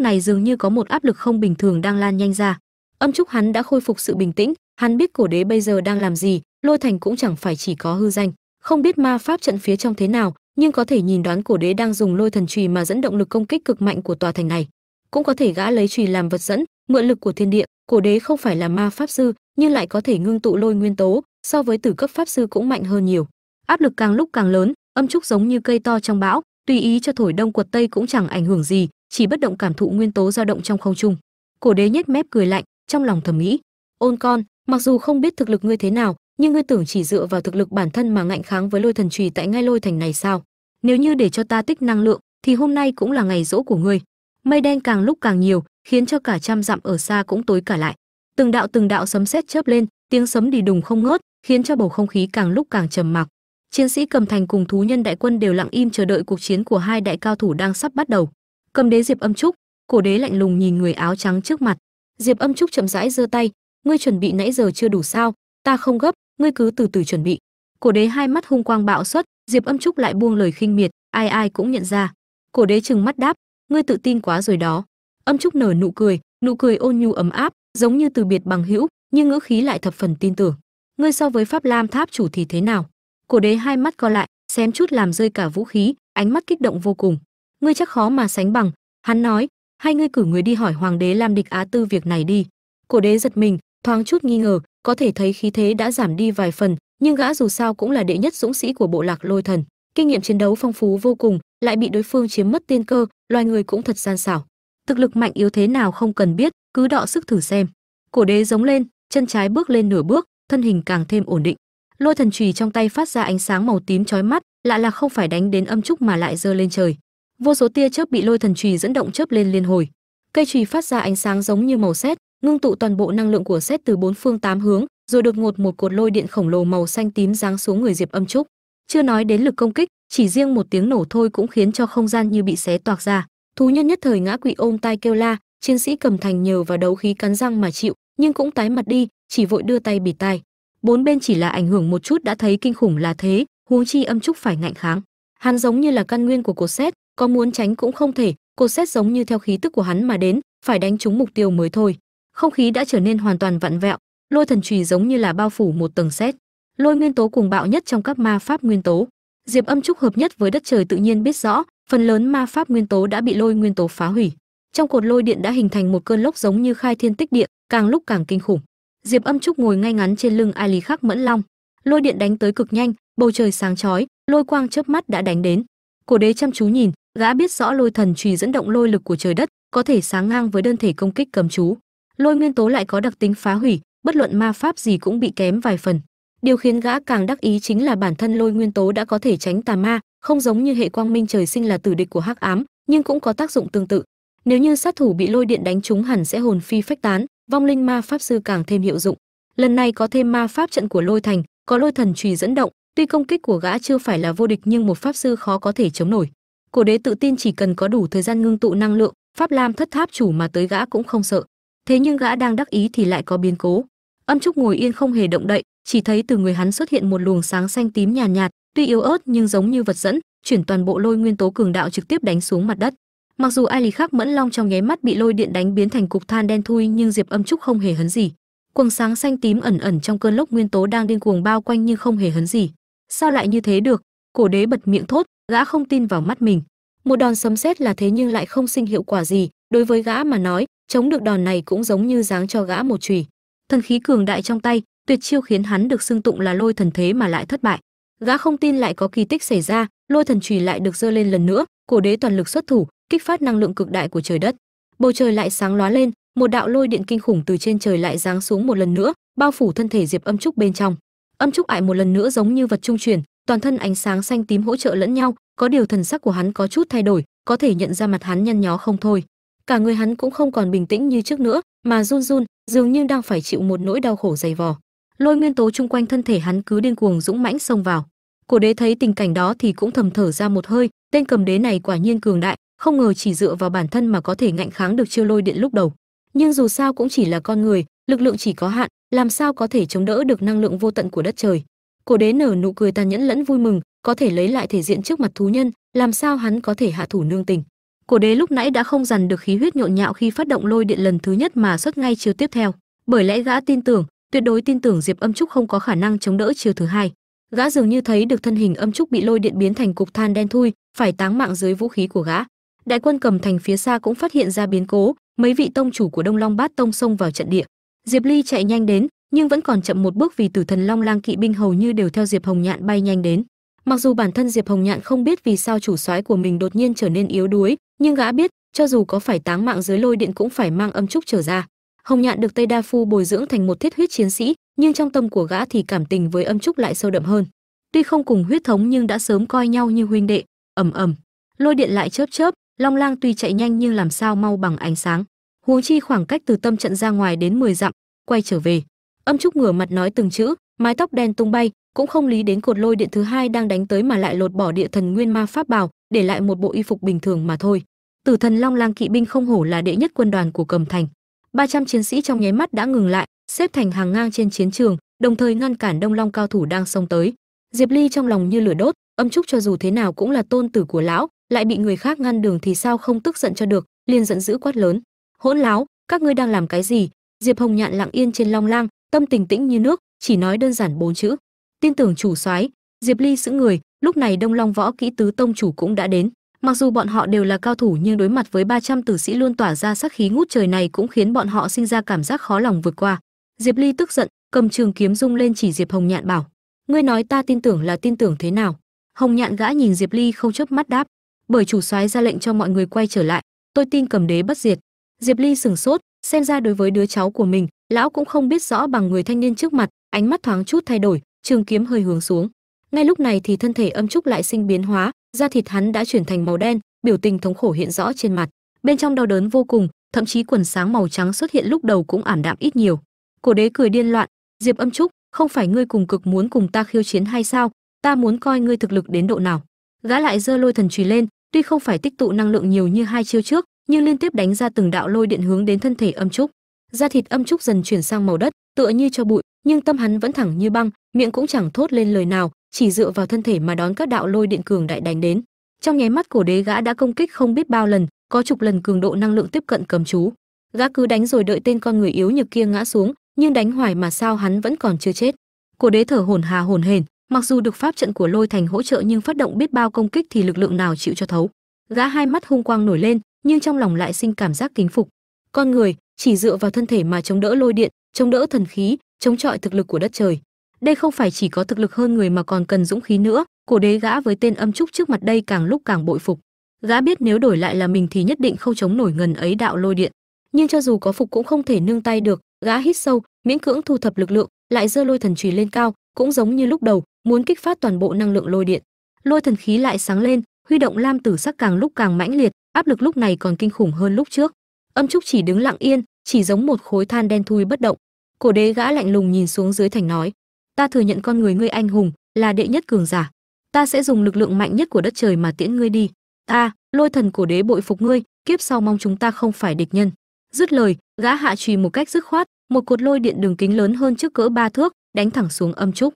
Speaker 1: này dường như có một áp lực không bình thường đang lan nhanh ra. Âm trúc hắn đã khôi phục sự bình tĩnh, hắn biết cổ đế bây giờ đang làm gì lôi thành cũng chẳng phải chỉ có hư danh, không biết ma pháp trận phía trong thế nào, nhưng có thể nhìn đoán cổ đế đang dùng lôi thần chùy mà dẫn động lực công kích cực mạnh của tòa thành này. Cũng có thể gã lấy chùy làm vật dẫn, mượn lực của thiên địa, cổ đế không phải là ma pháp sư, nhưng lại có thể ngưng tụ lôi nguyên tố, so với tử cấp pháp sư cũng mạnh hơn nhiều. Áp lực càng lúc càng lớn, âm trúc giống như cây to trong bão, tùy ý cho thổi đông quật tây cũng chẳng ảnh hưởng gì, chỉ bất động cảm thụ nguyên tố dao động trong không trung. Cổ đế nhếch mép cười lạnh, trong lòng thầm nghĩ, ôn con, mặc dù không biết thực lực ngươi thế nào nhưng ngươi tưởng chỉ dựa vào thực lực bản thân mà ngạnh kháng với lôi thần trùy tại ngay lôi thành này sao? Nếu như để cho ta tích năng lượng, thì hôm nay cũng là ngày rỗ của ngươi. Mây đen càng lúc càng nhiều, khiến cho cả trăm dặm ở xa cũng tối cả lại. Từng đạo từng đạo sấm sét chớp lên, tiếng sấm đi đùng không ngớt, khiến cho bầu không khí càng lúc càng trầm mặc. Chiến sĩ cầm thành cùng thú nhân đại quân đều lặng im chờ đợi cuộc chiến của hai đại cao thủ đang sắp bắt đầu. Cầm đế diệp âm trúc, cổ đế lạnh lùng nhìn người áo trắng trước mặt. Diệp âm trúc chậm rãi giơ tay, ngươi chuẩn bị nãy giờ chưa đủ sao? Ta không gấp ngươi cứ từ từ chuẩn bị. Cổ đế hai mắt hung quang bạo xuất, diệp âm trúc lại buông lời khinh miệt, ai ai cũng nhận ra. Cổ đế chừng mắt đáp, ngươi tự tin quá rồi đó. Âm trúc nở nụ cười nụ cười ôn nhu ấm áp, giống như từ biệt bằng hữu, nhưng ngữ khí lại thập phần tin tưởng. Ngươi so với pháp lam tháp chủ thì thế nào? Cổ đế hai mắt co lại, xém chút làm rơi cả vũ khí, ánh mắt kích động vô cùng. Ngươi chắc khó mà sánh bằng. Hắn nói, hay ngươi cử người đi hỏi hoàng đế lam địch á tư việc này đi. Cổ đế giật mình thoáng chút nghi ngờ, có thể thấy khí thế đã giảm đi vài phần, nhưng gã dù sao cũng là đệ nhất dũng sĩ của bộ lạc lôi thần. Kinh nghiệm chiến đấu phong phú vô cùng, lại bị đối phương chiếm mất tiên cơ, loài người cũng thật gian xảo. Thực lực mạnh yếu thế nào không cần biết, cứ đọ sức thử xem. Cổ đế giống lên, chân trái bước lên nửa bước, thân hình càng thêm ổn định. Lôi thần chùy trong tay phát ra ánh sáng màu tím chói mắt, lạ là không phải đánh đến âm trúc mà lại giơ lên trời. Vô số tia chớp bị lôi thần chùy dẫn động chớp lên liên hồi. Cây chùy phát ra ánh sáng giống như màu sét ngưng tụ toàn bộ năng lượng của sét từ bốn phương tám hướng, rồi đột ngột một cột lôi điện khổng lồ màu xanh tím giáng xuống người diệp âm trúc. Chưa nói đến lực công kích, chỉ riêng một tiếng nổ thôi cũng khiến cho không gian như bị xé toạc ra. Thú nhân nhất thời ngã quỵ ôm tai kêu la, chiến sĩ cầm thành nhờ vào đấu khí cắn răng mà chịu, nhưng cũng tái mặt đi, chỉ vội đưa tay bịt tai. Bốn bên chỉ là ảnh hưởng một chút đã thấy kinh khủng là thế, huống chi âm trúc phải ngạnh kháng. Hắn giống như là căn nguyên của cột xét có muốn tránh cũng không thể, cột xét giống như theo khí tức của hắn mà đến, phải đánh trúng mục tiêu mới thôi không khí đã trở nên hoàn toàn vặn vẹo, lôi thần trùy giống như là bao phủ một tầng xét lôi nguyên tố cuồng bạo nhất trong các ma pháp nguyên tố. Diệp âm trúc hợp nhất với đất trời tự nhiên biết rõ, phần lớn ma pháp nguyên tố đã bị lôi nguyên tố phá hủy. Trong cột lôi điện đã hình thành một cơn lốc giống như khai thiên tích địa, càng lúc càng kinh khủng. Diệp âm trúc ngồi ngay ngắn trên lưng ai lý khắc mẫn long. Lôi điện đánh tới cực nhanh, bầu trời sáng chói, lôi quang chớp mắt đã đánh đến. Cổ đế chăm chú nhìn, gã biết rõ lôi thần trùy dẫn động lôi lực của trời đất, có thể sáng ngang với đơn thể công kích cầm chú lôi nguyên tố lại có đặc tính phá hủy, bất luận ma pháp gì cũng bị kém vài phần. Điều khiến gã càng đắc ý chính là bản thân lôi nguyên tố đã có thể tránh tà ma, không giống như hệ quang minh trời sinh là tử địch của hắc ám, nhưng cũng có tác dụng tương tự. Nếu như sát thủ bị lôi điện đánh trúng hẳn sẽ hồn phi phách tán, vong linh ma pháp sư càng thêm hiệu dụng. Lần này có thêm ma pháp trận của lôi thành, có lôi thần trùy dẫn động, tuy công kích của gã chưa phải là vô địch nhưng một pháp sư khó có thể chống nổi. Cổ đế tự tin chỉ cần có đủ thời gian ngưng tụ năng lượng, pháp lam thất tháp chủ mà tới gã cũng không sợ thế nhưng gã đang đắc ý thì lại có biến cố. Âm trúc ngồi yên không hề động đậy chỉ thấy từ người hắn xuất hiện một luồng sáng xanh tím nhàn nhạt, nhạt tuy yếu ớt nhưng giống như vật dẫn chuyển toàn bộ lôi nguyên tố cường đạo trực tiếp đánh xuống mặt đất. Mặc dù ai lì khác mẫn long trong nháy mắt bị lôi điện đánh biến thành cục than đen thui nhưng diệp âm trúc không hề hấn gì. Quầng sáng xanh tím ẩn ẩn trong cơn lốc nguyên tố đang điên cuồng bao quanh nhưng không hề hấn gì. Sao lại như thế được? Cổ đế bật miệng thốt gã không tin vào mắt mình. Một đòn sấm sét là thế nhưng lại không sinh hiệu quả gì đối với gã mà nói chống được đòn này cũng giống như giáng cho gã một chùy. Thần khí cường đại trong tay, tuyệt chiêu khiến hắn được xưng tụng là lôi thần thế mà lại thất bại. Gã không tin lại có kỳ tích xảy ra, lôi thần chùy lại được dơ lên lần nữa, cổ đế toàn lực xuất thủ, kích phát năng lượng cực đại của trời đất. Bầu trời lại sáng lóa lên, một đạo lôi điện kinh khủng từ trên trời lại giáng xuống một lần nữa, bao phủ thân thể diệp âm trúc bên trong. Âm trúc ải một lần nữa giống như vật trung truyền, toàn thân ánh sáng xanh tím hỗ trợ lẫn nhau, có điều thần sắc của hắn có chút thay đổi, có thể nhận ra mặt hắn nhăn nhó không thôi cả người hắn cũng không còn bình tĩnh như trước nữa, mà run run, dường như đang phải chịu một nỗi đau khổ dày vò. Lôi nguyên tố chung quanh thân thể hắn cứ điên cuồng dũng mãnh xông vào. Cổ đế thấy tình cảnh đó thì cũng thầm thở ra một hơi, tên cầm đế này quả nhiên cường đại, không ngờ chỉ dựa vào bản thân mà có thể ngạnh kháng được chiêu lôi điện lúc đầu. Nhưng dù sao cũng chỉ là con người, lực lượng chỉ có hạn, làm sao có thể chống đỡ được năng lượng vô tận của đất trời. Cổ đế nở nụ cười tàn nhẫn lẫn vui mừng, có thể lấy lại thể diện trước mặt thú nhân, làm sao hắn có thể hạ thủ nương tình cổ đế lúc nãy đã không dằn được khí huyết nhộn nhạo khi phát động lôi điện lần thứ nhất mà xuất ngay chiều tiếp theo. Bởi lẽ gã tin tưởng, tuyệt đối tin tưởng diệp âm trúc không có khả năng chống đỡ chiều thứ hai. Gã dường như thấy được thân hình âm trúc bị lôi điện biến thành cục than đen thui, phải táng mạng dưới vũ khí của gã. Đại quân cầm thành phía xa cũng phát hiện ra biến cố, mấy vị tông chủ của đông long bát tông xông vào trận địa. Diệp ly chạy nhanh đến, nhưng vẫn còn chậm một bước vì tử thần long lang kỵ binh hầu như đều theo diệp hồng nhạn bay nhanh đến mặc dù bản thân diệp hồng nhạn không biết vì sao chủ soái của mình đột nhiên trở nên yếu đuối, nhưng gã biết, cho dù có phải táng mạng dưới lôi điện cũng phải mang âm trúc trở ra. Hồng nhạn được tây đa phu bồi dưỡng thành một thiết huyết chiến sĩ, nhưng trong tâm của gã thì cảm tình với âm trúc lại sâu đậm hơn. Tuy không cùng huyết thống nhưng đã sớm coi nhau như huynh đệ. Ầm ầm. Lôi điện lại chớp chớp, long lang tuy chạy nhanh nhưng làm sao mau bằng ánh sáng. Huống chi khoảng cách từ tâm trận ra ngoài đến 10 dặm, quay trở về. Âm trúc ngửa mặt nói từng chữ, mái tóc đen tung bay cũng không lý đến cột lôi điện thứ hai đang đánh tới mà lại lột bỏ địa thần nguyên ma pháp bào để lại một bộ y phục bình thường mà thôi. Tử thần long lang kỵ binh không hổ là đệ nhất quân đoàn của cầm thành. 300 chiến sĩ trong nháy mắt đã ngừng lại, xếp thành hàng ngang trên chiến trường, đồng thời ngăn cản đông long cao thủ đang xông tới. Diệp ly trong lòng như lửa đốt, âm trúc cho dù thế nào cũng là tôn tử của lão, lại bị người khác ngăn đường thì sao không tức giận cho được, liền giận dữ quát lớn. Hỗn láo, các ngươi đang làm cái gì? Diệp hồng nhạn lặng yên trên long lang, tâm tình tĩnh như nước, chỉ nói đơn giản bốn chữ tin tưởng chủ soái, diệp ly giữ người, lúc này đông long võ kỹ tứ tông chủ cũng đã đến. Mặc dù bọn họ đều là cao thủ nhưng đối mặt với 300 tử sĩ luôn tỏa ra sắc khí ngút trời này cũng khiến bọn họ sinh ra cảm giác khó lòng vượt qua. Diệp ly tức giận, cầm trường kiếm rung lên chỉ diệp hồng nhạn bảo, ngươi nói ta tin tưởng là tin tưởng thế nào? Hồng nhạn gã nhìn diệp ly không chớp mắt đáp, bởi chủ soái ra lệnh cho mọi người quay trở lại, tôi tin cầm đế bất diệt. Diệp ly sửng sốt, xem ra đối với đứa cháu của mình, lão cũng không biết rõ bằng người thanh niên trước mặt, ánh mắt thoáng chút thay đổi trường kiếm hơi hướng xuống. Ngay lúc này thì thân thể âm trúc lại sinh biến hóa, da thịt hắn đã chuyển thành màu đen, biểu tình thống khổ hiện rõ trên mặt. Bên trong đau đớn vô cùng, thậm chí quần sáng màu trắng xuất hiện lúc đầu cũng ảm đạm ít nhiều. Cổ đế cười điên loạn, diệp âm trúc, không phải ngươi cùng cực muốn cùng ta khiêu chiến hay sao? Ta muốn coi ngươi thực lực đến độ nào. Gã lại giơ lôi thần trùy lên, tuy không phải tích tụ năng lượng nhiều như hai chiêu trước, nhưng liên tiếp đánh ra từng đạo lôi điện hướng đến thân thể âm trúc. Da thịt âm trúc dần chuyển sang màu đất tựa như cho bụi, nhưng tâm hắn vẫn thẳng như băng, miệng cũng chẳng thốt lên lời nào, chỉ dựa vào thân thể mà đón các đạo lôi điện cường đại đánh đến. Trong nháy mắt cổ đế gã đã công kích không biết bao lần, có chục lần cường độ năng lượng tiếp cận cầm chú. Gã cứ đánh rồi đợi tên con người yếu nhược kia ngã xuống, nhưng đánh hoài mà sao hắn vẫn còn chưa chết. Cổ đế thở hổn hà hổn hển, mặc dù được pháp trận của lôi thành hỗ trợ nhưng phát động biết bao công kích thì lực lượng nào chịu cho thấu. Gã hai mắt hung quang nổi lên, nhưng trong lòng lại sinh cảm giác kính phục. Con người, chỉ dựa vào thân thể mà chống đỡ lôi điện chống đỡ thần khí, chống chọi thực lực của đất trời. Đây không phải chỉ có thực lực hơn người mà còn cần dũng khí nữa. Cổ đế gã với tên âm trúc trước mặt đây càng lúc càng bội phục. Gã biết nếu đổi lại là mình thì nhất định không chống nổi ngần ấy đạo lôi điện. Nhưng cho dù có phục cũng không thể nương tay được. Gã hít sâu, miễn cưỡng thu thập lực lượng, lại giơ lôi thần chùy lên cao, cũng giống như lúc đầu, muốn kích phát toàn bộ năng lượng lôi điện. Lôi thần khí lại sáng lên, huy động lam tử sắc càng lúc càng mãnh liệt, áp lực lúc này còn kinh khủng hơn lúc trước. Âm trúc chỉ đứng lặng yên, chỉ giống một khối than đen thui bất động cổ đế gã lạnh lùng nhìn xuống dưới thành nói, ta thừa nhận con người ngươi anh hùng, là đệ nhất cường giả. Ta sẽ dùng lực lượng mạnh nhất của đất trời mà tiễn ngươi đi. Ta, lôi thần cổ đế bội phục ngươi, kiếp sau mong chúng ta không phải địch nhân. Dứt lời, gã hạ trùy một cách dứt khoát, một cột lôi điện đường kính lớn hơn trước cỡ ba thước, đánh thẳng xuống âm trúc.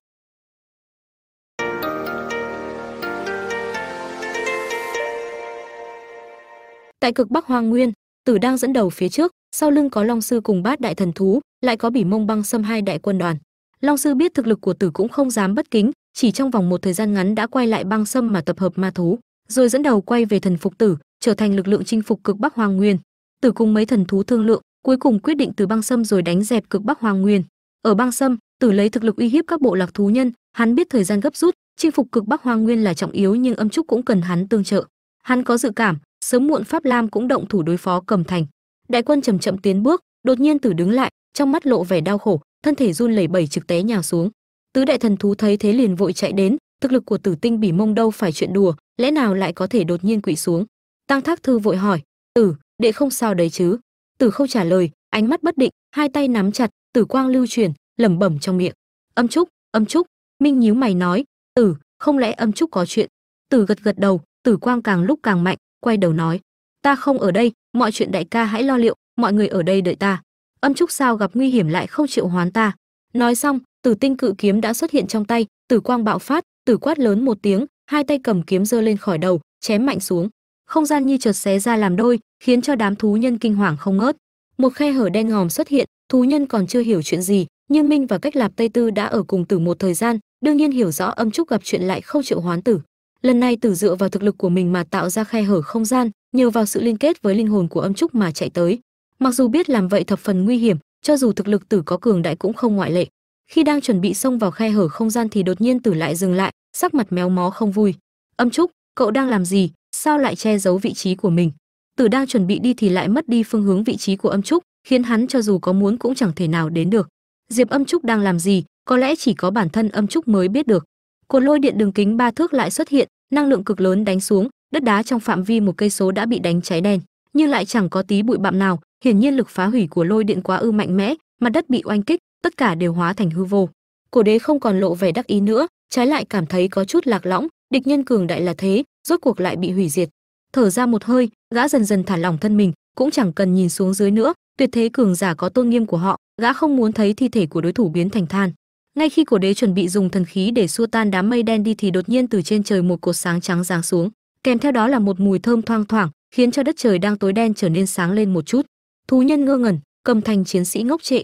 Speaker 1: Tại cực bắc hoang nguyên, tử đang dẫn đầu phía trước sau lưng có long sư cùng bát đại thần thú, lại có bỉ mông băng xâm hai đại quân đoàn. Long sư biết thực lực của tử cũng không dám bất kính, chỉ trong vòng một thời gian ngắn đã quay lại băng xâm mà tập hợp ma thú, rồi dẫn đầu quay về thần phục tử, trở thành lực lượng chinh phục cực bắc hoàng nguyên. Tử cùng mấy thần thú thương lượng, cuối cùng quyết định từ băng sâm rồi đánh dẹp cực bắc hoàng nguyên. Ở băng sâm tử lấy thực lực uy hiếp các bộ lạc thú nhân, hắn biết thời gian gấp rút, chinh phục cực bắc hoàng nguyên là trọng yếu nhưng âm trúc cũng cần hắn tương trợ. Hắn có dự cảm, sớm muộn pháp lam cũng động thủ đối phó cầm thành đại quân chậm chậm tiến bước, đột nhiên tử đứng lại, trong mắt lộ vẻ đau khổ, thân thể run lẩy bẩy trực té nhào xuống. Tứ đại thần thú thấy thế liền vội chạy đến, thực lực của tử tinh bỉ mông đâu phải chuyện đùa, lẽ nào lại có thể đột nhiên quỵ xuống? Tăng thác thư vội hỏi. Tử đệ không sao đấy chứ. Tử không trả lời, ánh mắt bất định, hai tay nắm chặt, tử quang lưu truyền, lẩm bẩm trong miệng. Âm trúc âm trúc, minh nhíu mày nói. Tử không lẽ âm trúc có chuyện? Tử gật gật đầu, tử quang càng lúc càng mạnh, quay đầu nói ta không ở đây, mọi chuyện đại ca hãy lo liệu, mọi người ở đây đợi ta. Âm trúc sao gặp nguy hiểm lại không chịu hoán ta. Nói xong, tử tinh cự kiếm đã xuất hiện trong tay, tử quang bạo phát, tử quát lớn một tiếng, hai tay cầm kiếm giơ lên khỏi đầu, chém mạnh xuống. Không gian như chợt xé ra làm đôi, khiến cho đám thú nhân kinh hoàng không ngớt. Một khe hở đen ngòm xuất hiện, thú nhân còn chưa hiểu chuyện gì, nhưng minh và cách lạp tây tư đã ở cùng tử một thời gian, đương nhiên hiểu rõ âm trúc gặp chuyện lại không chịu hoán tử. Lần này tử dựa vào thực lực của mình mà tạo ra khe hở không gian nhờ vào sự liên kết với linh hồn của âm trúc mà chạy tới. Mặc dù biết làm vậy thập phần nguy hiểm, cho dù thực lực tử có cường đại cũng không ngoại lệ. Khi đang chuẩn bị xông vào khe hở không gian thì đột nhiên tử lại dừng lại, sắc mặt méo mó không vui. Âm trúc, cậu đang làm gì? Sao lại che giấu vị trí của mình? Tử đang chuẩn bị đi thì lại mất đi phương hướng vị trí của âm trúc, khiến hắn cho dù có muốn cũng chẳng thể nào đến được. Diệp âm trúc đang làm gì? Có lẽ chỉ có bản thân âm trúc mới biết được. Cột lôi điện đường kính ba thước lại xuất hiện, năng lượng cực lớn đánh xuống đất đá trong phạm vi một cây số đã bị đánh cháy đen, nhưng lại chẳng có tí bụi bặm nào, hiển nhiên lực phá hủy của lôi điện quá ư mạnh mẽ, mặt đất bị oanh kích, tất cả đều hóa thành hư vô. Cổ đế không còn lộ vẻ đắc ý nữa, trái lại cảm thấy có chút lạc lõng, địch nhân cường đại là thế, rốt cuộc lại bị hủy diệt. Thở ra một hơi, gã dần dần thả lỏng thân mình, cũng chẳng cần nhìn xuống dưới nữa, tuyệt thế cường giả có tôn nghiêm của họ, gã không muốn thấy thi thể của đối thủ biến thành than. Ngay khi cổ đế chuẩn bị dùng thần khí để xua tan đám mây đen đi thì đột nhiên từ trên trời một cột sáng trắng giáng xuống kèm theo đó là một mùi thơm thoang thoảng, khiến cho đất trời đang tối đen trở nên sáng lên một chút. Thú nhân ngơ ngẩn, cầm thành chiến sĩ ngốc trệ.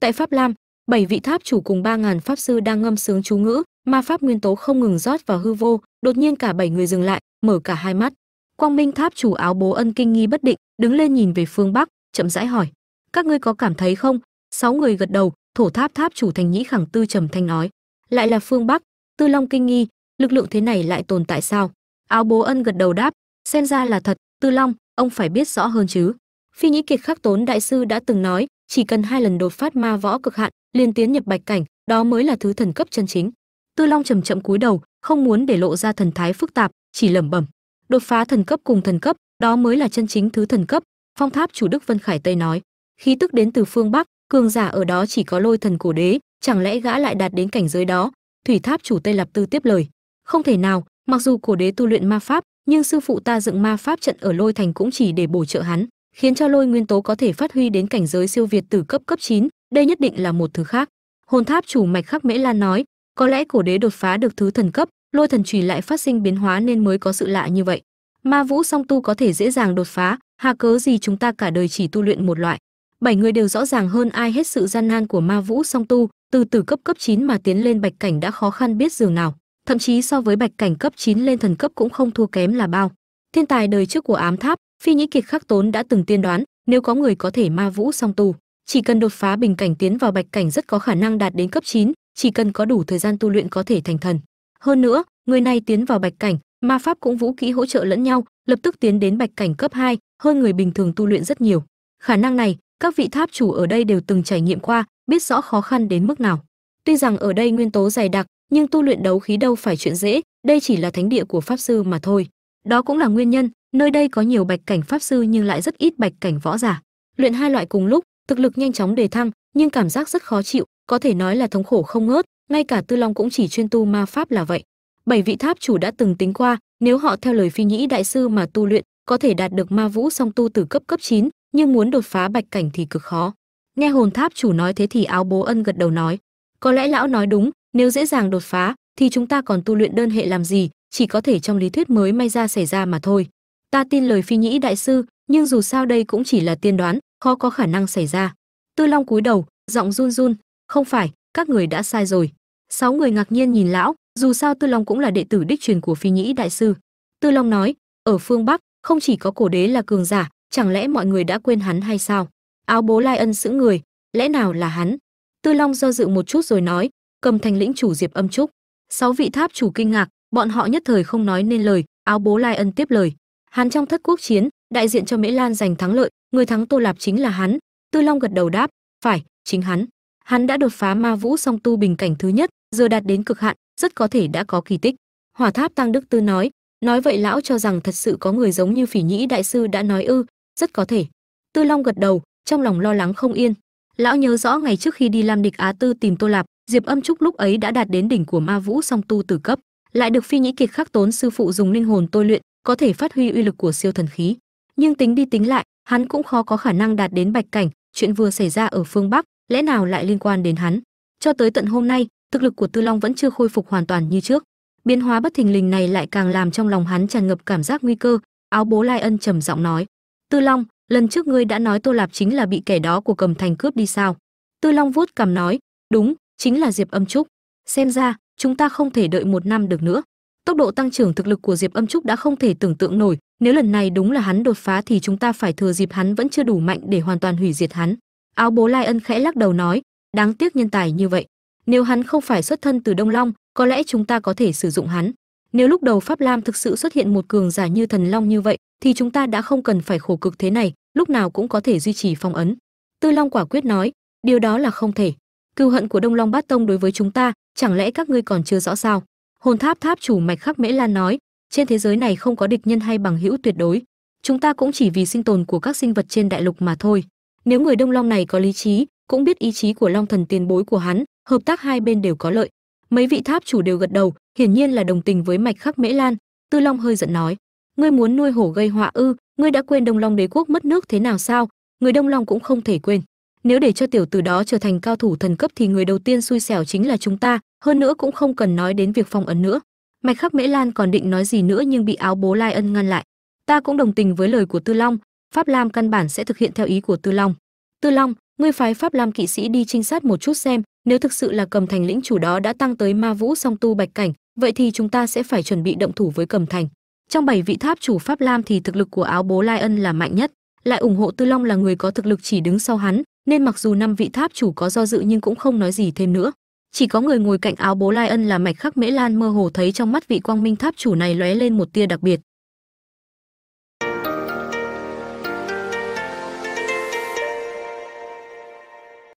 Speaker 1: Tại pháp lam, bảy vị tháp chủ cùng ba ngàn pháp sư đang ngâm sướng chú ngữ ma pháp nguyên tố không ngừng rót vào hư vô, đột nhiên cả bảy người dừng lại, mở cả hai mắt. Quang minh tháp chủ áo bố ân kinh nghi bất định, đứng lên nhìn về phương bắc, chậm rãi hỏi, các ngươi có cảm thấy không? Sáu người gật đầu thổ tháp tháp chủ thành nhĩ khẳng tư trầm thanh nói, lại là phương bắc, tư long kinh nghi, lực lượng thế này lại tồn tại sao? Áo bố ân gật đầu đáp, xem ra là thật, tư long, ông phải biết rõ hơn chứ. Phi nhĩ kiệt khắc tốn đại sư đã từng nói, chỉ cần hai lần đột phát ma võ cực hạn liên tiến nhập bạch cảnh, đó mới là thứ thần cấp chân chính. Tư long chầm chậm cúi đầu, không muốn để lộ ra thần thái phức tạp, chỉ lẩm bẩm, đột phá thần cấp cùng thần cấp, đó mới là chân chính thứ thần cấp. Phong tháp chủ đức vân khải tây nói, khí tức đến từ phương bắc cường giả ở đó chỉ có lôi thần cổ đế chẳng lẽ gã lại đạt đến cảnh giới đó? Thủy tháp chủ tây lập tư tiếp lời. Không thể nào mặc dù cổ đế tu luyện ma pháp nhưng sư phụ ta dựng ma pháp trận ở lôi thành cũng chỉ để bổ trợ hắn khiến cho lôi nguyên tố có thể phát huy đến cảnh giới siêu việt từ cấp cấp 9, đây nhất định là một thứ khác. Hồn tháp chủ mạch khắc mễ lan nói có lẽ cổ đế đột phá được thứ thần cấp lôi thần trùy lại phát sinh biến hóa nên mới có sự lạ như vậy. Ma vũ song tu có thể dễ dàng đột phá hà cớ gì chúng ta cả đời chỉ tu luyện một loại? Bảy người đều rõ ràng hơn ai hết sự gian nan của ma vũ song tu từ từ cấp cấp 9 mà tiến lên bạch cảnh đã khó khăn biết dường nào. Thậm chí so với bạch cảnh cấp 9 lên thần cấp cũng không thua kém là bao. Thiên tài đời trước của ám tháp phi nhĩ kiệt khắc tốn đã từng tiên đoán nếu có người có thể ma vũ song tu chỉ cần đột phá bình cảnh tiến vào bạch cảnh rất có khả năng đạt đến cấp 9, chỉ cần có đủ thời gian tu luyện có thể thành thần. Hơn nữa người này tiến vào bạch cảnh ma pháp cũng vũ kỹ hỗ trợ lẫn nhau lập tức tiến đến bạch cảnh cấp 2, hơn người bình thường tu luyện rất nhiều. Khả năng này các vị tháp chủ ở đây đều từng trải nghiệm qua biết rõ khó khăn đến mức nào. Tuy rằng ở đây nguyên tố dày đặc nhưng tu luyện đấu khí đâu phải chuyện dễ đây chỉ là thánh địa của pháp sư mà thôi. Đó cũng là nguyên nhân nơi đây có nhiều bạch cảnh pháp sư nhưng lại rất ít bạch cảnh võ giả. Luyện hai loại cùng lúc thực lực nhanh chóng đề thăng nhưng cảm giác rất khó chịu có thể nói là thống khổ không ngớt ngay cả tư long cũng chỉ chuyên tu ma pháp là vậy. Bảy vị tháp chủ đã từng tính qua nếu họ theo lời phi nhĩ đại sư mà tu luyện có thể đạt được ma vũ song tu từ cấp cấp 9, nhưng muốn đột phá bạch cảnh thì cực khó. Nghe hồn tháp chủ nói thế thì áo bố ân gật đầu nói, có lẽ lão nói đúng, nếu dễ dàng đột phá, thì chúng ta còn tu luyện đơn hệ làm gì, chỉ có thể trong lý thuyết mới may ra xảy ra mà thôi. Ta tin lời phi nhĩ đại sư, nhưng dù sao đây cũng chỉ là tiên đoán, khó có khả năng xảy ra. Tư long cúi đầu, giọng run run, không phải, các người đã sai rồi. Sáu người ngạc nhiên nhìn lão, dù sao tư long cũng là đệ tử đích truyền của phi nhĩ đại sư. Tư long nói, ở phương bắc, không chỉ có cổ đế là cường giả chẳng lẽ mọi người đã quên hắn hay sao? Áo bố lai ân sững người, lẽ nào là hắn? Tư long do dự một chút rồi nói, cầm thành lĩnh chủ diệp âm trúc. Sáu vị tháp chủ kinh ngạc, bọn họ nhất thời không nói nên lời, áo bố lai ân tiếp lời. Hắn trong thất quốc chiến, đại diện cho mễ lan giành thắng lợi, người thắng tô lạp chính là hắn. Tư long gật đầu đáp, phải, chính hắn. Hắn đã đột phá ma vũ song tu bình cảnh thứ nhất, giờ đạt đến cực hạn, rất có thể đã có kỳ tích. Hỏa tháp tăng đức tư nói nói vậy lão cho rằng thật sự có người giống như phỉ nhĩ đại sư đã nói ư rất có thể. Tư long gật đầu, trong lòng lo lắng không yên. Lão nhớ rõ ngày trước khi đi lam địch á tư tìm tô lạp, diệp âm trúc lúc ấy đã đạt đến đỉnh của ma vũ song tu từ cấp. Lại được phi nhĩ kiệt khắc tốn sư phụ dùng linh hồn tôi luyện, có thể phát huy uy lực của siêu thần khí. Nhưng tính đi tính lại, hắn cũng khó có khả năng đạt đến bạch cảnh. Chuyện vừa xảy ra ở phương bắc, lẽ nào lại liên quan đến hắn? Cho tới tận hôm nay, thực lực của tư long vẫn chưa khôi phục hoàn toàn như trước. Biến hóa bất thình lình này lại càng làm trong lòng hắn tràn ngập cảm giác nguy cơ. Áo bố lai ân trầm giọng nói tư long, lần trước ngươi đã nói tô lạp chính là bị kẻ đó của cầm thành cướp đi sao? Tư long vuốt cằm nói, đúng, chính là diệp âm trúc. Xem ra, chúng ta không thể đợi một năm được nữa. Tốc độ tăng trưởng thực lực của diệp âm trúc đã không thể tưởng tượng nổi. Nếu lần này đúng là hắn đột phá thì chúng ta phải thừa dịp hắn vẫn chưa đủ mạnh để hoàn toàn hủy diệt hắn. Áo bố lai ân khẽ lắc đầu nói, đáng tiếc nhân tài như vậy. Nếu hắn không phải xuất thân từ đông long, có lẽ chúng ta có thể sử dụng hắn. Nếu lúc đầu pháp lam thực sự xuất hiện một cường giả như thần long như vậy thì chúng ta đã không cần phải khổ cực thế này, lúc nào cũng có thể duy trì phong ấn. Tư long quả quyết nói, điều đó là không thể. Cưu hận của đông long bát tông đối với chúng ta, chẳng lẽ các ngươi còn chưa rõ sao? Hồn tháp tháp chủ mạch khắc mễ lan nói, trên thế giới này không có địch nhân hay bằng hữu tuyệt đối. Chúng ta cũng chỉ vì sinh tồn của các sinh vật trên đại lục mà thôi. Nếu người đông long này có lý trí, cũng biết ý chí của long thần tiền bối của hắn, hợp tác hai bên đều có lợi. Mấy vị tháp chủ đều gật đầu, hiển nhiên là đồng tình với mạch khắc mễ lan. Tư long hơi giận nói ngươi muốn nuôi hổ gây họa ư? Ngươi đã quên đông long đế quốc mất nước thế nào sao? Người đông long cũng không thể quên. Nếu để cho tiểu tử đó trở thành cao thủ thần cấp thì người đầu tiên xui xẻo chính là chúng ta, hơn nữa cũng không cần nói đến việc phong ấn nữa. Mạch khắc mễ lan còn định nói gì nữa nhưng bị áo bố lai ân ngăn lại. Ta cũng đồng tình với lời của tư long, pháp lam căn bản sẽ thực hiện theo ý của tư long. Tư long, ngươi phái pháp lam kỵ sĩ đi trinh sát một chút xem, nếu thực sự là cầm thành lĩnh chủ đó đã tăng tới ma vũ song tu bạch cảnh, vậy thì chúng ta sẽ phải chuẩn bị động thủ với cầm thành trong bảy vị tháp chủ pháp lam thì thực lực của áo bố lai ân là mạnh nhất. Lại ủng hộ tư long là người có thực lực chỉ đứng sau hắn, nên mặc dù năm vị tháp chủ có do dự nhưng cũng không nói gì thêm nữa. Chỉ có người ngồi cạnh áo bố lai ân là mạch khắc mễ lan mơ hồ thấy trong mắt vị quang minh tháp chủ này lóe lên một tia đặc biệt.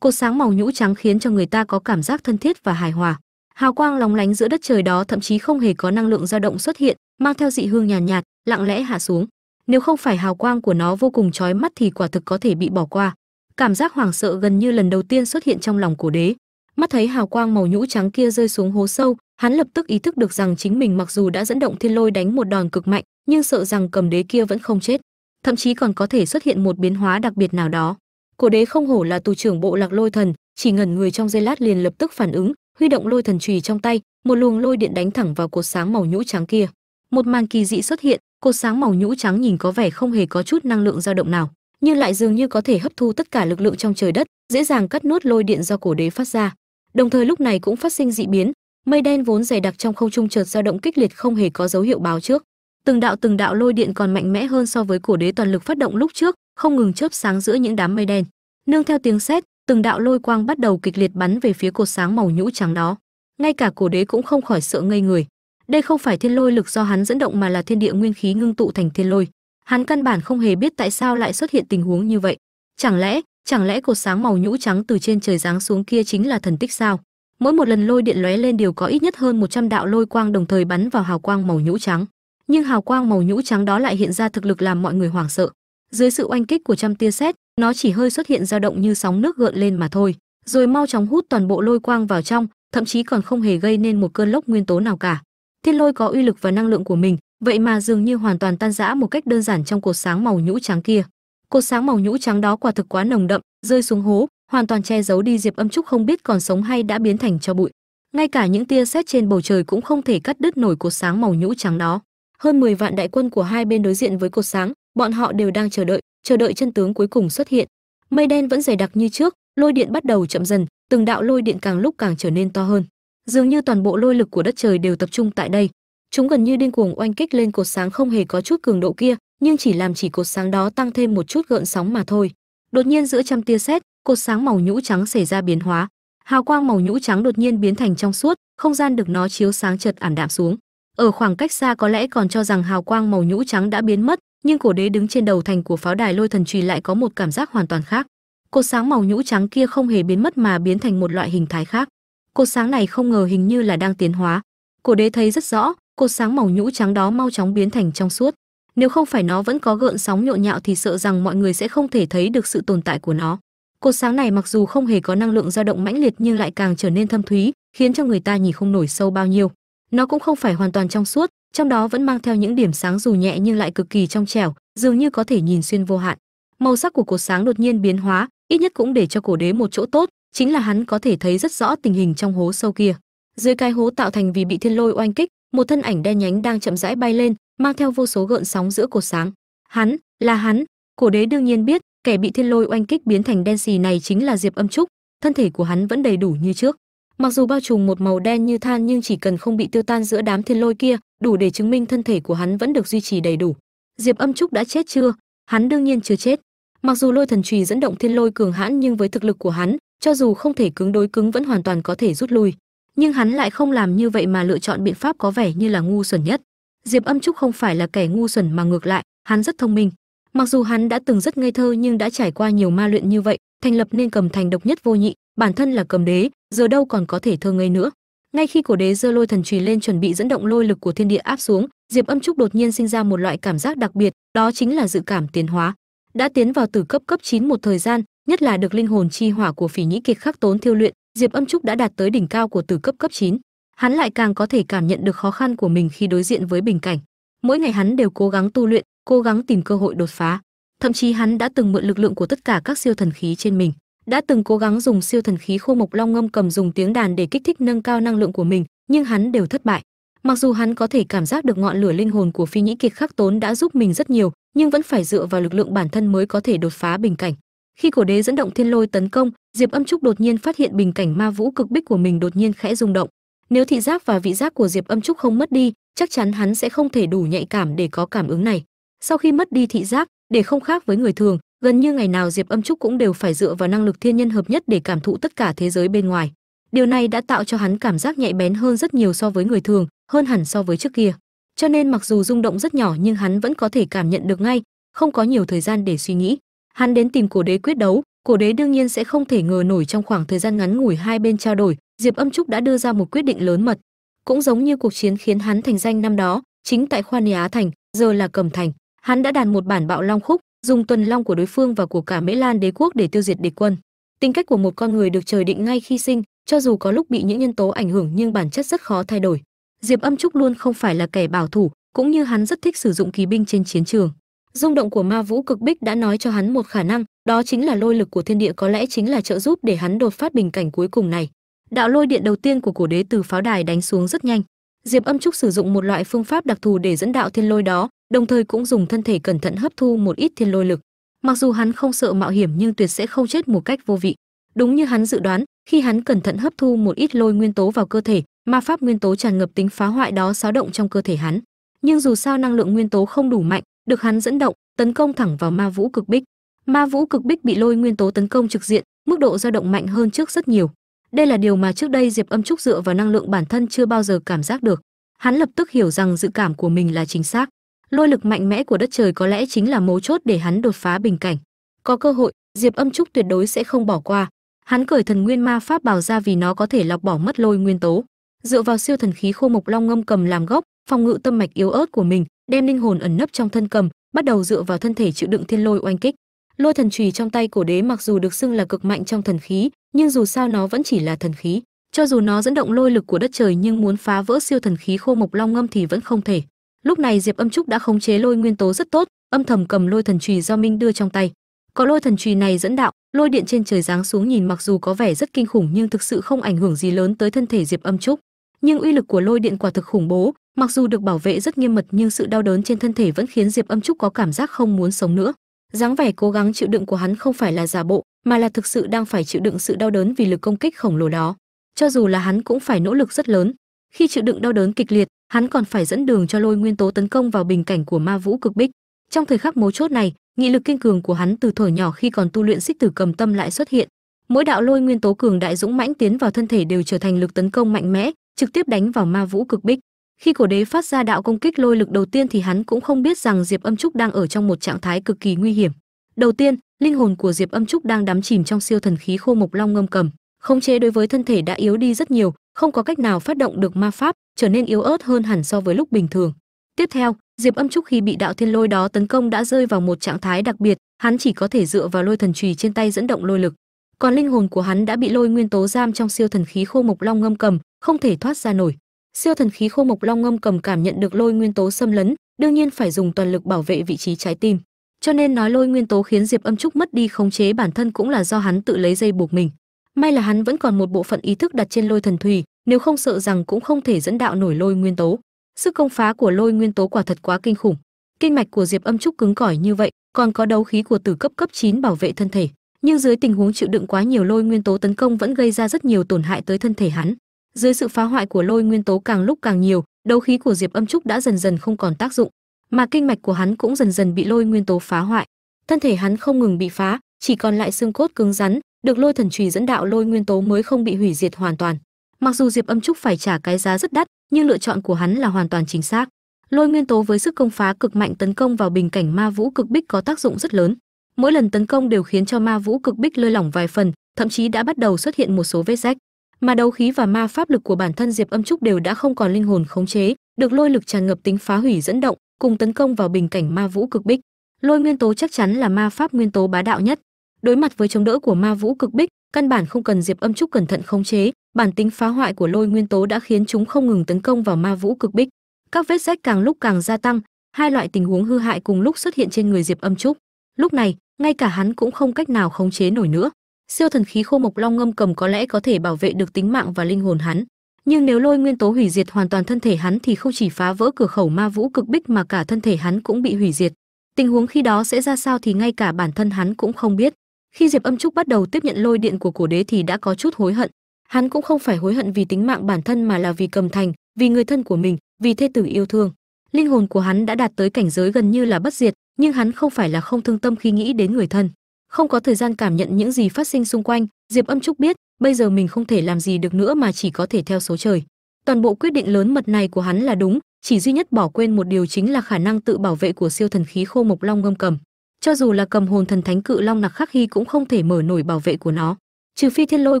Speaker 1: Cột sáng màu nhũ trắng khiến cho người ta có cảm giác thân thiết và hài hòa. Hào quang lóng lánh giữa đất trời đó thậm chí không hề có năng lượng dao động xuất hiện mang theo dị hương nhàn nhạt, nhạt lặng lẽ hạ xuống. Nếu không phải hào quang của nó vô cùng chói mắt thì quả thực có thể bị bỏ qua. Cảm giác hoảng sợ gần như lần đầu tiên xuất hiện trong lòng cổ đế. Mắt thấy hào quang màu nhũ trắng kia rơi xuống hố sâu hắn lập tức ý thức được rằng chính mình mặc dù đã dẫn động thiên lôi đánh một đòn cực mạnh nhưng sợ rằng cầm đế kia vẫn không chết. Thậm chí còn có thể xuất hiện một biến hóa đặc biệt nào đó. Cổ đế không hổ là tù trưởng bộ lạc lôi thần chỉ ngẩn người trong giây lát liền lập tức phản ứng huy động lôi thần chùy trong tay một luồng lôi điện đánh thẳng vào cột sáng màu nhũ trắng kia một màn kỳ dị xuất hiện cột sáng màu nhũ trắng nhìn có vẻ không hề có chút năng lượng dao động nào, nhưng lại dường như có thể hấp thu tất cả lực lượng trong trời đất, dễ dàng cắt nuốt lôi điện do cổ đế phát ra. Đồng thời lúc này cũng phát sinh dị biến, mây đen vốn dày đặc trong không trung chợt dao động kích liệt không hề có dấu hiệu báo trước. Từng đạo từng đạo lôi điện còn mạnh mẽ hơn so với cổ đế toàn lực phát động lúc trước, không ngừng chớp sáng giữa những đám mây đen. Nương theo tiếng sét, từng đạo lôi quang bắt đầu kịch liệt bắn về phía cột sáng màu nhũ trắng đó. Ngay cả cổ đế cũng không khỏi sợ ngây người đây không phải thiên lôi lực do hắn dẫn động mà là thiên địa nguyên khí ngưng tụ thành thiên lôi. Hắn căn bản không hề biết tại sao lại xuất hiện tình huống như vậy. Chẳng lẽ chẳng lẽ cột sáng màu nhũ trắng từ trên trời giáng xuống kia chính là thần tích sao? Mỗi một lần lôi điện lóe lên đều có ít nhất hơn 100 đạo lôi quang đồng thời bắn vào hào quang màu nhũ trắng. Nhưng hào quang màu nhũ trắng đó lại hiện ra thực lực làm mọi người hoảng sợ. Dưới sự oanh kích của trăm tia sét, nó chỉ hơi xuất hiện dao động như sóng nước gợn lên mà thôi. Rồi mau chóng hút toàn bộ lôi quang vào trong, thậm chí còn không hề gây nên một cơn lốc nguyên tố nào cả thiên lôi có uy lực và năng lượng của mình, vậy mà dường như hoàn toàn tan rã một cách đơn giản trong cột sáng màu nhũ trắng kia. Cột sáng màu nhũ trắng đó quả thực quá nồng đậm, rơi xuống hố, hoàn toàn che giấu đi diệp âm trúc không biết còn sống hay đã biến thành cho bụi. Ngay cả những tia sét trên bầu trời cũng không thể cắt đứt nổi cột sáng màu nhũ trắng đó. Hơn 10 vạn đại quân của hai bên đối diện với cột sáng, bọn họ đều đang chờ đợi chờ đợi chân tướng cuối cùng xuất hiện. Mây đen vẫn dày đặc như trước, lôi điện bắt đầu chậm dần, từng đạo lôi điện càng lúc càng trở nên to hơn dường như toàn bộ lôi lực của đất trời đều tập trung tại đây. Chúng gần như điên cuồng oanh kích lên cột sáng không hề có chút cường độ kia, nhưng chỉ làm chỉ cột sáng đó tăng thêm một chút gợn sóng mà thôi. Đột nhiên giữa trăm tia sét, cột sáng màu nhũ trắng xảy ra biến hóa. Hào quang màu nhũ trắng đột nhiên biến thành trong suốt, không gian được nó chiếu sáng chợt ảm đạm xuống. Ở khoảng cách xa có lẽ còn cho rằng hào quang màu nhũ trắng đã biến mất, nhưng cổ đế đứng trên đầu thành của pháo đài lôi thần trùy lại có một cảm giác hoàn toàn khác. Cột sáng màu nhũ trắng kia không hề biến mất mà biến thành một loại hình thái khác cột sáng này không ngờ hình như là đang tiến hóa. Cổ đế thấy rất rõ cột sáng màu nhũ trắng đó mau chóng biến thành trong suốt. Nếu không phải nó vẫn có gợn sóng nhộn nhạo thì sợ rằng mọi người sẽ không thể thấy được sự tồn tại của nó. Cột sáng này mặc dù không hề có năng lượng dao động mãnh liệt nhưng lại càng trở nên thâm thúy, khiến cho người ta nhìn không nổi sâu bao nhiêu. Nó cũng không phải hoàn toàn trong suốt, trong đó vẫn mang theo những điểm sáng dù nhẹ nhưng lại cực kỳ trong trẻo, dường như có thể nhìn xuyên vô hạn. Màu sắc của cột sáng đột nhiên biến hóa, ít nhất cũng để cho cổ đế một chỗ tốt chính là hắn có thể thấy rất rõ tình hình trong hố sâu kia. Dưới cái hố tạo thành vì bị thiên lôi oanh kích, một thân ảnh đen nhánh đang chậm rãi bay lên, mang theo vô số gợn sóng giữa cột sáng. Hắn, là hắn. Cổ đế đương nhiên biết, kẻ bị thiên lôi oanh kích biến thành đen xì này chính là diệp âm trúc. Thân thể của hắn vẫn đầy đủ như trước. Mặc dù bao trùm một màu đen như than nhưng chỉ cần không bị tiêu tan giữa đám thiên lôi kia, đủ để chứng minh thân thể của hắn vẫn được duy trì đầy đủ. Diệp âm trúc đã chết chưa? Hắn đương nhiên chưa chết. Mặc dù lôi thần trùy dẫn động thiên lôi cường hãn nhưng với thực lực của hắn cho dù không thể cứng đối cứng vẫn hoàn toàn có thể rút lui, nhưng hắn lại không làm như vậy mà lựa chọn biện pháp có vẻ như là ngu xuẩn nhất. Diệp âm trúc không phải là kẻ ngu xuẩn mà ngược lại, hắn rất thông minh. Mặc dù hắn đã từng rất ngây thơ nhưng đã trải qua nhiều ma luyện như vậy, thành lập nên cầm thành độc nhất vô nhị, bản thân là cầm đế, giờ đâu còn có thể thơ ngây nữa. Ngay khi cổ đế giơ lôi thần trùy lên chuẩn bị dẫn động lôi lực của thiên địa áp xuống, diệp âm trúc đột nhiên sinh ra một loại cảm giác đặc biệt, đó chính là dự cảm tiến hóa. Đã tiến vào từ cấp cấp 9 một thời gian nhất là được linh hồn chi hỏa của phỉ nhĩ kiệt khắc tốn thiêu luyện, diệp âm trúc đã đạt tới đỉnh cao của từ cấp cấp 9. hắn lại càng có thể cảm nhận được khó khăn của mình khi đối diện với bình cảnh. Mỗi ngày hắn đều cố gắng tu luyện, cố gắng tìm cơ hội đột phá. Thậm chí hắn đã từng mượn lực lượng của tất cả các siêu thần khí trên mình, đã từng cố gắng dùng siêu thần khí khô mộc long ngâm cầm dùng tiếng đàn để kích thích nâng cao năng lượng của mình, nhưng hắn đều thất bại. Mặc dù hắn có thể cảm giác được ngọn lửa linh hồn của phi nhĩ kiệt khắc tốn đã giúp mình rất nhiều, nhưng vẫn phải dựa vào lực lượng bản thân mới có thể đột phá bình cảnh khi cổ đế dẫn động thiên lôi tấn công, diệp âm trúc đột nhiên phát hiện bình cảnh ma vũ cực bích của mình đột nhiên khẽ rung động. Nếu thị giác và vị giác của diệp âm trúc không mất đi, chắc chắn hắn sẽ không thể đủ nhạy cảm để có cảm ứng này. Sau khi mất đi thị giác, để không khác với người thường, gần như ngày nào diệp âm trúc cũng đều phải dựa vào năng lực thiên nhân hợp nhất để cảm thụ tất cả thế giới bên ngoài. Điều này đã tạo cho hắn cảm giác nhạy bén hơn rất nhiều so với người thường, hơn hẳn so với trước kia. Cho nên mặc dù rung động rất nhỏ nhưng hắn vẫn có thể cảm nhận được ngay, không có nhiều thời gian để suy nghĩ hắn đến tìm cổ đế quyết đấu, cổ đế đương nhiên sẽ không thể ngờ nổi trong khoảng thời gian ngắn ngủi hai bên trao đổi, diệp âm trúc đã đưa ra một quyết định lớn mật. Cũng giống như cuộc chiến khiến hắn thành danh năm đó, chính tại khoan á thành, giờ là cầm thành, hắn đã đàn một bản bạo long khúc, dùng tuần long của đối phương và của cả mễ lan đế quốc để tiêu diệt địch quân. Tính cách của một con người được trời định ngay khi sinh, cho dù có lúc bị những nhân tố ảnh hưởng nhưng bản chất rất khó thay đổi. Diệp âm trúc luôn không phải là kẻ bảo thủ, cũng như hắn rất thích sử dụng kỳ binh trên chiến trường rung động của ma vũ cực bích đã nói cho hắn một khả năng, đó chính là lôi lực của thiên địa có lẽ chính là trợ giúp để hắn đột phát bình cảnh cuối cùng này. Đạo lôi điện đầu tiên của cổ đế từ pháo đài đánh xuống rất nhanh. Diệp âm trúc sử dụng một loại phương pháp đặc thù để dẫn đạo thiên lôi đó, đồng thời cũng dùng thân thể cẩn thận hấp thu một ít thiên lôi lực. Mặc dù hắn không sợ mạo hiểm nhưng tuyệt sẽ không chết một cách vô vị. Đúng như hắn dự đoán, khi hắn cẩn thận hấp thu một ít lôi nguyên tố vào cơ thể, ma pháp nguyên tố tràn ngập tính phá hoại đó xáo động trong cơ thể hắn. Nhưng dù sao năng lượng nguyên tố không đủ mạnh được hắn dẫn động, tấn công thẳng vào ma vũ cực bích. Ma vũ cực bích bị lôi nguyên tố tấn công trực diện, mức độ dao động mạnh hơn trước rất nhiều. Đây là điều mà trước đây diệp âm trúc dựa vào năng lượng bản thân chưa bao giờ cảm giác được. Hắn lập tức hiểu rằng dự cảm của mình là chính xác. Lôi lực mạnh mẽ của đất trời có lẽ chính là mấu chốt để hắn đột phá bình cảnh. Có cơ hội, diệp âm trúc tuyệt đối sẽ không bỏ qua. Hắn cởi thần nguyên ma pháp bào ra vì nó có thể lọc bỏ mất lôi nguyên tố. Dựa vào siêu thần khí khô mộc long ngâm cầm làm gốc, phòng ngự tâm mạch yếu ớt của mình đem linh hồn ẩn nấp trong thân cầm, bắt đầu dựa vào thân thể chịu đựng thiên lôi oanh kích. Lôi thần chùy trong tay cổ đế mặc dù được xưng là cực mạnh trong thần khí, nhưng dù sao nó vẫn chỉ là thần khí. Cho dù nó dẫn động lôi lực của đất trời nhưng muốn phá vỡ siêu thần khí khô mộc long ngâm thì vẫn không thể. Lúc này diệp âm trúc đã khống chế lôi nguyên tố rất tốt, âm thầm cầm lôi thần chùy do minh đưa trong tay. Có lôi thần chùy này dẫn đạo, lôi điện trên trời giáng xuống nhìn mặc dù có vẻ rất kinh khủng nhưng thực sự không ảnh hưởng gì lớn tới thân thể diệp âm trúc. Nhưng uy lực của lôi điện quả thực khủng bố mặc dù được bảo vệ rất nghiêm mật, nhưng sự đau đớn trên thân thể vẫn khiến diệp âm trúc có cảm giác không muốn sống nữa. Dáng vẻ cố gắng chịu đựng của hắn không phải là giả bộ, mà là thực sự đang phải chịu đựng sự đau đớn vì lực công kích khổng lồ đó. Cho dù là hắn cũng phải nỗ lực rất lớn. Khi chịu đựng đau đớn kịch liệt, hắn còn phải dẫn đường cho lôi nguyên tố tấn công vào bình cảnh của ma vũ cực bích. Trong thời khắc mấu chốt này, nghị lực kiên cường của hắn từ thời nhỏ khi còn tu luyện xích tử cầm tâm lại xuất hiện. Mỗi đạo lôi nguyên tố cường đại dũng mãnh tiến vào thân thể đều trở thành lực tấn công mạnh mẽ, trực tiếp đánh vào ma vũ cực bích khi cổ đế phát ra đạo công kích lôi lực đầu tiên thì hắn cũng không biết rằng diệp âm trúc đang ở trong một trạng thái cực kỳ nguy hiểm. Đầu tiên, linh hồn của diệp âm trúc đang đắm chìm trong siêu thần khí khô mộc long ngâm cầm. Khống chế đối với thân thể đã yếu đi rất nhiều, không có cách nào phát động được ma pháp, trở nên yếu ớt hơn hẳn so với lúc bình thường. Tiếp theo, diệp âm trúc khi bị đạo thiên lôi đó tấn công đã rơi vào một trạng thái đặc biệt, hắn chỉ có thể dựa vào lôi thần chùy trên tay dẫn động lôi lực. Còn linh hồn của hắn đã bị lôi nguyên tố giam trong siêu thần khí khô mộc long ngâm cầm, không thể thoát ra nổi siêu thần khí khô mộc long ngâm cầm cảm nhận được lôi nguyên tố xâm lấn, đương nhiên phải dùng toàn lực bảo vệ vị trí trái tim. Cho nên nói lôi nguyên tố khiến diệp âm trúc mất đi khống chế bản thân cũng là do hắn tự lấy dây buộc mình. May là hắn vẫn còn một bộ phận ý thức đặt trên lôi thần thủy, nếu không sợ rằng cũng không thể dẫn đạo nổi lôi nguyên tố. Sức công phá của lôi nguyên tố quả thật quá kinh khủng. Kinh mạch của diệp âm trúc cứng cỏi như vậy, còn có đấu khí của tử cấp cấp 9 bảo vệ thân thể. Nhưng dưới tình huống chịu đựng quá nhiều lôi nguyên tố tấn công vẫn gây ra rất nhiều tổn hại tới thân thể hắn dưới sự phá hoại của lôi nguyên tố càng lúc càng nhiều, đấu khí của diệp âm trúc đã dần dần không còn tác dụng, mà kinh mạch của hắn cũng dần dần bị lôi nguyên tố phá hoại. Thân thể hắn không ngừng bị phá, chỉ còn lại xương cốt cứng rắn, được lôi thần trùy dẫn đạo lôi nguyên tố mới không bị hủy diệt hoàn toàn. Mặc dù diệp âm trúc phải trả cái giá rất đắt, nhưng lựa chọn của hắn là hoàn toàn chính xác. Lôi nguyên tố với sức công phá cực mạnh tấn công vào bình cảnh ma vũ cực bích có tác dụng rất lớn. Mỗi lần tấn công đều khiến cho ma vũ cực bích lơi lỏng vài phần, thậm chí đã bắt đầu xuất hiện một số vết rách mà đấu khí và ma pháp lực của bản thân diệp âm trúc đều đã không còn linh hồn khống chế, được lôi lực tràn ngập tính phá hủy dẫn động, cùng tấn công vào bình cảnh ma vũ cực bích. Lôi nguyên tố chắc chắn là ma pháp nguyên tố bá đạo nhất. Đối mặt với chống đỡ của ma vũ cực bích, căn bản không cần diệp âm trúc cẩn thận khống chế, bản tính phá hoại của lôi nguyên tố đã khiến chúng không ngừng tấn công vào ma vũ cực bích. Các vết rách càng lúc càng gia tăng, hai loại tình huống hư hại cùng lúc xuất hiện trên người diệp âm trúc. Lúc này, ngay cả hắn cũng không cách nào khống chế nổi nữa siêu thần khí khô mộc long ngâm cầm có lẽ có thể bảo vệ được tính mạng và linh hồn hắn. Nhưng nếu lôi nguyên tố hủy diệt hoàn toàn thân thể hắn thì không chỉ phá vỡ cửa khẩu ma vũ cực bích mà cả thân thể hắn cũng bị hủy diệt. Tình huống khi đó sẽ ra sao thì ngay cả bản thân hắn cũng không biết. Khi diệp âm trúc bắt đầu tiếp nhận lôi điện của cổ đế thì đã có chút hối hận. Hắn cũng không phải hối hận vì tính mạng bản thân mà là vì cầm thành, vì người thân của mình, vì thê tử yêu thương. Linh hồn của hắn đã đạt tới cảnh giới gần như là bất diệt, nhưng hắn không phải là không thương tâm khi nghĩ đến người thân không có thời gian cảm nhận những gì phát sinh xung quanh, diệp âm trúc biết, bây giờ mình không thể làm gì được nữa mà chỉ có thể theo số trời. Toàn bộ quyết định lớn mật này của hắn là đúng, chỉ duy nhất bỏ quên một điều chính là khả năng tự bảo vệ của siêu thần khí khô mộc long ngâm cầm. Cho dù là cầm hồn thần thánh cự long nặc khắc hy cũng không thể mở nổi bảo vệ của nó. Trừ phi thiên lôi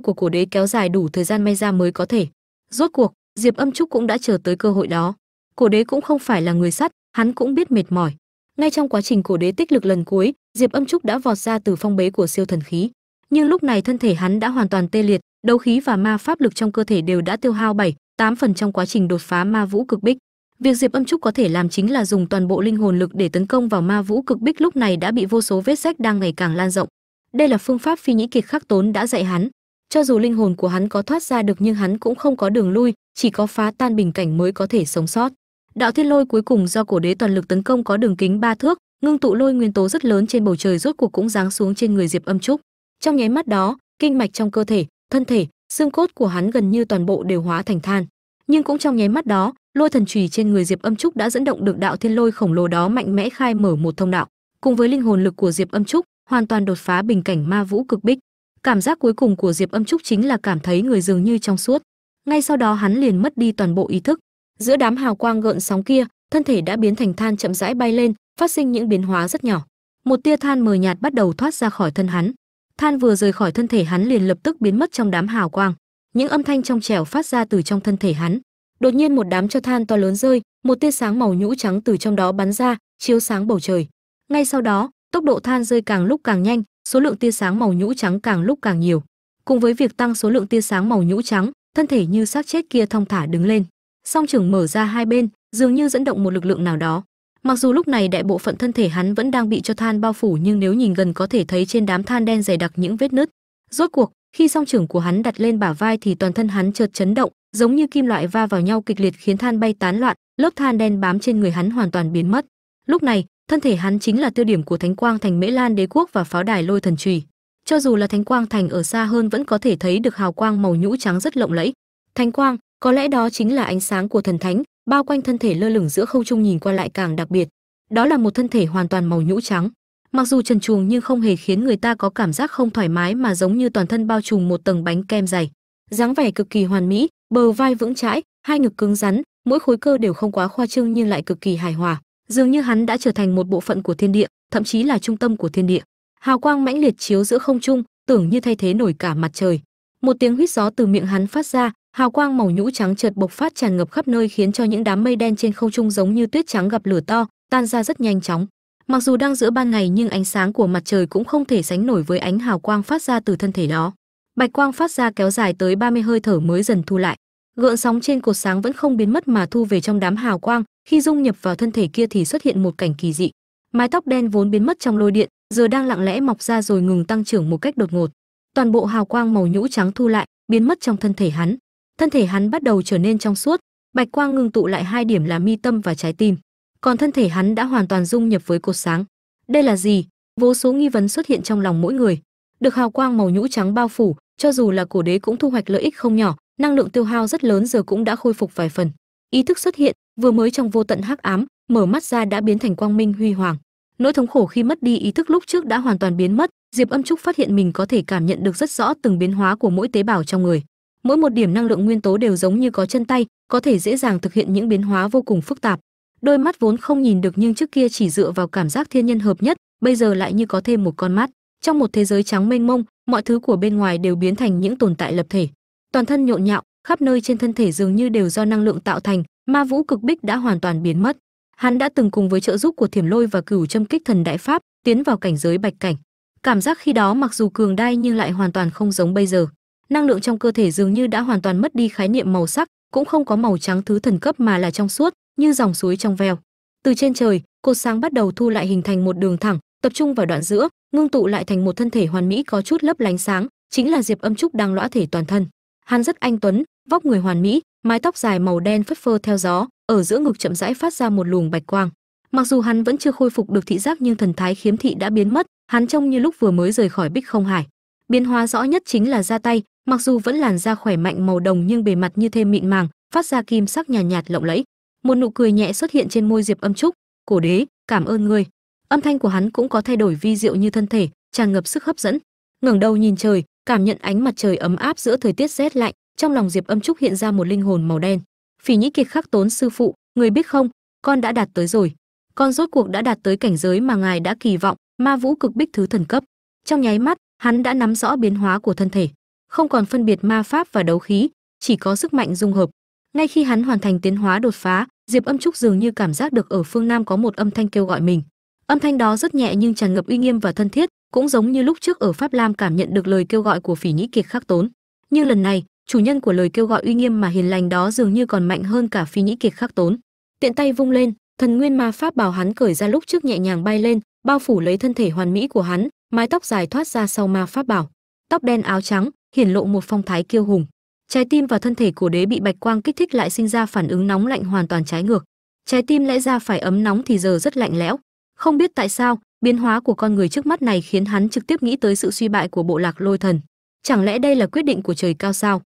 Speaker 1: của cổ đế kéo dài đủ thời gian may ra mới có thể. Rốt cuộc, diệp âm trúc cũng đã chờ tới cơ hội đó. Cổ đế cũng không phải là người sắt, hắn cũng biết mệt mỏi. Ngay trong quá trình cổ đế tích lực lần cuối diệp âm trúc đã vọt ra từ phong bế của siêu thần khí, nhưng lúc này thân thể hắn đã hoàn toàn tê liệt, đấu khí và ma pháp lực trong cơ thể đều đã tiêu hao bảy, tám phần trong quá trình đột phá ma vũ cực bích. Việc diệp âm trúc có thể làm chính là dùng toàn bộ linh hồn lực để tấn công vào ma vũ cực bích lúc này đã bị vô số vết rách đang ngày càng lan rộng. Đây là phương pháp phi nhĩ kiệt khắc tốn đã dạy hắn. Cho dù linh hồn của hắn có thoát ra được nhưng hắn cũng không có đường lui, chỉ có phá tan bình cảnh mới có thể sống sót. Đạo thiên lôi cuối cùng do cổ đế toàn lực tấn công có đường kính ba thước ngưng tụ lôi nguyên tố rất lớn trên bầu trời rốt cuộc cũng giáng xuống trên người diệp âm trúc. Trong nháy mắt đó, kinh mạch trong cơ thể, thân thể, xương cốt của hắn gần như toàn bộ đều hóa thành than. Nhưng cũng trong nháy mắt đó, lôi thần chùy trên người diệp âm trúc đã dẫn động được đạo thiên lôi khổng lồ đó mạnh mẽ khai mở một thông đạo. Cùng với linh hồn lực của diệp âm trúc, hoàn toàn đột phá bình cảnh ma vũ cực bích. Cảm giác cuối cùng của diệp âm trúc chính là cảm thấy người dường như trong suốt. Ngay sau đó hắn liền mất đi toàn bộ ý thức. Giữa đám hào quang gợn sóng kia, thân thể đã biến thành than chậm rãi bay lên phát sinh những biến hóa rất nhỏ. Một tia than mờ nhạt bắt đầu thoát ra khỏi thân hắn. Than vừa rời khỏi thân thể hắn liền lập tức biến mất trong đám hào quang. Những âm thanh trong trẻo phát ra từ trong thân thể hắn. Đột nhiên một đám cho than to lớn rơi, một tia sáng màu nhũ trắng từ trong đó bắn ra, chiếu sáng bầu trời. Ngay sau đó, tốc độ than rơi càng lúc càng nhanh, số lượng tia sáng màu nhũ trắng càng lúc càng nhiều. Cùng với việc tăng số lượng tia sáng màu nhũ trắng, thân thể như xác chết kia thong thả đứng lên. Song trưởng mở ra hai bên, dường như dẫn động một lực lượng nào đó mặc dù lúc này đại bộ phận thân thể hắn vẫn đang bị cho than bao phủ, nhưng nếu nhìn gần có thể thấy trên đám than đen dày đặc những vết nứt. Rốt cuộc, khi song trưởng của hắn đặt lên bả vai thì toàn thân hắn chợt chấn động, giống như kim loại va vào nhau kịch liệt khiến than bay tán loạn, lớp than đen bám trên người hắn hoàn toàn biến mất. Lúc này, thân thể hắn chính là tiêu điểm của thánh quang thành mễ lan đế quốc và pháo đài lôi thần trùy cho dù là thánh quang thành ở xa hơn vẫn có thể thấy được hào quang màu nhũ trắng rất lộng lẫy. Thánh quang, có lẽ đó chính là ánh sáng của thần thánh bao quanh thân thể lơ lửng giữa không trung nhìn qua lại càng đặc biệt. Đó là một thân thể hoàn toàn màu nhũ trắng. Mặc dù trần truồng nhưng không hề khiến người ta có cảm giác không thoải mái mà giống như toàn thân bao trùm một tầng bánh kem dày. Dáng vẻ cực kỳ hoàn mỹ, bờ vai vững chãi, hai ngực cứng rắn, mỗi khối cơ đều không quá khoa trương nhưng lại cực kỳ hài hòa. Dường như hắn đã trở thành một bộ phận của thiên địa, thậm chí là trung tâm của thiên địa. Hào quang mãnh liệt chiếu giữa không trung, tưởng như thay thế nổi cả mặt trời. Một tiếng huýt gió từ miệng hắn phát ra hào quang màu nhũ trắng chợt bộc phát tràn ngập khắp nơi khiến cho những đám mây đen trên không trung giống như tuyết trắng gặp lửa to, tan ra rất nhanh chóng. Mặc dù đang giữa ban ngày nhưng ánh sáng của mặt trời cũng không thể sánh nổi với ánh hào quang phát ra từ thân thể đó. Bạch quang phát ra kéo dài tới 30 hơi thở mới dần thu lại. Gợn sóng trên cột sáng vẫn không biến mất mà thu về trong đám hào quang, khi dung nhập vào thân thể kia thì xuất hiện một cảnh kỳ dị. Mái tóc đen vốn biến mất trong lôi điện, giờ đang lặng lẽ mọc ra rồi ngừng tăng trưởng một cách đột ngột. Toàn bộ hào quang màu nhũ trắng thu lại, biến mất trong thân thể hắn thân thể hắn bắt đầu trở nên trong suốt, bạch quang ngưng tụ lại hai điểm là mi tâm và trái tim. Còn thân thể hắn đã hoàn toàn dung nhập với cột sáng. Đây là gì? Vô số nghi vấn xuất hiện trong lòng mỗi người. Được hào quang màu nhũ trắng bao phủ, cho dù là cổ đế cũng thu hoạch lợi ích không nhỏ, năng lượng tiêu hao rất lớn giờ cũng đã khôi phục vài phần. Ý thức xuất hiện, vừa mới trong vô tận hắc ám, mở mắt ra đã biến thành quang minh huy hoàng. Nỗi thống khổ khi mất đi ý thức lúc trước đã hoàn toàn biến mất, diệp âm trúc phát hiện mình có thể cảm nhận được rất rõ từng biến hóa của mỗi tế bào trong người mỗi một điểm năng lượng nguyên tố đều giống như có chân tay, có thể dễ dàng thực hiện những biến hóa vô cùng phức tạp. Đôi mắt vốn không nhìn được nhưng trước kia chỉ dựa vào cảm giác thiên nhân hợp nhất, bây giờ lại như có thêm một con mắt. Trong một thế giới trắng mênh mông, mọi thứ của bên ngoài đều biến thành những tồn tại lập thể. Toàn thân nhộn nhạo, khắp nơi trên thân thể dường như đều do năng lượng tạo thành, ma vũ cực bích đã hoàn toàn biến mất. Hắn đã từng cùng với trợ giúp của thiểm lôi và cửu châm kích thần đại pháp, tiến vào cảnh giới bạch cảnh. Cảm giác khi đó mặc dù cường đai nhưng lại hoàn toàn không giống bây giờ năng lượng trong cơ thể dường như đã hoàn toàn mất đi khái niệm màu sắc, cũng không có màu trắng thứ thần cấp mà là trong suốt, như dòng suối trong veo. Từ trên trời, cột sáng bắt đầu thu lại hình thành một đường thẳng, tập trung vào đoạn giữa, ngưng tụ lại thành một thân thể hoàn mỹ có chút lấp lánh sáng, chính là diệp âm trúc đang lõa thể toàn thân. Hắn rất anh tuấn, vóc người hoàn mỹ, mái tóc dài màu đen phất phơ theo gió, ở giữa ngực chậm rãi phát ra một luồng bạch quang. Mặc dù hắn vẫn chưa khôi phục được thị giác nhưng thần thái khiếm thị đã biến mất, hắn trông như lúc vừa mới rời khỏi bích không hải. Biến hóa rõ nhất chính là ra tay mặc dù vẫn làn da khỏe mạnh màu đồng nhưng bề mặt như thêm mịn màng phát ra kim sắc nhàn nhạt, nhạt lộng lẫy. Một nụ cười nhẹ xuất hiện trên môi diệp âm trúc. Cổ đế cảm ơn ngươi. Âm thanh của hắn cũng có thay đổi vi diệu như thân thể tràn ngập sức hấp dẫn. Ngẩng đầu nhìn trời cảm nhận ánh mặt trời ấm áp giữa thời tiết rét lạnh trong lòng diệp âm trúc hiện ra một linh hồn màu đen. Phỉ nhĩ kiệt khắc tốn sư phụ người biết không con đã đạt tới rồi. Con rốt cuộc đã đạt tới cảnh giới mà ngài đã kỳ vọng ma vũ cực bích thứ thần cấp. Trong nháy mắt hắn đã nắm rõ biến hóa của thân thể không còn phân biệt ma pháp và đấu khí, chỉ có sức mạnh dung hợp. Ngay khi hắn hoàn thành tiến hóa đột phá, diệp âm trúc dường như cảm giác được ở phương nam có một âm thanh kêu gọi mình. Âm thanh đó rất nhẹ nhưng tràn ngập uy nghiêm và thân thiết, cũng giống như lúc trước ở pháp lam cảm nhận được lời kêu gọi của phỉ nhĩ kiệt khắc tốn. Nhưng lần này, chủ nhân của lời kêu gọi uy nghiêm mà hiền lành đó dường như còn mạnh hơn cả phi nhĩ kiệt khắc tốn. Tiện tay vung lên, thần nguyên ma pháp bảo hắn cởi ra lúc trước nhẹ nhàng bay lên, bao phủ lấy thân thể hoàn mỹ của hắn, mái tóc dài thoát ra sau ma pháp bảo. Tóc đen áo trắng hiển lộ một phong thái kiêu hùng. Trái tim và thân thể của đế bị bạch quang kích thích lại sinh ra phản ứng nóng lạnh hoàn toàn trái ngược. Trái tim lẽ ra phải ấm nóng thì giờ rất lạnh lẽo. Không biết tại sao, biến hóa của con người trước mắt này khiến hắn trực tiếp nghĩ tới sự suy bại của bộ lạc lôi thần. Chẳng lẽ đây là quyết định của trời cao sao?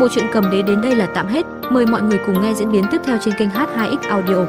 Speaker 1: Bộ truyện cầm đế đến đây là tạm hết. Mời mọi người cùng nghe diễn biến tiếp theo trên kênh h2x audio.